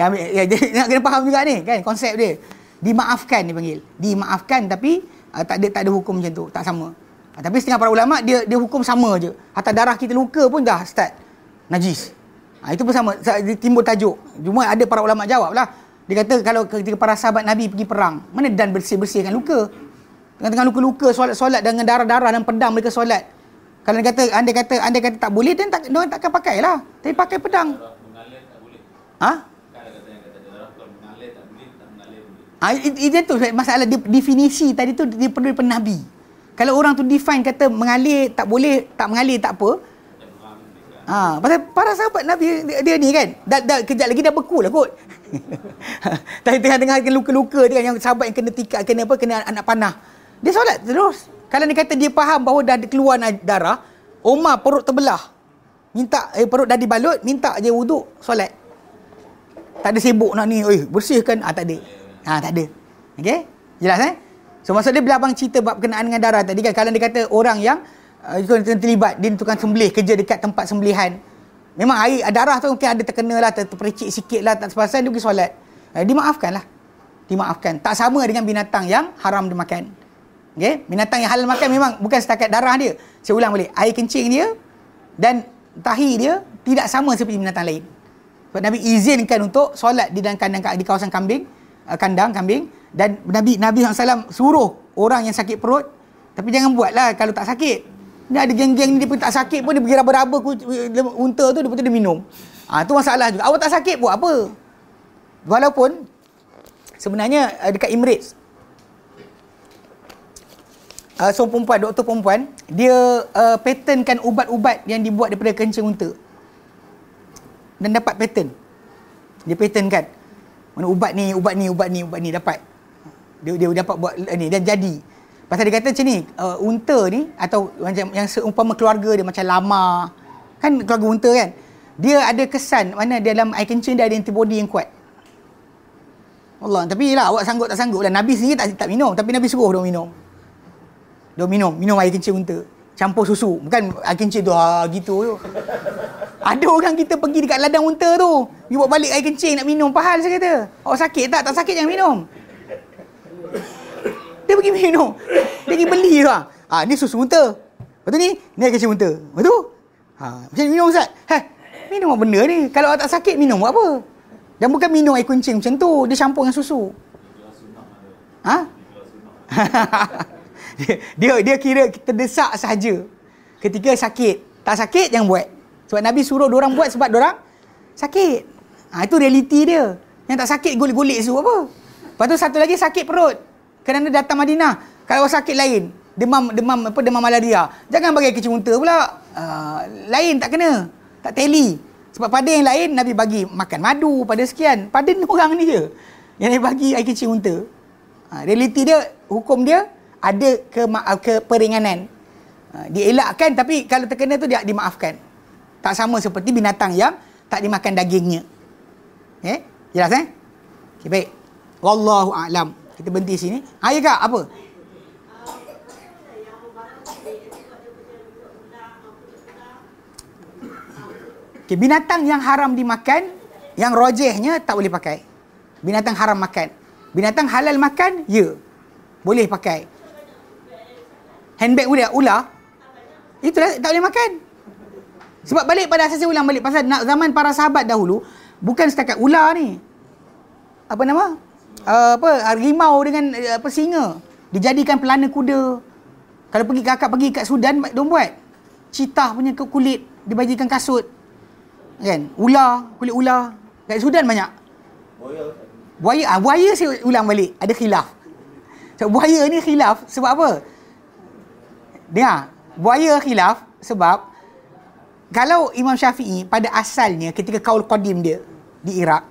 Kan ambil, ya, nak kena faham juga ni kan? Konsep dia. Dimaafkan dipanggil dimaafkan tapi uh, tak ada tak ada hukum macam tu. Tak sama. Uh, tapi setengah para ulama dia dia hukum sama je. Hatta darah kita luka pun dah start najis. Uh, itu pun sama. Timbul tajuk. Cuma ada para ulama jawab lah dia kata kalau ketika para sahabat Nabi pergi perang mana dan bersih-bersihkan luka Tengah-tengah luka-luka solat-solat dengan darah-darah dan pedang mereka solat. Kalau dia kata anda kata anda kata tak boleh dan tak dia takkan pakailah. Tapi pakai pedang. Ha? Ah, itu tu masalah definisi tadi tu dia perlu daripada Nabi. Kalau orang tu define kata mengalir tak boleh, tak mengalir tak apa. Ha, pasal para sahabat Nabi dia, dia ni kan. Dah, dah kejap lagi dah beku lah kot. Tapi tengah-tengah luka-luka dia yang sahabat yang kena tikar, kena apa, kena anak panah. Dia solat terus. Kalau dia kata dia faham bahawa dah keluar darah, Omar perut terbelah. Minta eh, perut dah dibalut, minta je wuduk, solat. Tak ada sibuk nak ni, eh bersihkan. Ah tak ada. Ha, tak ada. Okey? Jelas eh? So maksud dia bila abang cerita bab kenaan dengan darah tadi kan kalau dia kata orang yang uh, terlibat dia tukang sembelih kerja dekat tempat sembelihan. Memang air darah tu mungkin ada terkena lah, ter, terpericik sikit lah, tak sepasal dia pergi solat. Uh, dimaafkan lah. Dimaafkan. Tak sama dengan binatang yang haram dimakan. Okay? Binatang yang halal makan memang bukan setakat darah dia. Saya ulang balik. Air kencing dia dan tahi dia tidak sama seperti binatang lain. Sebab Nabi izinkan untuk solat di dalam kandang di kawasan kambing Uh, kandang kambing dan Nabi Nabi SAW suruh orang yang sakit perut tapi jangan buatlah kalau tak sakit. Ni ada geng-geng ni dia pun tak sakit pun dia pergi raba-raba unta tu lepas tu dia minum. Ah ha, tu masalah juga. Awak tak sakit buat apa? Walaupun sebenarnya uh, dekat Emirates uh, seorang perempuan, doktor perempuan dia uh, patentkan ubat-ubat yang dibuat daripada kencing unta dan dapat patent dia patentkan mana ubat ni, ubat ni, ubat ni, ubat ni dapat. Dia dia dapat buat ni dan jadi. Pasal dia kata macam ni, uh, unta ni atau macam yang seumpama keluarga dia macam lama. Kan keluarga unta kan? Dia ada kesan mana dalam air kencing dia ada antibody yang kuat. Allah, tapi lah awak sanggup tak sanggup lah. Nabi sendiri tak, tak minum, tapi Nabi suruh dia minum. Dia minum, minum air kencing unta. Campur susu. Bukan air kencing tu, ha, gitu tu. Ada orang kita pergi dekat ladang unta tu. Dia buat balik air kencing nak minum. Pahal saya kata. Awak sakit tak? Tak sakit jangan minum. Dia pergi minum. Dia pergi beli tu. Ha, ni susu unta. Lepas tu ni, ni air kencing unta. Lepas tu, ha, macam minum Ustaz. Heh, minum apa benda ni? Kalau awak tak sakit, minum buat apa? Dan bukan minum air kencing macam tu. Dia campur dengan susu. Ha? dia, dia, kira terdesak sahaja. Ketika sakit. Tak sakit, jangan buat. Sebab Nabi suruh orang buat sebab orang sakit. Ha, itu realiti dia. Yang tak sakit gulik-gulik su apa. Lepas tu satu lagi sakit perut. Kerana datang Madinah. Kalau sakit lain, demam demam apa demam malaria, jangan bagi kecil unta pula. Uh, lain tak kena. Tak teli. Sebab pada yang lain Nabi bagi makan madu pada sekian. Pada orang ni je. Yang Nabi bagi air kecil unta. Ha, realiti dia, hukum dia ada ke keperinganan. Ha, dielakkan tapi kalau terkena tu dia dimaafkan. Tak sama seperti binatang yang tak dimakan dagingnya. Okay? Jelas eh? Okay, baik. Wallahu a'lam. Kita berhenti sini. Ayah kak, apa? Okay, binatang yang haram dimakan, yang rojehnya tak boleh pakai. Binatang haram makan. Binatang halal makan, ya. Boleh pakai. Handbag ular, ular. Itulah tak boleh makan. Sebab balik pada asas saya ulang balik pasal nak zaman para sahabat dahulu bukan setakat ular ni. Apa nama? Uh, apa harimau dengan uh, apa singa dijadikan pelana kuda. Kalau pergi kakak pergi kat Sudan dong buat. Citah punya kulit dibagikan kasut. Kan? Ular, kulit ular. Kat Sudan banyak. Buaya. Buaya, ah, buaya saya ulang balik. Ada khilaf. So, buaya ni khilaf sebab apa? Dengar. Buaya khilaf sebab kalau Imam Syafi'i pada asalnya ketika kaul qadim dia di Iraq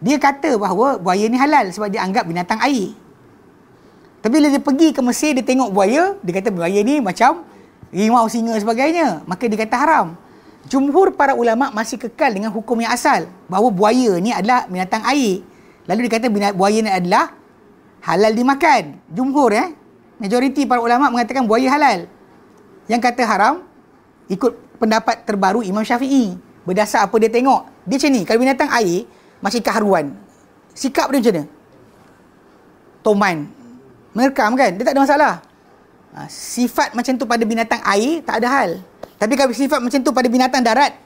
dia kata bahawa buaya ni halal sebab dia anggap binatang air. Tapi bila dia pergi ke Mesir dia tengok buaya dia kata buaya ni macam rimau singa sebagainya. Maka dia kata haram. Jumhur para ulama masih kekal dengan hukum yang asal bahawa buaya ni adalah binatang air. Lalu dia kata buaya ni adalah halal dimakan. Jumhur eh? Majoriti para ulama mengatakan buaya halal. Yang kata haram ikut pendapat terbaru Imam Syafi'i. Berdasar apa dia tengok. Dia macam ni, kalau binatang air, macam ikan haruan. Sikap dia macam mana? Toman. Merekam kan? Dia tak ada masalah. Ha, sifat macam tu pada binatang air, tak ada hal. Tapi kalau sifat macam tu pada binatang darat,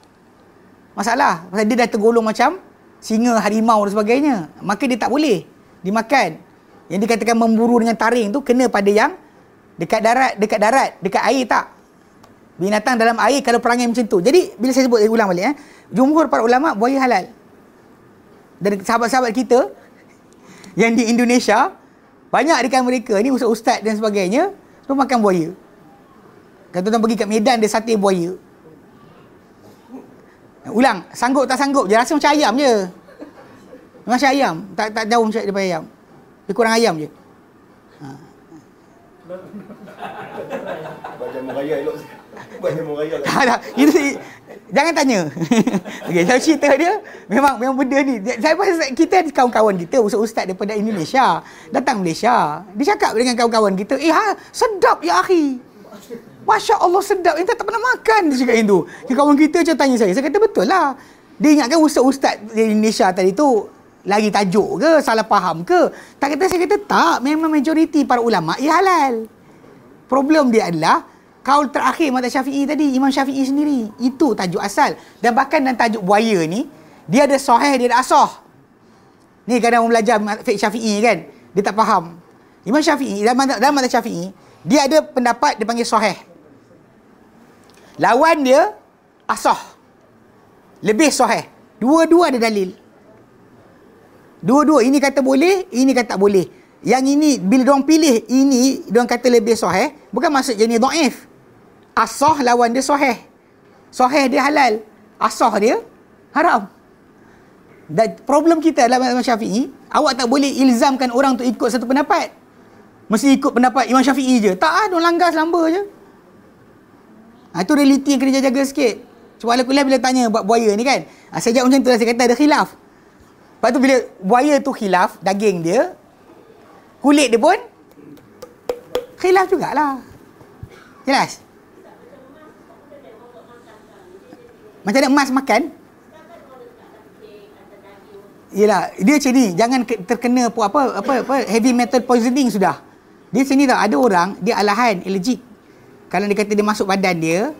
masalah. Pasal dia dah tergolong macam singa, harimau dan sebagainya. Maka dia tak boleh dimakan. Yang dikatakan memburu dengan taring tu, kena pada yang Dekat darat, dekat darat, dekat air tak. Binatang dalam air kalau perangai macam tu. Jadi bila saya sebut saya ulang balik eh. Jumhur para ulama buaya halal. Dan sahabat-sahabat kita yang di Indonesia banyak dekat mereka ni ustaz-ustaz dan sebagainya semua makan buaya. Kalau tuan pergi kat Medan dia sate buaya. Ulang, sanggup tak sanggup je rasa macam ayam je. Macam ayam, tak tak jauh macam daripada ayam. Dia kurang ayam je. Ha. Baca muraya elok. Baca muraya. Tak itu jangan tanya. Okey, saya cerita dia memang memang benda ni. Saya kita ada kawan-kawan kita ustaz-ustaz daripada Indonesia datang Malaysia. Dia cakap dengan kawan-kawan kita, "Eh, ha, sedap ya akhi." Masya Allah sedap. Yang tak pernah makan dia cakap itu. Kawan kita macam tanya saya. Saya kata betul lah. Dia ingatkan ustaz-ustaz di Indonesia tadi tu lagi tajuk ke? Salah faham ke? Tak kata saya kata tak. Memang majoriti para ulama' ia halal. Problem dia adalah kaul terakhir mata syafi'i tadi. Imam syafi'i sendiri. Itu tajuk asal. Dan bahkan dalam tajuk buaya ni, dia ada sahih, dia ada asah. Ni kadang orang belajar fiqh syafi'i kan. Dia tak faham. Imam syafi'i, dalam, dalam mata syafi'i, dia ada pendapat dia panggil sahih. Lawan dia asah. Lebih sahih. Dua-dua ada dalil. Dua-dua ini kata boleh, ini kata tak boleh. Yang ini bila dia pilih ini dia kata lebih sahih, bukan maksud jenis dhaif. Asah lawan dia sahih. Sahih dia halal. Asah dia haram. Dan problem kita dalam Imam Syafi'i, awak tak boleh ilzamkan orang untuk ikut satu pendapat. Mesti ikut pendapat Imam Syafi'i je. Tak ah, dia langgar selamba je. Ha, itu realiti yang kena jaga sikit. Sebab ala kuliah bila tanya buat buaya ni kan. Ha, saya jawab macam tu lah. Saya kata ada khilaf. Lepas tu bila buaya tu khilaf, daging dia, kulit dia pun khilaf jugalah. Jelas? Macam ada emas makan? Yelah, dia macam ni. Jangan terkena apa, apa, apa, apa heavy metal poisoning sudah. Dia sini tau, ada orang, dia alahan, allergic. Kalau dia kata dia masuk badan dia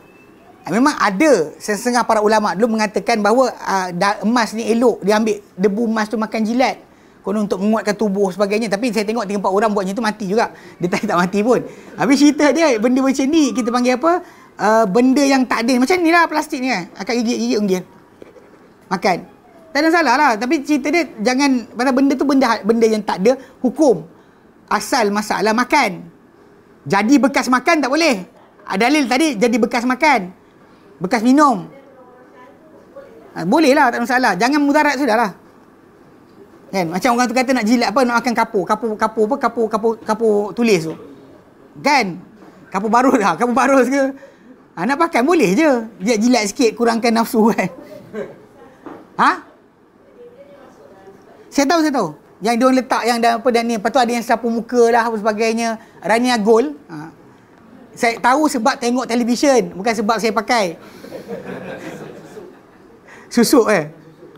memang ada setengah para ulama dulu mengatakan bahawa uh, emas ni elok. Dia ambil debu emas tu makan jilat. Konon untuk menguatkan tubuh sebagainya. Tapi saya tengok tiga empat orang buat macam tu mati juga. Dia tak tak mati pun. Habis cerita dia benda macam ni kita panggil apa uh, benda yang tak ada macam ni lah plastik ni kan akan gigit-gigit unggil makan tak ada salah lah tapi cerita dia jangan pasal benda tu benda benda yang tak ada hukum asal masalah makan jadi bekas makan tak boleh ada dalil tadi jadi bekas makan. Bekas minum. Ha, boleh lah, tak masalah. Jangan mudarat sudah lah. Kan? Macam orang tu kata nak jilat apa, nak makan kapur. Kapur, kapur apa, kapur, kapur, kapur tulis tu. Kan? Kapur barus lah, kapur barus ke. Ha, nak pakai boleh je. Dia jilat sikit, kurangkan nafsu kan. Ha? Saya tahu, saya tahu. Yang dia letak yang dah apa dan ni. Lepas tu ada yang sapu muka lah, apa sebagainya. Rania Gold. Ha. Saya tahu sebab tengok televisyen, bukan sebab saya pakai. Susuk eh.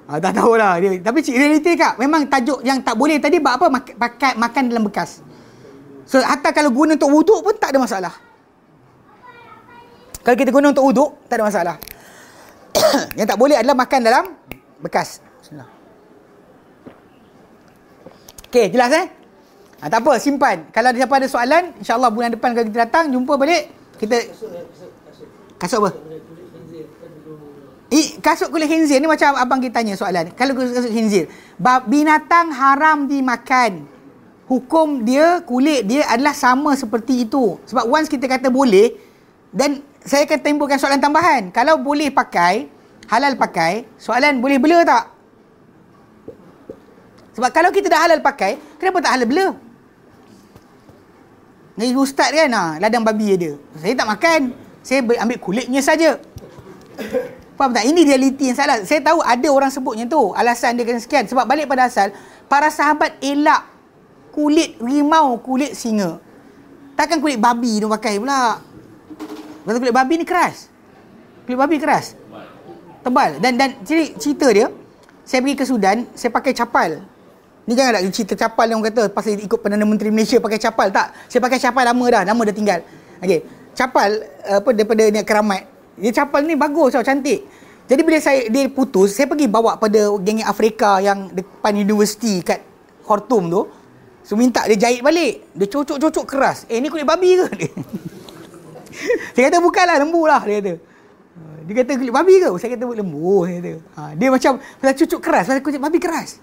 Ah, tak tahulah dia. Tapi realiti kak, memang tajuk yang tak boleh tadi buat apa? Mak- pakai makan dalam bekas. So hatta kalau guna untuk wuduk pun tak ada masalah. Kalau kita guna untuk wuduk, tak ada masalah. yang tak boleh adalah makan dalam bekas. Okey, jelas eh? Ha, tak apa, simpan. Kalau ada siapa ada soalan, insyaAllah bulan depan kalau kita datang, jumpa balik. Kita... Kasut apa? I, kasut kulit khinzir ni macam abang kita tanya soalan. Kalau kasut khinzir. Binatang haram dimakan. Hukum dia, kulit dia adalah sama seperti itu. Sebab once kita kata boleh, dan saya akan timbulkan soalan tambahan. Kalau boleh pakai, halal pakai, soalan boleh bela tak? Sebab kalau kita dah halal pakai, kenapa tak halal bela? Negeri ustaz kan ha, ladang babi ada. Saya tak makan. Saya ambil kulitnya saja. Faham tak? Ini realiti yang salah. Saya tahu ada orang sebutnya tu. Alasan dia kena sekian. Sebab balik pada asal, para sahabat elak kulit rimau, kulit singa. Takkan kulit babi tu pakai pula. Betul kulit babi ni keras. Kulit babi keras. Tebal. Dan dan cerita dia, saya pergi ke Sudan, saya pakai capal. Ni jangan nak cerita capal yang orang kata pasal ikut Perdana Menteri Malaysia pakai capal. Tak. Saya pakai capal lama dah. Lama dah tinggal. Okey. Capal apa daripada ni keramat. Dia capal ni bagus tau, cantik. Jadi bila saya dia putus, saya pergi bawa pada geng Afrika yang depan universiti kat Khartoum tu. So minta dia jahit balik. Dia cocok-cocok keras. Eh ni kulit babi ke? Saya kata bukanlah lembu lah dia kata. Dia kata kulit babi ke? Saya kata lembu dia kata. Ha, dia macam pasal cucuk keras, pasal kulit babi keras.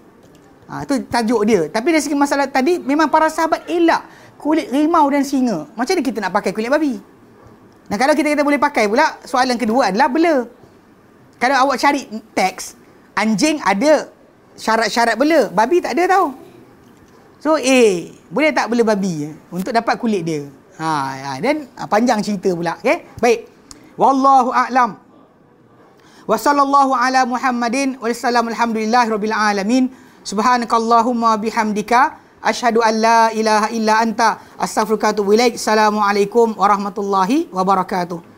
Ha, tu tajuk dia. Tapi dari segi masalah tadi memang para sahabat elak kulit rimau dan singa. Macam mana kita nak pakai kulit babi? Nah kalau kita kata boleh pakai pula, soalan kedua adalah bela. Kalau awak cari teks, anjing ada syarat-syarat bela, babi tak ada tau. So eh boleh tak bela babi eh, untuk dapat kulit dia. Ha, ha dan ha, panjang cerita pula, okey? Baik. Wallahu a'lam. Wa sallallahu ala Muhammadin wa sallam alhamdulillah rabbil alamin. Subhanakallahumma bihamdika asyhadu an la ilaha illa anta astaghfiruka wa atubu ilaik. Assalamualaikum warahmatullahi wabarakatuh.